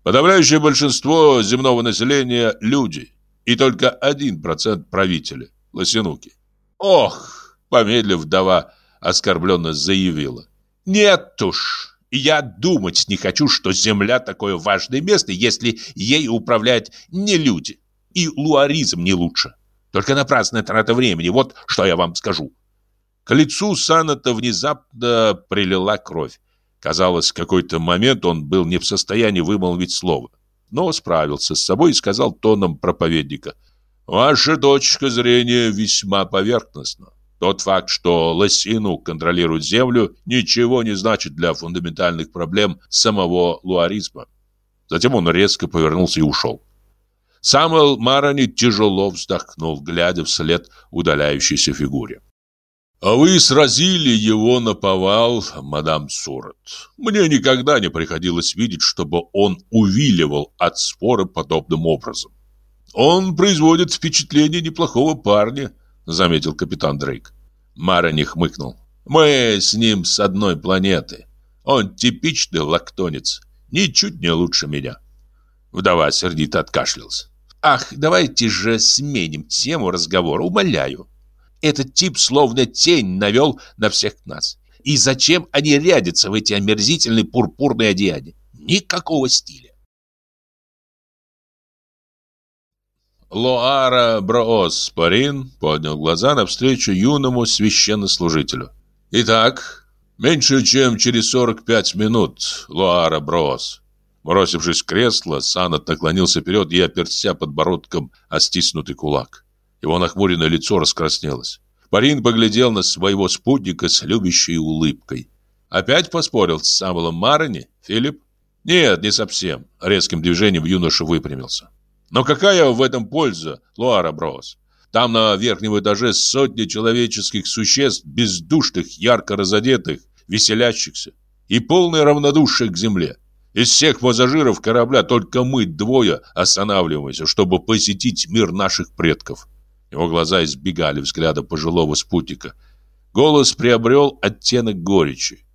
Подавляющее большинство земного населения – люди, и только один процент правители – лосинуки. Ох, помедлив вдова оскорбленно заявила. Нет уж, я думать не хочу, что земля такое важное место, если ей управлять не люди. И луаризм не лучше. Только напрасная трата времени, вот что я вам скажу. К лицу Саната внезапно прилила кровь. Казалось, в какой-то момент он был не в состоянии вымолвить слово. Но справился с собой и сказал тоном проповедника. «Ваша точка зрения весьма поверхностна. Тот факт, что Лосину контролирует землю, ничего не значит для фундаментальных проблем самого луаризма». Затем он резко повернулся и ушел. Самуэл Марони тяжело вздохнул, глядя вслед удаляющейся фигуре. А вы сразили его на повал, мадам Сурат. Мне никогда не приходилось видеть, чтобы он увиливал от спора подобным образом. Он производит впечатление неплохого парня, заметил капитан Дрейк. Марони хмыкнул. Мы с ним с одной планеты. Он типичный лактонец, ничуть не лучше меня. Вдова сердито откашлялась. Ах, давайте же сменим тему разговора, умоляю. Этот тип словно тень навел на всех нас. И зачем они рядятся в эти омерзительные пурпурные одеяния? Никакого стиля. Лоара Броос Парин поднял глаза навстречу юному священнослужителю. «Итак, меньше чем через 45 минут, Лоара Броос». Бросившись в кресло, Санат наклонился вперед и оперся подбородком о стиснутый кулак. Его нахмуренное лицо раскраснелось. Парин поглядел на своего спутника с любящей улыбкой. «Опять поспорил с Самуэлом Марони, Филипп?» «Нет, не совсем». Резким движением юноша выпрямился. «Но какая в этом польза, Луара Брос? Там на верхнем этаже сотни человеческих существ, бездушных, ярко разодетых, веселящихся и полное равнодушие к земле. Из всех пассажиров корабля только мы двое останавливаемся, чтобы посетить мир наших предков. Его глаза избегали взгляда пожилого спутника. Голос приобрел оттенок горечи.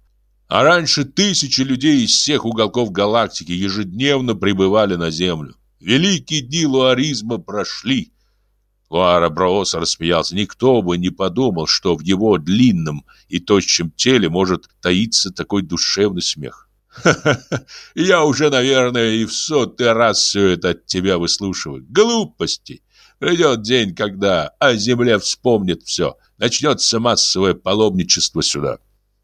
А раньше тысячи людей из всех уголков галактики ежедневно прибывали на Землю. Великие дни луаризма прошли. Луара Броос рассмеялся. Никто бы не подумал, что в его длинном и тощем теле может таиться такой душевный смех. Ха-ха-ха, я уже, наверное, и в сотый раз все это от тебя выслушиваю. Глупости. Придет день, когда о земле вспомнит все. Начнется массовое паломничество сюда.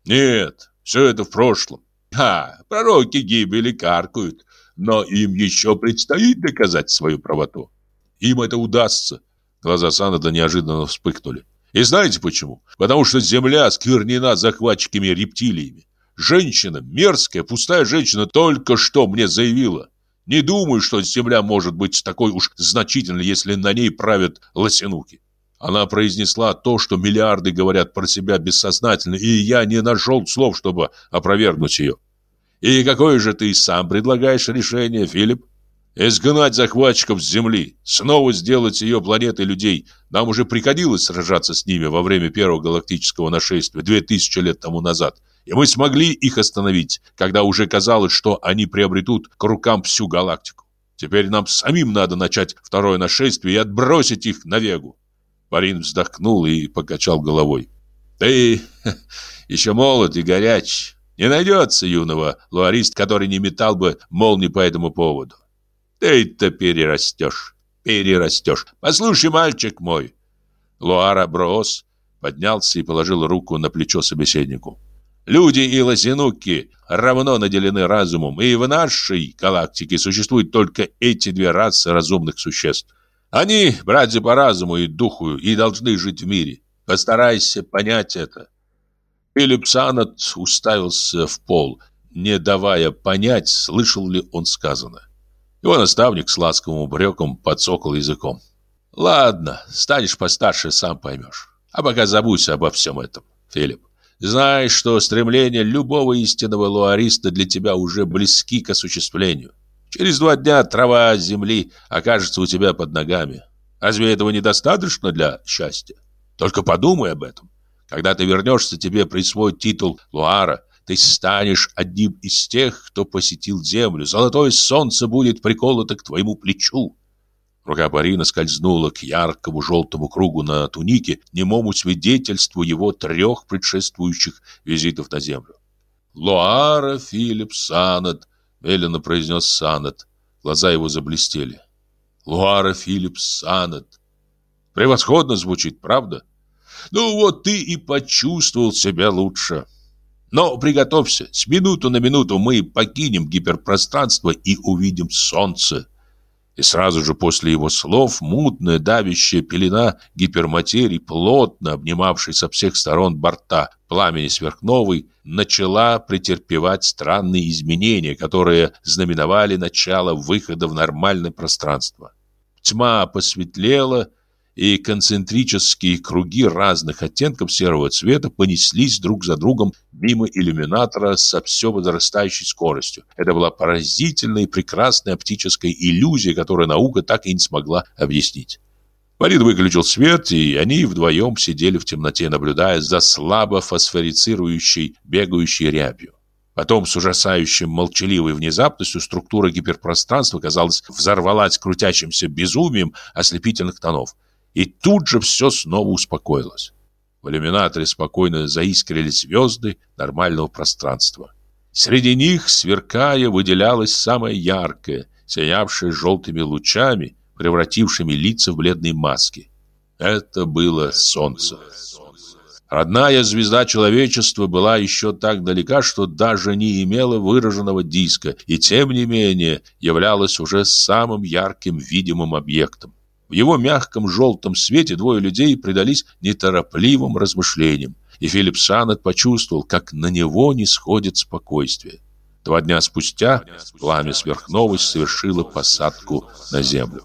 Нет, все это в прошлом. А, пророки гибели каркают, но им еще предстоит доказать свою правоту. Им это удастся. Глаза Санада неожиданно вспыхнули. И знаете почему? Потому что земля сквернена захватчиками рептилиями. Женщина, мерзкая, пустая женщина, только что мне заявила. Не думаю, что земля может быть такой уж значительной, если на ней правят лосинуки. Она произнесла то, что миллиарды говорят про себя бессознательно, и я не нашел слов, чтобы опровергнуть ее. И какое же ты сам предлагаешь решение, Филипп? Изгнать захватчиков с Земли, снова сделать ее планетой людей. Нам уже приходилось сражаться с ними во время первого галактического нашествия две тысячи лет тому назад. И мы смогли их остановить, когда уже казалось, что они приобретут к рукам всю галактику. Теперь нам самим надо начать второе нашествие и отбросить их на Вегу. Парин вздохнул и покачал головой. Ты еще молод и горяч. Не найдется юного луарист, который не метал бы молнии по этому поводу. Ты-то перерастешь, перерастешь. Послушай, мальчик мой. Луара Броос поднялся и положил руку на плечо собеседнику. Люди и лосинуки равно наделены разумом, и в нашей галактике существуют только эти две расы разумных существ. Они братья по разуму и духу и должны жить в мире. Постарайся понять это. Филипп Санат уставился в пол, не давая понять, слышал ли он сказанное. Его наставник с ласковым упреком подсокал языком. «Ладно, станешь постарше, сам поймешь. А пока забудь обо всем этом, Филипп. Знай, что стремления любого истинного луариста для тебя уже близки к осуществлению. Через два дня трава земли окажется у тебя под ногами. Разве этого недостаточно для счастья? Только подумай об этом. Когда ты вернешься, тебе присвоят титул Луара. Ты станешь одним из тех, кто посетил землю. Золотое солнце будет приколото к твоему плечу. Рука Парина скользнула к яркому желтому кругу на тунике, немому свидетельству его трех предшествующих визитов на землю. «Луара Филипп Санет», — медленно произнес Санет. Глаза его заблестели. «Луара Филипп Санет». Превосходно звучит, правда? Ну вот ты и почувствовал себя лучше. Но приготовься, с минуту на минуту мы покинем гиперпространство и увидим солнце. И сразу же после его слов мутная давящая пелена гиперматерии, плотно обнимавшей со всех сторон борта пламени сверхновой, начала претерпевать странные изменения, которые знаменовали начало выхода в нормальное пространство. Тьма посветлела, и концентрические круги разных оттенков серого цвета понеслись друг за другом мимо иллюминатора со все возрастающей скоростью. Это была поразительная и прекрасная оптическая иллюзия, которую наука так и не смогла объяснить. Болид выключил свет, и они вдвоем сидели в темноте, наблюдая за слабо фосфорицирующей, бегающей рябью. Потом с ужасающим молчаливой внезапностью структура гиперпространства, казалось, взорвалась крутящимся безумием ослепительных тонов. И тут же все снова успокоилось. В иллюминаторе спокойно заискрили звезды нормального пространства. Среди них, сверкая, выделялось самое яркое, сиявшее желтыми лучами, превратившими лица в бледные маски. Это было солнце. Родная звезда человечества была еще так далека, что даже не имела выраженного диска, и тем не менее являлась уже самым ярким видимым объектом. В его мягком желтом свете двое людей предались неторопливым размышлениям, и Филипп Санет почувствовал, как на него не сходит спокойствие. Два дня спустя пламя сверхновой совершило посадку на землю.